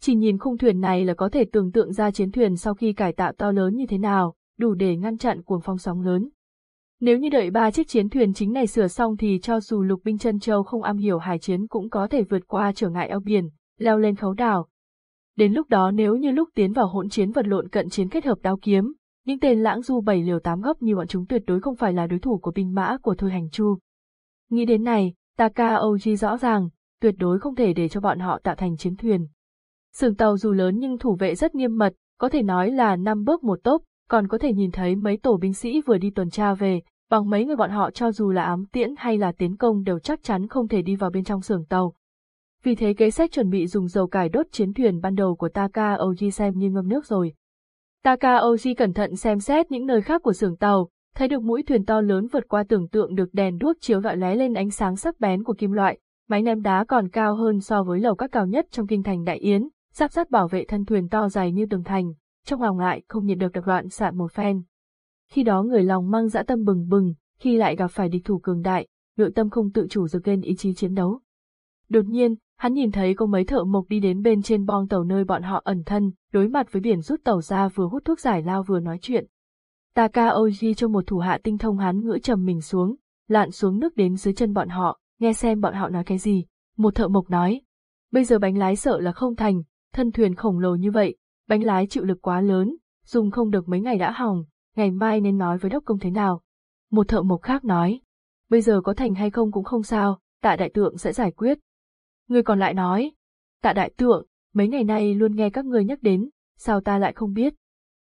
Chỉ nhìn khung thuyền này là có thể tưởng tượng ra chiến thuyền sau khi cải tạo to lớn như thế nào, đủ để ngăn chặn cuồng phong sóng lớn. Nếu như đợi ba chiếc chiến thuyền chính này sửa xong thì cho dù lục binh chân châu không am hiểu hải chiến cũng có thể vượt qua trở ngại eo biển, leo lên khấu đảo. Đến lúc đó nếu như lúc tiến vào hỗn chiến vật lộn cận chiến kết hợp đao kiếm, những tên lãng du bảy liều tám gấp như bọn chúng tuyệt đối không phải là đối thủ của binh mã của Thôi Hành Chu. Nghĩ đến này, Taka Oji rõ ràng, tuyệt đối không thể để cho bọn họ tạo thành chiến thuyền. Sườn tàu dù lớn nhưng thủ vệ rất nghiêm mật, có thể nói là năm bước một tốc, còn có thể nhìn thấy mấy tổ binh sĩ vừa đi tuần tra về, bằng mấy người bọn họ cho dù là ám tiễn hay là tiến công đều chắc chắn không thể đi vào bên trong xưởng tàu. Vì thế kế sách chuẩn bị dùng dầu cải đốt chiến thuyền ban đầu của Taka Oji xem như ngâm nước rồi. Taka Oji cẩn thận xem xét những nơi khác của xưởng tàu, thấy được mũi thuyền to lớn vượt qua tưởng tượng được đèn đuốc chiếu rọi lóe lên ánh sáng sắc bén của kim loại, máy ném đá còn cao hơn so với lầu các cao nhất trong kinh thành Đại Yến, giáp sát bảo vệ thân thuyền to dài như tường thành, trong lòng lại không nhịn được đập loạn xạ một phen. Khi đó người lòng mang dã tâm bừng bừng, khi lại gặp phải địch thủ cường đại, nội tâm không tự chủ dược lên ý chí chiến đấu. Đột nhiên, hắn nhìn thấy có mấy thợ mộc đi đến bên trên bong tàu nơi bọn họ ẩn thân, đối mặt với biển rút tàu ra vừa hút thuốc giải lao vừa nói chuyện. Takaoji cho một thủ hạ tinh thông hắn ngữ trầm mình xuống, lặn xuống nước đến dưới chân bọn họ, nghe xem bọn họ nói cái gì. Một thợ mộc nói, bây giờ bánh lái sợ là không thành, thân thuyền khổng lồ như vậy, bánh lái chịu lực quá lớn, dùng không được mấy ngày đã hỏng, ngày mai nên nói với đốc công thế nào. Một thợ mộc khác nói, bây giờ có thành hay không cũng không sao, tạ đại tượng sẽ giải quyết. Người còn lại nói, tạ đại tượng, mấy ngày nay luôn nghe các người nhắc đến, sao ta lại không biết.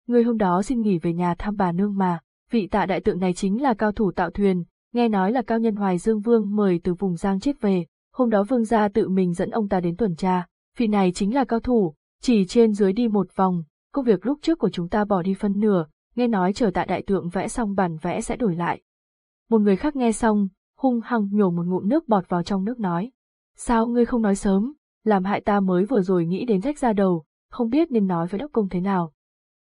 Người hôm đó xin nghỉ về nhà thăm bà nương mà, vị tạ đại tượng này chính là cao thủ tạo thuyền, nghe nói là cao nhân Hoài Dương Vương mời từ vùng Giang chết về, hôm đó Vương gia tự mình dẫn ông ta đến tuần tra, vị này chính là cao thủ, chỉ trên dưới đi một vòng, công việc lúc trước của chúng ta bỏ đi phân nửa, nghe nói chờ tạ đại tượng vẽ xong bản vẽ sẽ đổi lại. Một người khác nghe xong, hung hăng nhổ một ngụm nước bọt vào trong nước nói. Sao ngươi không nói sớm, làm hại ta mới vừa rồi nghĩ đến rách ra đầu, không biết nên nói với đốc công thế nào.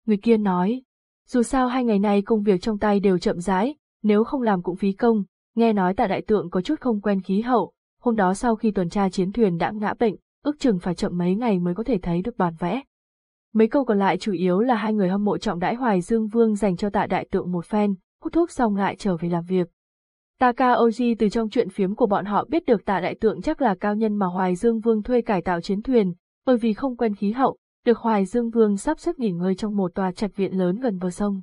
Người kia nói, dù sao hai ngày nay công việc trong tay đều chậm rãi, nếu không làm cũng phí công, nghe nói tạ đại tượng có chút không quen khí hậu, hôm đó sau khi tuần tra chiến thuyền đã ngã bệnh, ước chừng phải chậm mấy ngày mới có thể thấy được bản vẽ. Mấy câu còn lại chủ yếu là hai người hâm mộ trọng đãi Hoài Dương Vương dành cho tạ đại tượng một phen, hút thuốc xong lại trở về làm việc. Takaoji từ trong chuyện phiếm của bọn họ biết được tạ đại tượng chắc là cao nhân mà Hoài Dương Vương thuê cải tạo chiến thuyền, bởi vì không quen khí hậu, được Hoài Dương Vương sắp xếp nghỉ ngơi trong một tòa trạch viện lớn gần bờ sông.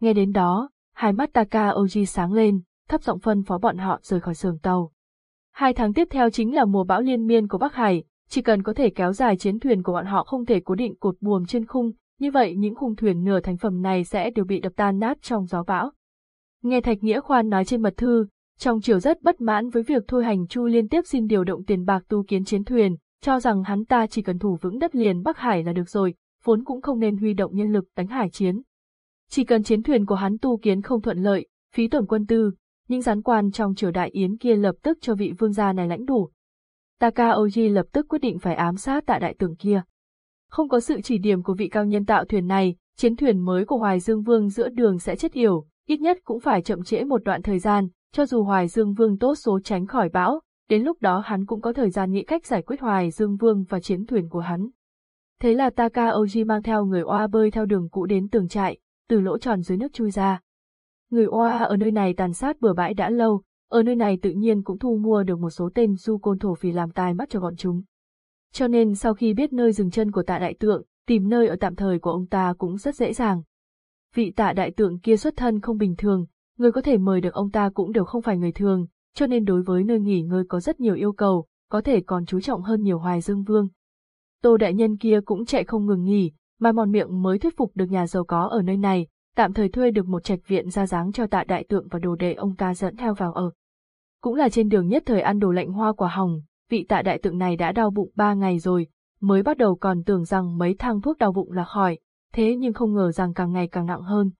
Nghe đến đó, hai mắt Takaoji sáng lên, thấp giọng phân phó bọn họ rời khỏi sườn tàu. Hai tháng tiếp theo chính là mùa bão liên miên của Bắc Hải, chỉ cần có thể kéo dài chiến thuyền của bọn họ không thể cố định cột buồm trên khung, như vậy những khung thuyền nửa thành phẩm này sẽ đều bị đập tan nát trong gió bão. Nghe Thạch Nghĩa Khoan nói trên mật thư, trong triều rất bất mãn với việc Thôi Hành Chu liên tiếp xin điều động tiền bạc tu kiến chiến thuyền, cho rằng hắn ta chỉ cần thủ vững đất liền Bắc Hải là được rồi, vốn cũng không nên huy động nhân lực đánh hải chiến. Chỉ cần chiến thuyền của hắn tu kiến không thuận lợi, phí tổn quân tư, những gián quan trong triều đại yến kia lập tức cho vị vương gia này lãnh đủ. Takaoji lập tức quyết định phải ám sát tại đại tường kia. Không có sự chỉ điểm của vị cao nhân tạo thuyền này, chiến thuyền mới của Hoài Dương Vương giữa đường sẽ chết yểu, ít nhất cũng phải chậm trễ một đoạn thời gian, cho dù Hoài Dương Vương tốt số tránh khỏi bão, đến lúc đó hắn cũng có thời gian nghĩ cách giải quyết Hoài Dương Vương và chiến thuyền của hắn. Thế là Takaoji mang theo người oa bơi theo đường cũ đến tường trại, từ lỗ tròn dưới nước chui ra. Người oa ở nơi này tàn sát bừa bãi đã lâu, ở nơi này tự nhiên cũng thu mua được một số tên du côn thổ phỉ làm tai mắt cho bọn chúng. Cho nên sau khi biết nơi dừng chân của tạ đại tượng, tìm nơi ở tạm thời của ông ta cũng rất dễ dàng. Vị tạ đại tượng kia xuất thân không bình thường, người có thể mời được ông ta cũng đều không phải người thường, cho nên đối với nơi nghỉ ngơi có rất nhiều yêu cầu, có thể còn chú trọng hơn nhiều hoài dương vương. Tô đại nhân kia cũng chạy không ngừng nghỉ, mà mòn miệng mới thuyết phục được nhà giàu có ở nơi này, tạm thời thuê được một trạch viện ra dáng cho tạ đại tượng và đồ đệ ông ta dẫn theo vào ở. Cũng là trên đường nhất thời ăn đồ lạnh hoa quả hồng, vị tạ đại tượng này đã đau bụng ba ngày rồi, mới bắt đầu còn tưởng rằng mấy thang thuốc đau bụng là khỏi, thế nhưng không ngờ rằng càng ngày càng nặng hơn.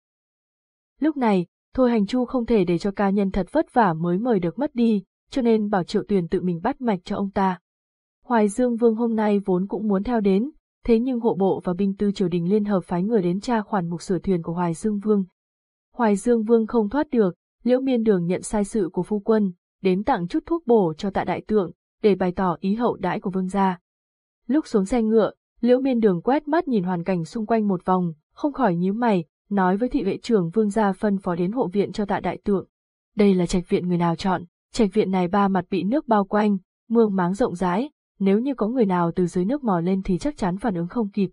Lúc này, Thôi Hành Chu không thể để cho ca nhân thật vất vả mới mời được mất đi, cho nên bảo Triệu Tuyền tự mình bắt mạch cho ông ta. Hoài Dương Vương hôm nay vốn cũng muốn theo đến, thế nhưng hộ bộ và binh tư triều đình liên hợp phái người đến tra khoản mục sửa thuyền của Hoài Dương Vương. Hoài Dương Vương không thoát được, Liễu Miên Đường nhận sai sự của phu quân, đến tặng chút thuốc bổ cho tạ đại tượng, để bày tỏ ý hậu đãi của vương gia. Lúc xuống xe ngựa, Liễu Miên Đường quét mắt nhìn hoàn cảnh xung quanh một vòng, không khỏi nhíu mày, nói với thị vệ trưởng vương gia phân phó đến hộ viện cho tạ đại tượng. Đây là trạch viện người nào chọn, trạch viện này ba mặt bị nước bao quanh, mương máng rộng rãi, nếu như có người nào từ dưới nước mò lên thì chắc chắn phản ứng không kịp.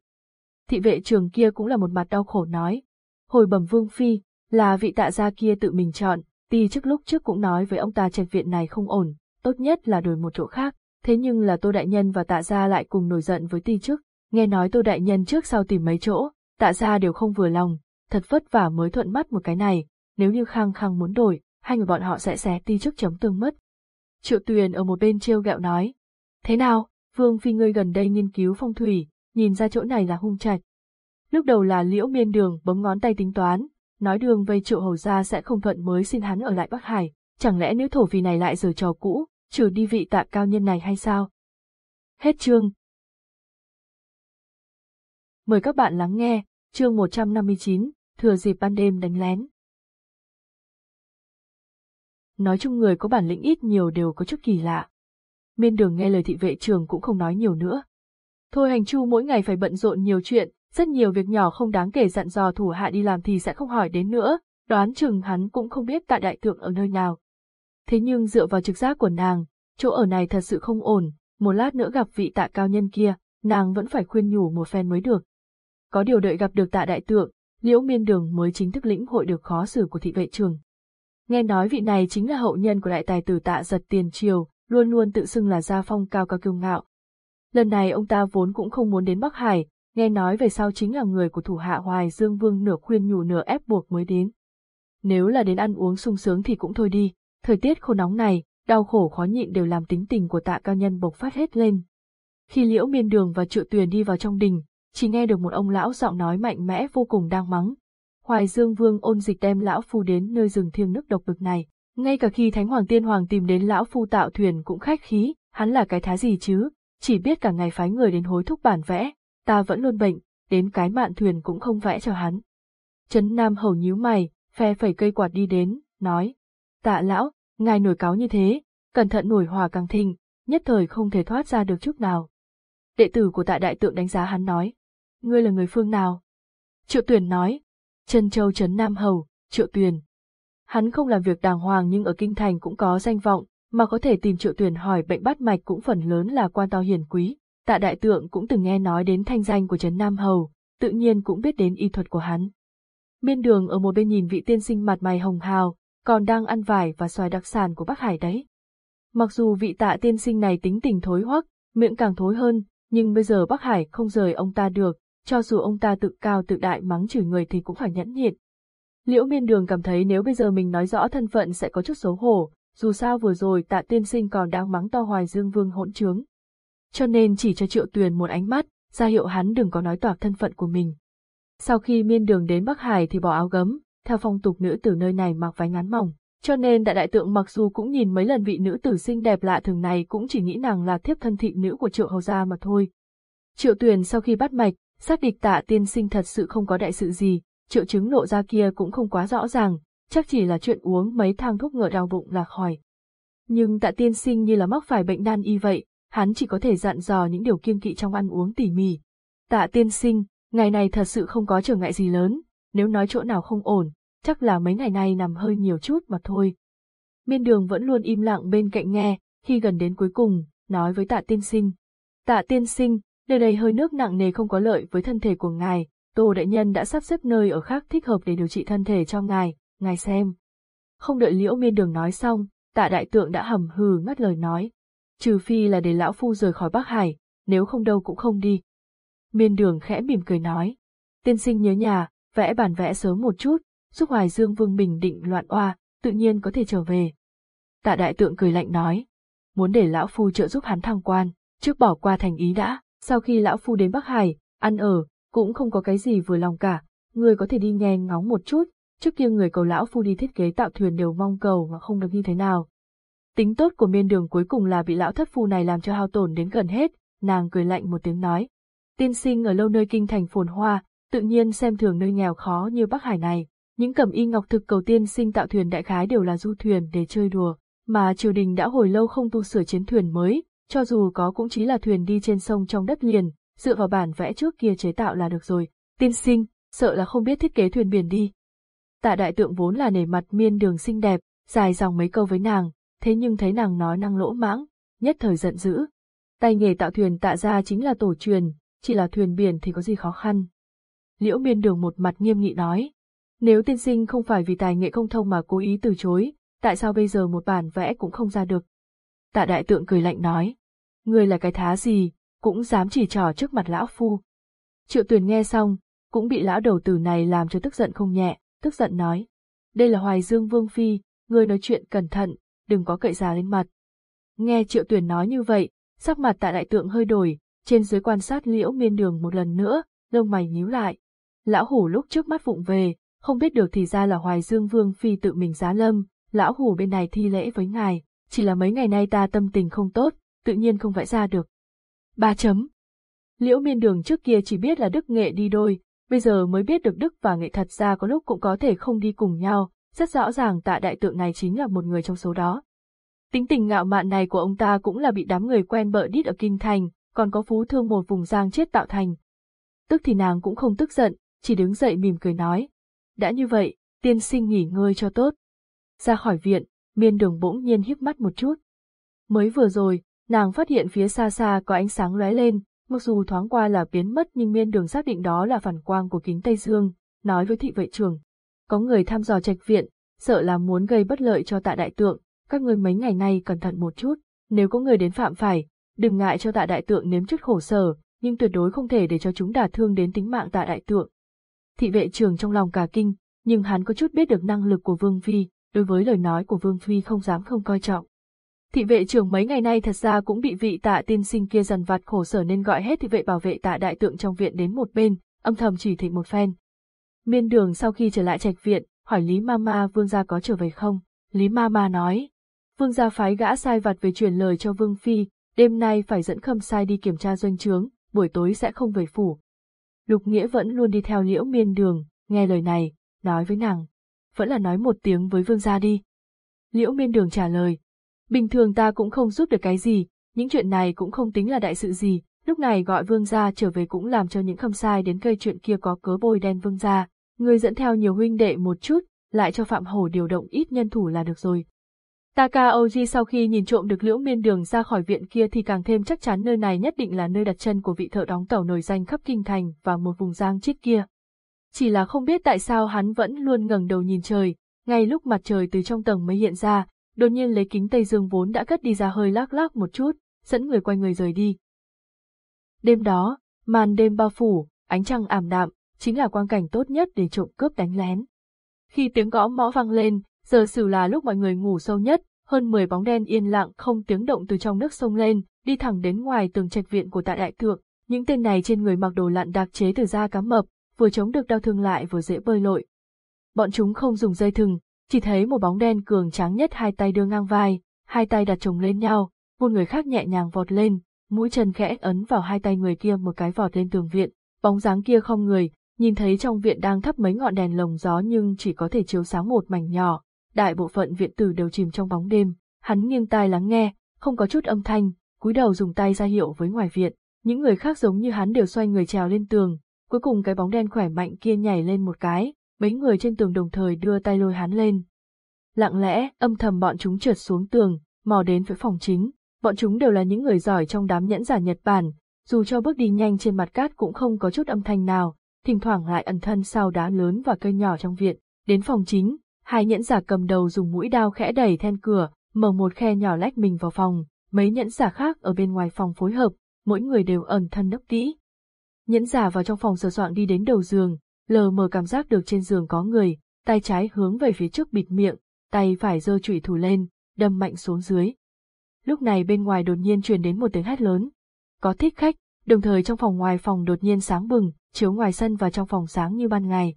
Thị vệ trường kia cũng là một mặt đau khổ nói. Hồi bẩm vương phi, là vị tạ gia kia tự mình chọn, ti trước lúc trước cũng nói với ông ta trạch viện này không ổn, tốt nhất là đổi một chỗ khác, thế nhưng là Tô Đại Nhân và tạ gia lại cùng nổi giận với ti trước, nghe nói Tô Đại Nhân trước sau tìm mấy chỗ, tạ gia đều không vừa lòng, thật vất vả mới thuận mắt một cái này, nếu như khăng khăng muốn đổi, hai người bọn họ sẽ xé ti trước chấm tương mất. Triệu Tuyền ở một bên trêu gẹo nói, Thế nào, Vương Phi ngươi gần đây nghiên cứu phong thủy, nhìn ra chỗ này là hung trạch. Lúc đầu là liễu miên đường bấm ngón tay tính toán, nói đường vây triệu hầu ra sẽ không thuận mới xin hắn ở lại Bắc Hải, chẳng lẽ nếu thổ vì này lại giở trò cũ, trừ đi vị tạ cao nhân này hay sao? Hết chương. Mời các bạn lắng nghe, chương 159, thừa dịp ban đêm đánh lén. Nói chung người có bản lĩnh ít nhiều đều có chút kỳ lạ miên đường nghe lời thị vệ trường cũng không nói nhiều nữa. Thôi hành chu mỗi ngày phải bận rộn nhiều chuyện, rất nhiều việc nhỏ không đáng kể dặn dò thủ hạ đi làm thì sẽ không hỏi đến nữa, đoán chừng hắn cũng không biết tại đại tượng ở nơi nào. Thế nhưng dựa vào trực giác của nàng, chỗ ở này thật sự không ổn, một lát nữa gặp vị tạ cao nhân kia, nàng vẫn phải khuyên nhủ một phen mới được. Có điều đợi gặp được tạ đại tượng, liễu miên đường mới chính thức lĩnh hội được khó xử của thị vệ trường. Nghe nói vị này chính là hậu nhân của đại tài tử tạ giật tiền triều, luôn luôn tự xưng là gia phong cao cao kiêu ngạo. Lần này ông ta vốn cũng không muốn đến Bắc Hải, nghe nói về sau chính là người của thủ hạ Hoài Dương Vương nửa khuyên nhủ nửa ép buộc mới đến. Nếu là đến ăn uống sung sướng thì cũng thôi đi, thời tiết khô nóng này, đau khổ khó nhịn đều làm tính tình của tạ cao nhân bộc phát hết lên. Khi Liễu Miên Đường và Triệu Tuyền đi vào trong đình, chỉ nghe được một ông lão giọng nói mạnh mẽ vô cùng đang mắng. Hoài Dương Vương ôn dịch đem lão phu đến nơi rừng thiêng nước độc bực này. Ngay cả khi Thánh Hoàng Tiên Hoàng tìm đến lão phu tạo thuyền cũng khách khí, hắn là cái thá gì chứ, chỉ biết cả ngày phái người đến hối thúc bản vẽ, ta vẫn luôn bệnh, đến cái mạn thuyền cũng không vẽ cho hắn. Trấn Nam hầu nhíu mày, phe phẩy cây quạt đi đến, nói, tạ lão, ngài nổi cáo như thế, cẩn thận nổi hòa càng thình, nhất thời không thể thoát ra được chút nào. Đệ tử của tạ đại tượng đánh giá hắn nói, ngươi là người phương nào? Triệu tuyển nói, Trân Châu Trấn Nam Hầu, Triệu tuyển. Hắn không làm việc đàng hoàng nhưng ở kinh thành cũng có danh vọng, mà có thể tìm triệu tuyển hỏi bệnh bắt mạch cũng phần lớn là quan to hiền quý. Tạ đại tượng cũng từng nghe nói đến thanh danh của Trấn Nam Hầu, tự nhiên cũng biết đến y thuật của hắn. Miên đường ở một bên nhìn vị tiên sinh mặt mày hồng hào, còn đang ăn vải và xoài đặc sản của Bắc Hải đấy. Mặc dù vị tạ tiên sinh này tính tình thối hoắc, miệng càng thối hơn, nhưng bây giờ Bắc Hải không rời ông ta được, cho dù ông ta tự cao tự đại mắng chửi người thì cũng phải nhẫn nhịn. Liễu miên đường cảm thấy nếu bây giờ mình nói rõ thân phận sẽ có chút xấu hổ, dù sao vừa rồi tạ tiên sinh còn đang mắng to hoài dương vương hỗn trướng. Cho nên chỉ cho triệu tuyền một ánh mắt, ra hiệu hắn đừng có nói toạc thân phận của mình. Sau khi miên đường đến Bắc Hải thì bỏ áo gấm, theo phong tục nữ tử nơi này mặc váy ngắn mỏng, cho nên đại đại tượng mặc dù cũng nhìn mấy lần vị nữ tử xinh đẹp lạ thường này cũng chỉ nghĩ nàng là thiếp thân thị nữ của triệu hầu gia mà thôi. Triệu tuyền sau khi bắt mạch, xác định tạ tiên sinh thật sự không có đại sự gì, triệu chứng lộ ra kia cũng không quá rõ ràng, chắc chỉ là chuyện uống mấy thang thuốc ngựa đau bụng là khỏi. Nhưng tạ tiên sinh như là mắc phải bệnh nan y vậy, hắn chỉ có thể dặn dò những điều kiêng kỵ trong ăn uống tỉ mỉ. Tạ tiên sinh, ngày này thật sự không có trở ngại gì lớn, nếu nói chỗ nào không ổn, chắc là mấy ngày nay nằm hơi nhiều chút mà thôi. Miên đường vẫn luôn im lặng bên cạnh nghe, khi gần đến cuối cùng, nói với tạ tiên sinh. Tạ tiên sinh, nơi đây hơi nước nặng nề không có lợi với thân thể của ngài, Tô Đại Nhân đã sắp xếp nơi ở khác thích hợp để điều trị thân thể cho ngài, ngài xem. Không đợi liễu miên đường nói xong, tạ đại tượng đã hầm hừ ngắt lời nói. Trừ phi là để lão phu rời khỏi Bắc Hải, nếu không đâu cũng không đi. Miên đường khẽ mỉm cười nói. Tiên sinh nhớ nhà, vẽ bản vẽ sớm một chút, giúp Hoài Dương Vương bình định loạn oa, tự nhiên có thể trở về. Tạ đại tượng cười lạnh nói. Muốn để lão phu trợ giúp hắn thăng quan, trước bỏ qua thành ý đã, sau khi lão phu đến Bắc Hải, ăn ở, cũng không có cái gì vừa lòng cả, người có thể đi nghe ngóng một chút, trước kia người cầu lão phu đi thiết kế tạo thuyền đều mong cầu mà không được như thế nào. Tính tốt của miên đường cuối cùng là bị lão thất phu này làm cho hao tổn đến gần hết, nàng cười lạnh một tiếng nói. Tiên sinh ở lâu nơi kinh thành phồn hoa, tự nhiên xem thường nơi nghèo khó như Bắc Hải này. Những cẩm y ngọc thực cầu tiên sinh tạo thuyền đại khái đều là du thuyền để chơi đùa, mà triều đình đã hồi lâu không tu sửa chiến thuyền mới, cho dù có cũng chỉ là thuyền đi trên sông trong đất liền, dựa vào bản vẽ trước kia chế tạo là được rồi. Tiên sinh, sợ là không biết thiết kế thuyền biển đi. Tạ đại tượng vốn là nể mặt miên đường xinh đẹp, dài dòng mấy câu với nàng, thế nhưng thấy nàng nói năng lỗ mãng, nhất thời giận dữ. Tay nghề tạo thuyền tạ ra chính là tổ truyền, chỉ là thuyền biển thì có gì khó khăn. Liễu miên đường một mặt nghiêm nghị nói, nếu tiên sinh không phải vì tài nghệ không thông mà cố ý từ chối, tại sao bây giờ một bản vẽ cũng không ra được? Tạ đại tượng cười lạnh nói, ngươi là cái thá gì, cũng dám chỉ trò trước mặt lão phu. Triệu tuyền nghe xong, cũng bị lão đầu tử này làm cho tức giận không nhẹ, tức giận nói. Đây là Hoài Dương Vương Phi, ngươi nói chuyện cẩn thận, đừng có cậy già lên mặt. Nghe triệu tuyển nói như vậy, sắc mặt tại đại tượng hơi đổi, trên dưới quan sát liễu miên đường một lần nữa, lông mày nhíu lại. Lão hủ lúc trước mắt vụng về, không biết được thì ra là Hoài Dương Vương Phi tự mình giá lâm, lão hủ bên này thi lễ với ngài, chỉ là mấy ngày nay ta tâm tình không tốt, tự nhiên không vẽ ra được. Ba chấm. Liễu miên đường trước kia chỉ biết là đức nghệ đi đôi, bây giờ mới biết được đức và nghệ thật ra có lúc cũng có thể không đi cùng nhau, rất rõ ràng tạ đại tượng này chính là một người trong số đó. Tính tình ngạo mạn này của ông ta cũng là bị đám người quen bợ đít ở Kinh Thành, còn có phú thương một vùng giang chết tạo thành. Tức thì nàng cũng không tức giận, chỉ đứng dậy mỉm cười nói. Đã như vậy, tiên sinh nghỉ ngơi cho tốt. Ra khỏi viện, miên đường bỗng nhiên híp mắt một chút. Mới vừa rồi, nàng phát hiện phía xa xa có ánh sáng lóe lên, mặc dù thoáng qua là biến mất nhưng miên đường xác định đó là phản quang của kính Tây Dương, nói với thị vệ trưởng. Có người thăm dò trạch viện, sợ là muốn gây bất lợi cho tạ đại tượng, các người mấy ngày nay cẩn thận một chút, nếu có người đến phạm phải, đừng ngại cho tạ đại tượng nếm chút khổ sở, nhưng tuyệt đối không thể để cho chúng đả thương đến tính mạng tạ đại tượng. Thị vệ trưởng trong lòng cả kinh, nhưng hắn có chút biết được năng lực của Vương Phi, đối với lời nói của Vương Phi không dám không coi trọng. Thị vệ trưởng mấy ngày nay thật ra cũng bị vị tạ tiên sinh kia dần vặt khổ sở nên gọi hết thị vệ bảo vệ tạ đại tượng trong viện đến một bên, âm thầm chỉ thị một phen. Miên đường sau khi trở lại trạch viện, hỏi Lý Mama vương gia có trở về không? Lý Mama nói. Vương gia phái gã sai vặt về truyền lời cho Vương Phi, đêm nay phải dẫn khâm sai đi kiểm tra doanh trướng, buổi tối sẽ không về phủ. Lục Nghĩa vẫn luôn đi theo liễu miên đường, nghe lời này, nói với nàng. Vẫn là nói một tiếng với vương gia đi. Liễu miên đường trả lời, Bình thường ta cũng không giúp được cái gì, những chuyện này cũng không tính là đại sự gì, lúc này gọi vương gia trở về cũng làm cho những khâm sai đến cây chuyện kia có cớ bôi đen vương gia, người dẫn theo nhiều huynh đệ một chút, lại cho Phạm Hổ điều động ít nhân thủ là được rồi. Takaoji sau khi nhìn trộm được liễu miên đường ra khỏi viện kia thì càng thêm chắc chắn nơi này nhất định là nơi đặt chân của vị thợ đóng tàu nổi danh khắp kinh thành và một vùng giang chết kia. Chỉ là không biết tại sao hắn vẫn luôn ngẩng đầu nhìn trời, ngay lúc mặt trời từ trong tầng mới hiện ra, đột nhiên lấy kính Tây Dương vốn đã cất đi ra hơi lác lác một chút, dẫn người quay người rời đi. Đêm đó, màn đêm bao phủ, ánh trăng ảm đạm, chính là quang cảnh tốt nhất để trộm cướp đánh lén. Khi tiếng gõ mõ vang lên, giờ xử là lúc mọi người ngủ sâu nhất, hơn 10 bóng đen yên lặng không tiếng động từ trong nước sông lên, đi thẳng đến ngoài tường trạch viện của tạ đại thượng. Những tên này trên người mặc đồ lặn đặc chế từ da cá mập, vừa chống được đau thương lại vừa dễ bơi lội. Bọn chúng không dùng dây thừng, chỉ thấy một bóng đen cường tráng nhất hai tay đưa ngang vai, hai tay đặt chồng lên nhau, một người khác nhẹ nhàng vọt lên, mũi chân khẽ ấn vào hai tay người kia một cái vọt lên tường viện, bóng dáng kia không người, nhìn thấy trong viện đang thắp mấy ngọn đèn lồng gió nhưng chỉ có thể chiếu sáng một mảnh nhỏ, đại bộ phận viện tử đều chìm trong bóng đêm, hắn nghiêng tai lắng nghe, không có chút âm thanh, cúi đầu dùng tay ra hiệu với ngoài viện, Những người khác giống như hắn đều xoay người trèo lên tường, cuối cùng cái bóng đen khỏe mạnh kia nhảy lên một cái, mấy người trên tường đồng thời đưa tay lôi hắn lên. Lặng lẽ, âm thầm bọn chúng trượt xuống tường, mò đến với phòng chính. Bọn chúng đều là những người giỏi trong đám nhẫn giả Nhật Bản, dù cho bước đi nhanh trên mặt cát cũng không có chút âm thanh nào, thỉnh thoảng lại ẩn thân sau đá lớn và cây nhỏ trong viện. Đến phòng chính, hai nhẫn giả cầm đầu dùng mũi đao khẽ đẩy then cửa, mở một khe nhỏ lách mình vào phòng, mấy nhẫn giả khác ở bên ngoài phòng phối hợp, mỗi người đều ẩn thân nấp kỹ. Nhẫn giả vào trong phòng sờ soạn đi đến đầu giường, lờ mờ cảm giác được trên giường có người, tay trái hướng về phía trước bịt miệng, tay phải giơ chủy thủ lên, đâm mạnh xuống dưới. Lúc này bên ngoài đột nhiên truyền đến một tiếng hét lớn. Có thích khách, đồng thời trong phòng ngoài phòng đột nhiên sáng bừng, chiếu ngoài sân và trong phòng sáng như ban ngày.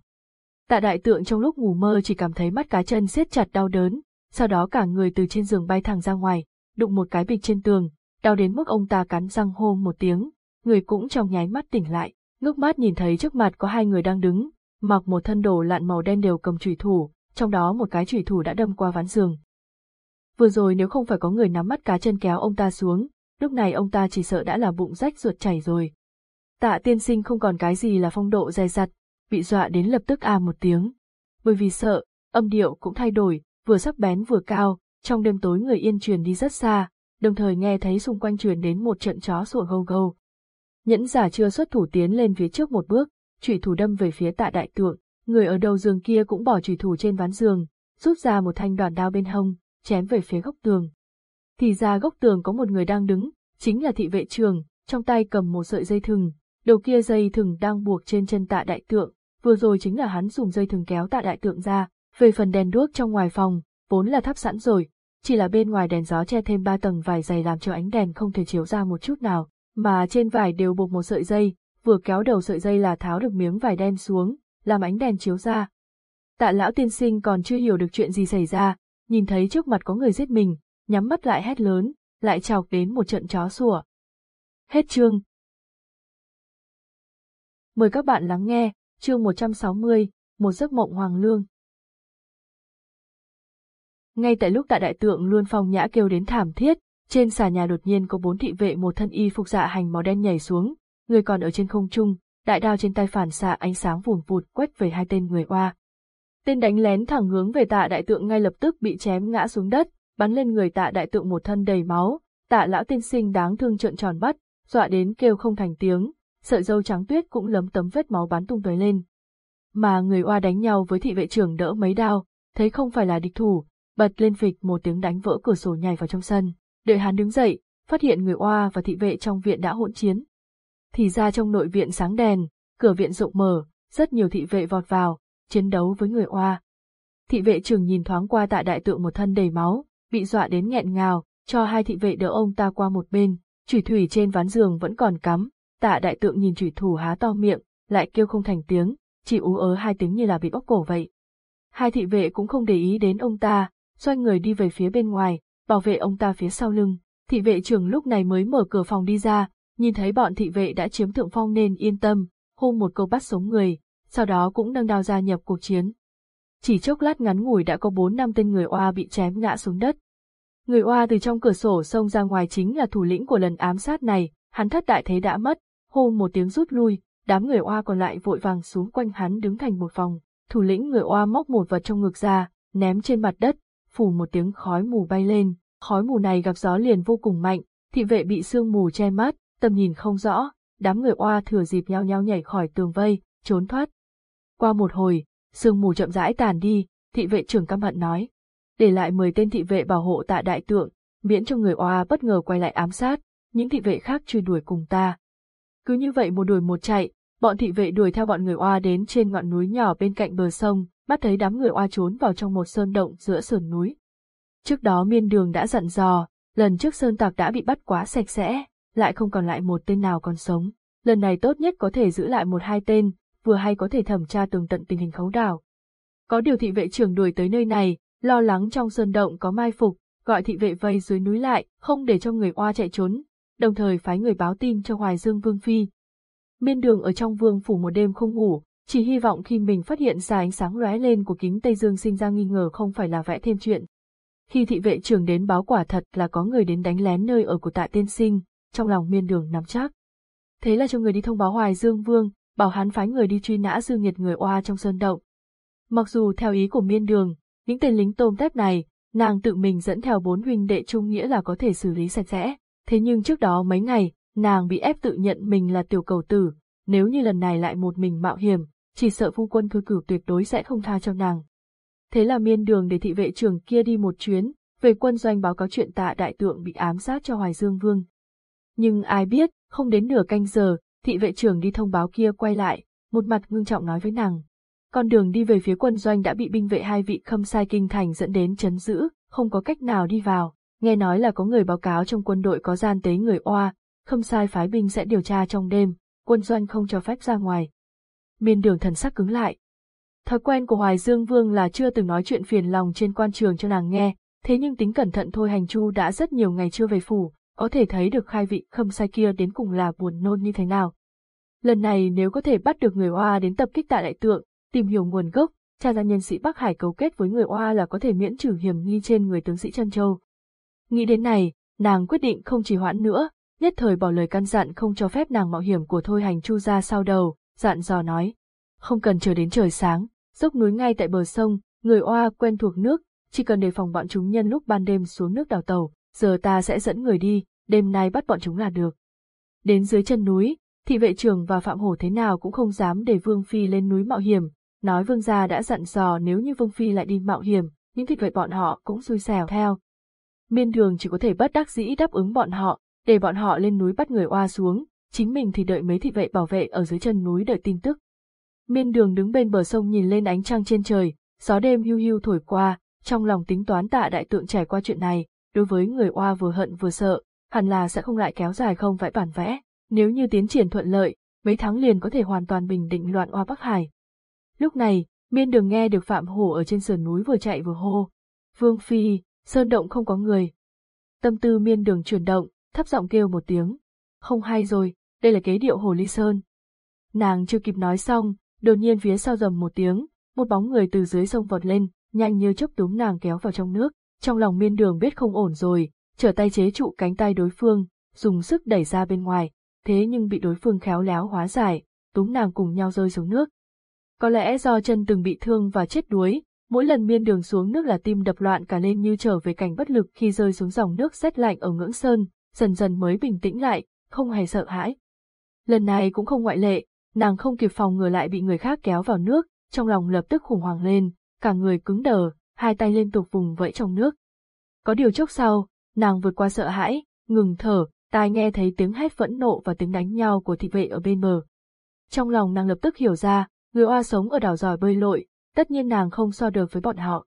Tạ đại tượng trong lúc ngủ mơ chỉ cảm thấy mắt cá chân siết chặt đau đớn, sau đó cả người từ trên giường bay thẳng ra ngoài, đụng một cái bịch trên tường, đau đến mức ông ta cắn răng hô một tiếng, người cũng trong nháy mắt tỉnh lại, ngước mắt nhìn thấy trước mặt có hai người đang đứng, mặc một thân đồ lạn màu đen đều cầm chủy thủ, trong đó một cái chủy thủ đã đâm qua ván giường. Vừa rồi nếu không phải có người nắm mắt cá chân kéo ông ta xuống, lúc này ông ta chỉ sợ đã là bụng rách ruột chảy rồi. Tạ tiên sinh không còn cái gì là phong độ dè dặt, bị dọa đến lập tức à một tiếng. Bởi vì sợ, âm điệu cũng thay đổi, vừa sắc bén vừa cao, trong đêm tối người yên truyền đi rất xa, đồng thời nghe thấy xung quanh truyền đến một trận chó sủa gâu gâu. Nhẫn giả chưa xuất thủ tiến lên phía trước một bước, chủy thủ đâm về phía tạ đại tượng, người ở đầu giường kia cũng bỏ chủy thủ trên ván giường, rút ra một thanh đoàn đao bên hông, chém về phía góc tường. Thì ra góc tường có một người đang đứng, chính là thị vệ trường, trong tay cầm một sợi dây thừng, đầu kia dây thừng đang buộc trên chân tạ đại tượng, vừa rồi chính là hắn dùng dây thừng kéo tạ đại tượng ra, về phần đèn đuốc trong ngoài phòng, vốn là thắp sẵn rồi, chỉ là bên ngoài đèn gió che thêm ba tầng vải dày làm cho ánh đèn không thể chiếu ra một chút nào, mà trên vải đều buộc một sợi dây, vừa kéo đầu sợi dây là tháo được miếng vải đen xuống, làm ánh đèn chiếu ra. Tạ lão tiên sinh còn chưa hiểu được chuyện gì xảy ra, nhìn thấy trước mặt có người giết mình, nhắm mắt lại hét lớn, lại chọc đến một trận chó sủa. Hết chương. Mời các bạn lắng nghe, chương 160, một giấc mộng hoàng lương. Ngay tại lúc tạ đại tượng luôn phong nhã kêu đến thảm thiết, trên xà nhà đột nhiên có bốn thị vệ một thân y phục dạ hành màu đen nhảy xuống, người còn ở trên không trung, đại đao trên tay phản xạ ánh sáng vùn vụt quét về hai tên người oa. Tên đánh lén thẳng hướng về tạ đại tượng ngay lập tức bị chém ngã xuống đất, bắn lên người tạ đại tượng một thân đầy máu, tạ lão tiên sinh đáng thương trợn tròn bắt, dọa đến kêu không thành tiếng, sợi dâu trắng tuyết cũng lấm tấm vết máu bắn tung tóe lên. Mà người oa đánh nhau với thị vệ trưởng đỡ mấy đao, thấy không phải là địch thủ, bật lên phịch một tiếng đánh vỡ cửa sổ nhảy vào trong sân, đợi hắn đứng dậy, phát hiện người oa và thị vệ trong viện đã hỗn chiến. Thì ra trong nội viện sáng đèn, cửa viện rộng mở, rất nhiều thị vệ vọt vào, chiến đấu với người oa. Thị vệ trưởng nhìn thoáng qua tạ đại tượng một thân đầy máu, bị dọa đến nghẹn ngào, cho hai thị vệ đỡ ông ta qua một bên, chủy thủy trên ván giường vẫn còn cắm, tạ đại tượng nhìn chủy thủ há to miệng, lại kêu không thành tiếng, chỉ ú ớ hai tiếng như là bị bóc cổ vậy. Hai thị vệ cũng không để ý đến ông ta, xoay người đi về phía bên ngoài, bảo vệ ông ta phía sau lưng. Thị vệ trưởng lúc này mới mở cửa phòng đi ra, nhìn thấy bọn thị vệ đã chiếm thượng phong nên yên tâm, hô một câu bắt sống người, sau đó cũng nâng đao gia nhập cuộc chiến. Chỉ chốc lát ngắn ngủi đã có bốn năm tên người oa bị chém ngã xuống đất. Người oa từ trong cửa sổ xông ra ngoài chính là thủ lĩnh của lần ám sát này, hắn thất đại thế đã mất, hô một tiếng rút lui, đám người oa còn lại vội vàng xuống quanh hắn đứng thành một vòng. Thủ lĩnh người oa móc một vật trong ngực ra, ném trên mặt đất, phủ một tiếng khói mù bay lên, khói mù này gặp gió liền vô cùng mạnh, thị vệ bị sương mù che mắt, tầm nhìn không rõ, đám người oa thừa dịp nhau nhau nhảy khỏi tường vây, trốn thoát. Qua một hồi, sương mù chậm rãi tàn đi, thị vệ trưởng căm hận nói. Để lại 10 tên thị vệ bảo hộ tạ đại tượng, miễn cho người oa bất ngờ quay lại ám sát, những thị vệ khác truy đuổi cùng ta. Cứ như vậy một đuổi một chạy, bọn thị vệ đuổi theo bọn người oa đến trên ngọn núi nhỏ bên cạnh bờ sông, mắt thấy đám người oa trốn vào trong một sơn động giữa sườn núi. Trước đó miên đường đã dặn dò, lần trước sơn tặc đã bị bắt quá sạch sẽ, lại không còn lại một tên nào còn sống. Lần này tốt nhất có thể giữ lại một hai tên, vừa hay có thể thẩm tra tường tận tình hình khấu đảo. Có điều thị vệ trưởng đuổi tới nơi này, lo lắng trong sơn động có mai phục, gọi thị vệ vây dưới núi lại, không để cho người oa chạy trốn, đồng thời phái người báo tin cho Hoài Dương Vương Phi. Miên đường ở trong vương phủ một đêm không ngủ, chỉ hy vọng khi mình phát hiện ra ánh sáng lóe lên của kính Tây Dương sinh ra nghi ngờ không phải là vẽ thêm chuyện. Khi thị vệ trưởng đến báo quả thật là có người đến đánh lén nơi ở của tạ tiên sinh, trong lòng miên đường nắm chắc. thế là cho người đi thông báo Hoài Dương Vương, bảo hắn phái người đi truy nã dương nghiệt người oa trong sơn động. Mặc dù theo ý của miên đường, những tên lính tôm tép này, nàng tự mình dẫn theo bốn huynh đệ trung nghĩa là có thể xử lý sạch sẽ, thế nhưng trước đó mấy ngày, nàng bị ép tự nhận mình là tiểu cầu tử, nếu như lần này lại một mình mạo hiểm, chỉ sợ phu quân thư cửu tuyệt đối sẽ không tha cho nàng. Thế là miên đường để thị vệ trưởng kia đi một chuyến, về quân doanh báo cáo chuyện tạ đại tượng bị ám sát cho Hoài Dương Vương. Nhưng ai biết, không đến nửa canh giờ, thị vệ trưởng đi thông báo kia quay lại, một mặt ngưng trọng nói với nàng. Con đường đi về phía quân doanh đã bị binh vệ hai vị khâm sai kinh thành dẫn đến chấn giữ, không có cách nào đi vào. Nghe nói là có người báo cáo trong quân đội có gian tế người oa, khâm sai phái binh sẽ điều tra trong đêm, quân doanh không cho phép ra ngoài. Miên đường thần sắc cứng lại. Thói quen của Hoài Dương Vương là chưa từng nói chuyện phiền lòng trên quan trường cho nàng nghe, thế nhưng tính cẩn thận thôi hành chu đã rất nhiều ngày chưa về phủ, có thể thấy được khai vị khâm sai kia đến cùng là buồn nôn như thế nào. Lần này nếu có thể bắt được người Hoa đến tập kích tại đại tượng, tìm hiểu nguồn gốc, tra ra nhân sĩ Bắc Hải cấu kết với người Hoa là có thể miễn trừ hiểm nghi trên người tướng sĩ Trân Châu. Nghĩ đến này, nàng quyết định không trì hoãn nữa, nhất thời bỏ lời căn dặn không cho phép nàng mạo hiểm của thôi hành chu ra sau đầu, dặn dò nói. Không cần chờ đến trời sáng, dốc núi ngay tại bờ sông, người Oa quen thuộc nước, chỉ cần đề phòng bọn chúng nhân lúc ban đêm xuống nước đào tàu, giờ ta sẽ dẫn người đi, đêm nay bắt bọn chúng là được. Đến dưới chân núi, thị vệ trưởng và Phạm Hổ thế nào cũng không dám để Vương Phi lên núi mạo hiểm, nói Vương gia đã dặn dò nếu như Vương Phi lại đi mạo hiểm, những thịt vệ bọn họ cũng xui xẻo theo. Miên đường chỉ có thể bất đắc dĩ đáp ứng bọn họ, để bọn họ lên núi bắt người oa xuống, chính mình thì đợi mấy thị vệ bảo vệ ở dưới chân núi đợi tin tức. Miên đường đứng bên bờ sông nhìn lên ánh trăng trên trời, gió đêm hưu hưu thổi qua, trong lòng tính toán tạ đại tượng trải qua chuyện này, đối với người oa vừa hận vừa sợ, hẳn là sẽ không lại kéo dài không vãi bản vẽ, nếu như tiến triển thuận lợi, mấy tháng liền có thể hoàn toàn bình định loạn oa Bắc Hải. Lúc này, miên đường nghe được Phạm Hổ ở trên sườn núi vừa chạy vừa hô. Vương Phi, sơn động không có người. Tâm tư miên đường chuyển động, thấp giọng kêu một tiếng. Không hay rồi, đây là kế điệu Hồ Ly Sơn. Nàng chưa kịp nói xong, đột nhiên phía sau rầm một tiếng, một bóng người từ dưới sông vọt lên, nhanh như chớp túm nàng kéo vào trong nước. Trong lòng miên đường biết không ổn rồi, trở tay chế trụ cánh tay đối phương, dùng sức đẩy ra bên ngoài, thế nhưng bị đối phương khéo léo hóa giải, túm nàng cùng nhau rơi xuống nước. Có lẽ do chân từng bị thương và chết đuối, mỗi lần miên đường xuống nước là tim đập loạn cả lên như trở về cảnh bất lực khi rơi xuống dòng nước rét lạnh ở ngưỡng sơn, dần dần mới bình tĩnh lại, không hề sợ hãi. Lần này cũng không ngoại lệ, nàng không kịp phòng ngừa lại bị người khác kéo vào nước, trong lòng lập tức khủng hoảng lên, cả người cứng đờ, hai tay liên tục vùng vẫy trong nước. Có điều chốc sau, nàng vượt qua sợ hãi, ngừng thở, tai nghe thấy tiếng hét phẫn nộ và tiếng đánh nhau của thị vệ ở bên bờ. Trong lòng nàng lập tức hiểu ra, người oa sống ở đảo giỏi bơi lội, tất nhiên nàng không so được với bọn họ.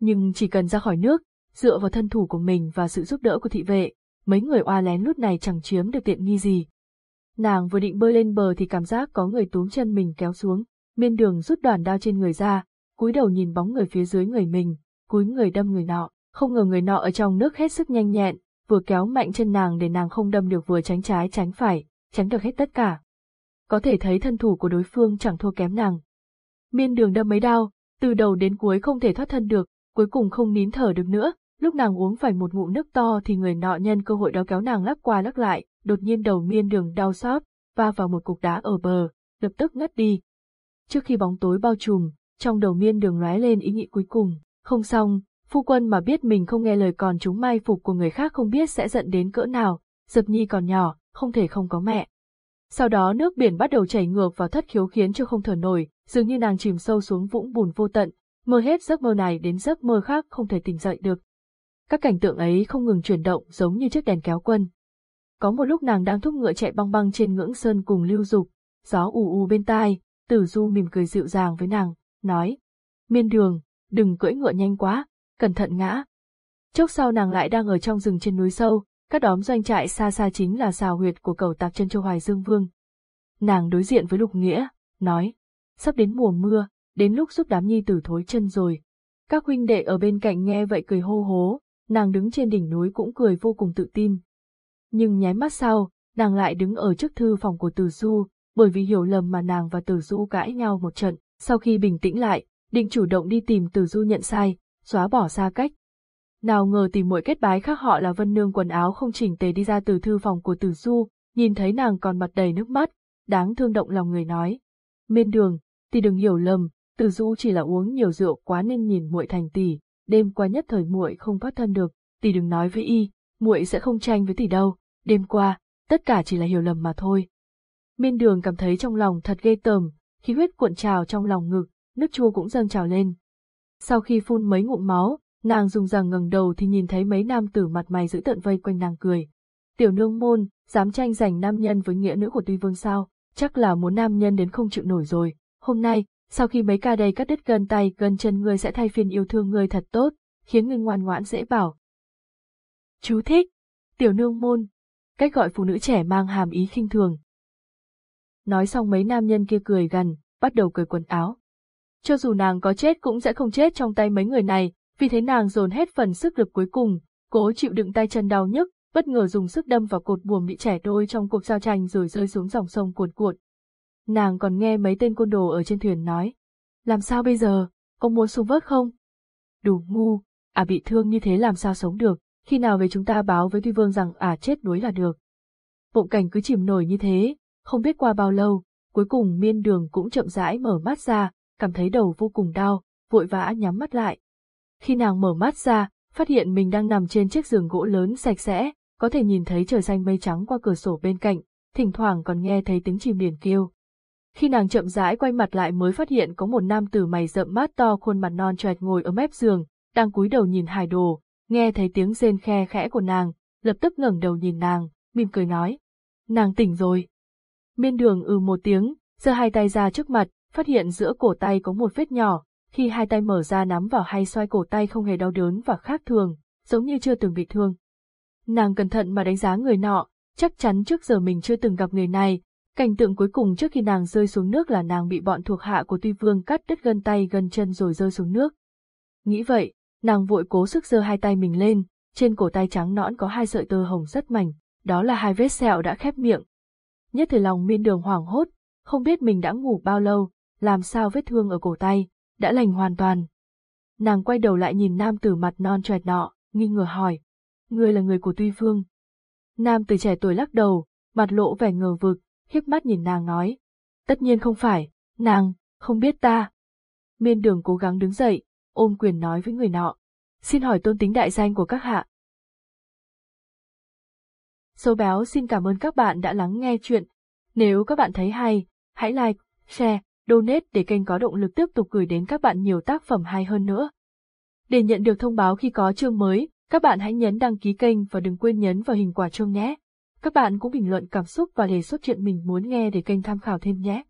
Nhưng chỉ cần ra khỏi nước, dựa vào thân thủ của mình và sự giúp đỡ của thị vệ, mấy người oa lén lút này chẳng chiếm được tiện nghi gì. Nàng vừa định bơi lên bờ thì cảm giác có người túm chân mình kéo xuống, miên đường rút đoàn đao trên người ra, cúi đầu nhìn bóng người phía dưới người mình, cúi người đâm người nọ, không ngờ người nọ ở trong nước hết sức nhanh nhẹn, vừa kéo mạnh chân nàng để nàng không đâm được vừa tránh trái tránh phải, tránh được hết tất cả. Có thể thấy thân thủ của đối phương chẳng thua kém nàng. Miên đường đâm mấy đao, từ đầu đến cuối không thể thoát thân được, cuối cùng không nín thở được nữa, lúc nàng uống phải một ngụm nước to thì người nọ nhân cơ hội đó kéo nàng lắc qua lắc lại, đột nhiên đầu miên đường đau xót, va vào một cục đá ở bờ, lập tức ngất đi. Trước khi bóng tối bao trùm, trong đầu miên đường lóe lên ý nghĩ cuối cùng, không xong, phu quân mà biết mình không nghe lời còn chúng mai phục của người khác không biết sẽ giận đến cỡ nào, dập nhi còn nhỏ, không thể không có mẹ. Sau đó nước biển bắt đầu chảy ngược vào thất khiếu khiến cho không thở nổi, dường như nàng chìm sâu xuống vũng bùn vô tận, mơ hết giấc mơ này đến giấc mơ khác không thể tỉnh dậy được. Các cảnh tượng ấy không ngừng chuyển động giống như chiếc đèn kéo quân. Có một lúc nàng đang thúc ngựa chạy băng băng trên ngưỡng sơn cùng lưu dục, gió ù ù bên tai, tử du mỉm cười dịu dàng với nàng, nói. Miên đường, đừng cưỡi ngựa nhanh quá, cẩn thận ngã. Chốc sau nàng lại đang ở trong rừng trên núi sâu, các đóm doanh trại xa xa chính là xào huyệt của cầu tạc chân châu Hoài Dương Vương. Nàng đối diện với Lục Nghĩa, nói, sắp đến mùa mưa, đến lúc giúp đám nhi tử thối chân rồi. Các huynh đệ ở bên cạnh nghe vậy cười hô hố, nàng đứng trên đỉnh núi cũng cười vô cùng tự tin. Nhưng nháy mắt sau, nàng lại đứng ở trước thư phòng của Từ Du, bởi vì hiểu lầm mà nàng và Từ Du cãi nhau một trận, sau khi bình tĩnh lại, định chủ động đi tìm Từ Du nhận sai, xóa bỏ xa cách. Nào ngờ tìm muội kết bái khác họ là Vân Nương quần áo không chỉnh tề đi ra từ thư phòng của Từ Du, nhìn thấy nàng còn mặt đầy nước mắt, đáng thương động lòng người nói. Miên đường, tỷ đừng hiểu lầm, từ du chỉ là uống nhiều rượu quá nên nhìn muội thành tỷ, đêm qua nhất thời muội không thoát thân được, tỷ đừng nói với y, muội sẽ không tranh với tỷ đâu, đêm qua, tất cả chỉ là hiểu lầm mà thôi. Miên đường cảm thấy trong lòng thật ghê tởm, khí huyết cuộn trào trong lòng ngực, nước chua cũng dâng trào lên. Sau khi phun mấy ngụm máu, nàng dùng rằng ngẩng đầu thì nhìn thấy mấy nam tử mặt mày giữ tận vây quanh nàng cười. Tiểu nương môn, dám tranh giành nam nhân với nghĩa nữ của tuy vương sao, chắc là muốn nam nhân đến không chịu nổi rồi. Hôm nay, sau khi mấy ca đây cắt đứt gân tay gân chân ngươi sẽ thay phiên yêu thương ngươi thật tốt, khiến ngươi ngoan ngoãn dễ bảo. Chú thích, tiểu nương môn, cách gọi phụ nữ trẻ mang hàm ý khinh thường. Nói xong mấy nam nhân kia cười gần, bắt đầu cởi quần áo. Cho dù nàng có chết cũng sẽ không chết trong tay mấy người này, vì thế nàng dồn hết phần sức lực cuối cùng, cố chịu đựng tay chân đau nhức, bất ngờ dùng sức đâm vào cột buồm bị trẻ đôi trong cuộc giao tranh rồi rơi xuống dòng sông cuồn cuộn. Nàng còn nghe mấy tên côn đồ ở trên thuyền nói, làm sao bây giờ, ông muốn xuống vớt không? Đủ ngu, à bị thương như thế làm sao sống được, khi nào về chúng ta báo với Tuy Vương rằng à chết đuối là được. Bụng cảnh cứ chìm nổi như thế, không biết qua bao lâu, cuối cùng miên đường cũng chậm rãi mở mắt ra, cảm thấy đầu vô cùng đau, vội vã nhắm mắt lại. Khi nàng mở mắt ra, phát hiện mình đang nằm trên chiếc giường gỗ lớn sạch sẽ, có thể nhìn thấy trời xanh mây trắng qua cửa sổ bên cạnh, thỉnh thoảng còn nghe thấy tiếng chim điển kêu. Khi nàng chậm rãi quay mặt lại mới phát hiện có một nam tử mày rậm mát to khuôn mặt non choẹt ngồi ở mép giường, đang cúi đầu nhìn hải đồ, nghe thấy tiếng rên khe khẽ của nàng, lập tức ngẩng đầu nhìn nàng, mỉm cười nói. Nàng tỉnh rồi. Miên đường ừ một tiếng, giơ hai tay ra trước mặt, phát hiện giữa cổ tay có một vết nhỏ, khi hai tay mở ra nắm vào hay xoay cổ tay không hề đau đớn và khác thường, giống như chưa từng bị thương. Nàng cẩn thận mà đánh giá người nọ, chắc chắn trước giờ mình chưa từng gặp người này, cảnh tượng cuối cùng trước khi nàng rơi xuống nước là nàng bị bọn thuộc hạ của Tuy Vương cắt đứt gân tay gân chân rồi rơi xuống nước. Nghĩ vậy, nàng vội cố sức giơ hai tay mình lên, trên cổ tay trắng nõn có hai sợi tơ hồng rất mảnh, đó là hai vết sẹo đã khép miệng. Nhất thời lòng miên đường hoảng hốt, không biết mình đã ngủ bao lâu, làm sao vết thương ở cổ tay, đã lành hoàn toàn. Nàng quay đầu lại nhìn nam tử mặt non choẹt nọ, nghi ngờ hỏi, ngươi là người của Tuy Vương. Nam tử trẻ tuổi lắc đầu, mặt lộ vẻ ngờ vực, khiếp mắt nhìn nàng nói, tất nhiên không phải, nàng, không biết ta. Miên đường cố gắng đứng dậy, ôm quyền nói với người nọ, xin hỏi tôn tính đại danh của các hạ. Sâu béo xin cảm ơn các bạn đã lắng nghe chuyện. Nếu các bạn thấy hay, hãy like, share, donate để kênh có động lực tiếp tục gửi đến các bạn nhiều tác phẩm hay hơn nữa. Để nhận được thông báo khi có chương mới, các bạn hãy nhấn đăng ký kênh và đừng quên nhấn vào hình quả chuông nhé. Các bạn cũng bình luận cảm xúc và đề xuất chuyện mình muốn nghe để kênh tham khảo thêm nhé.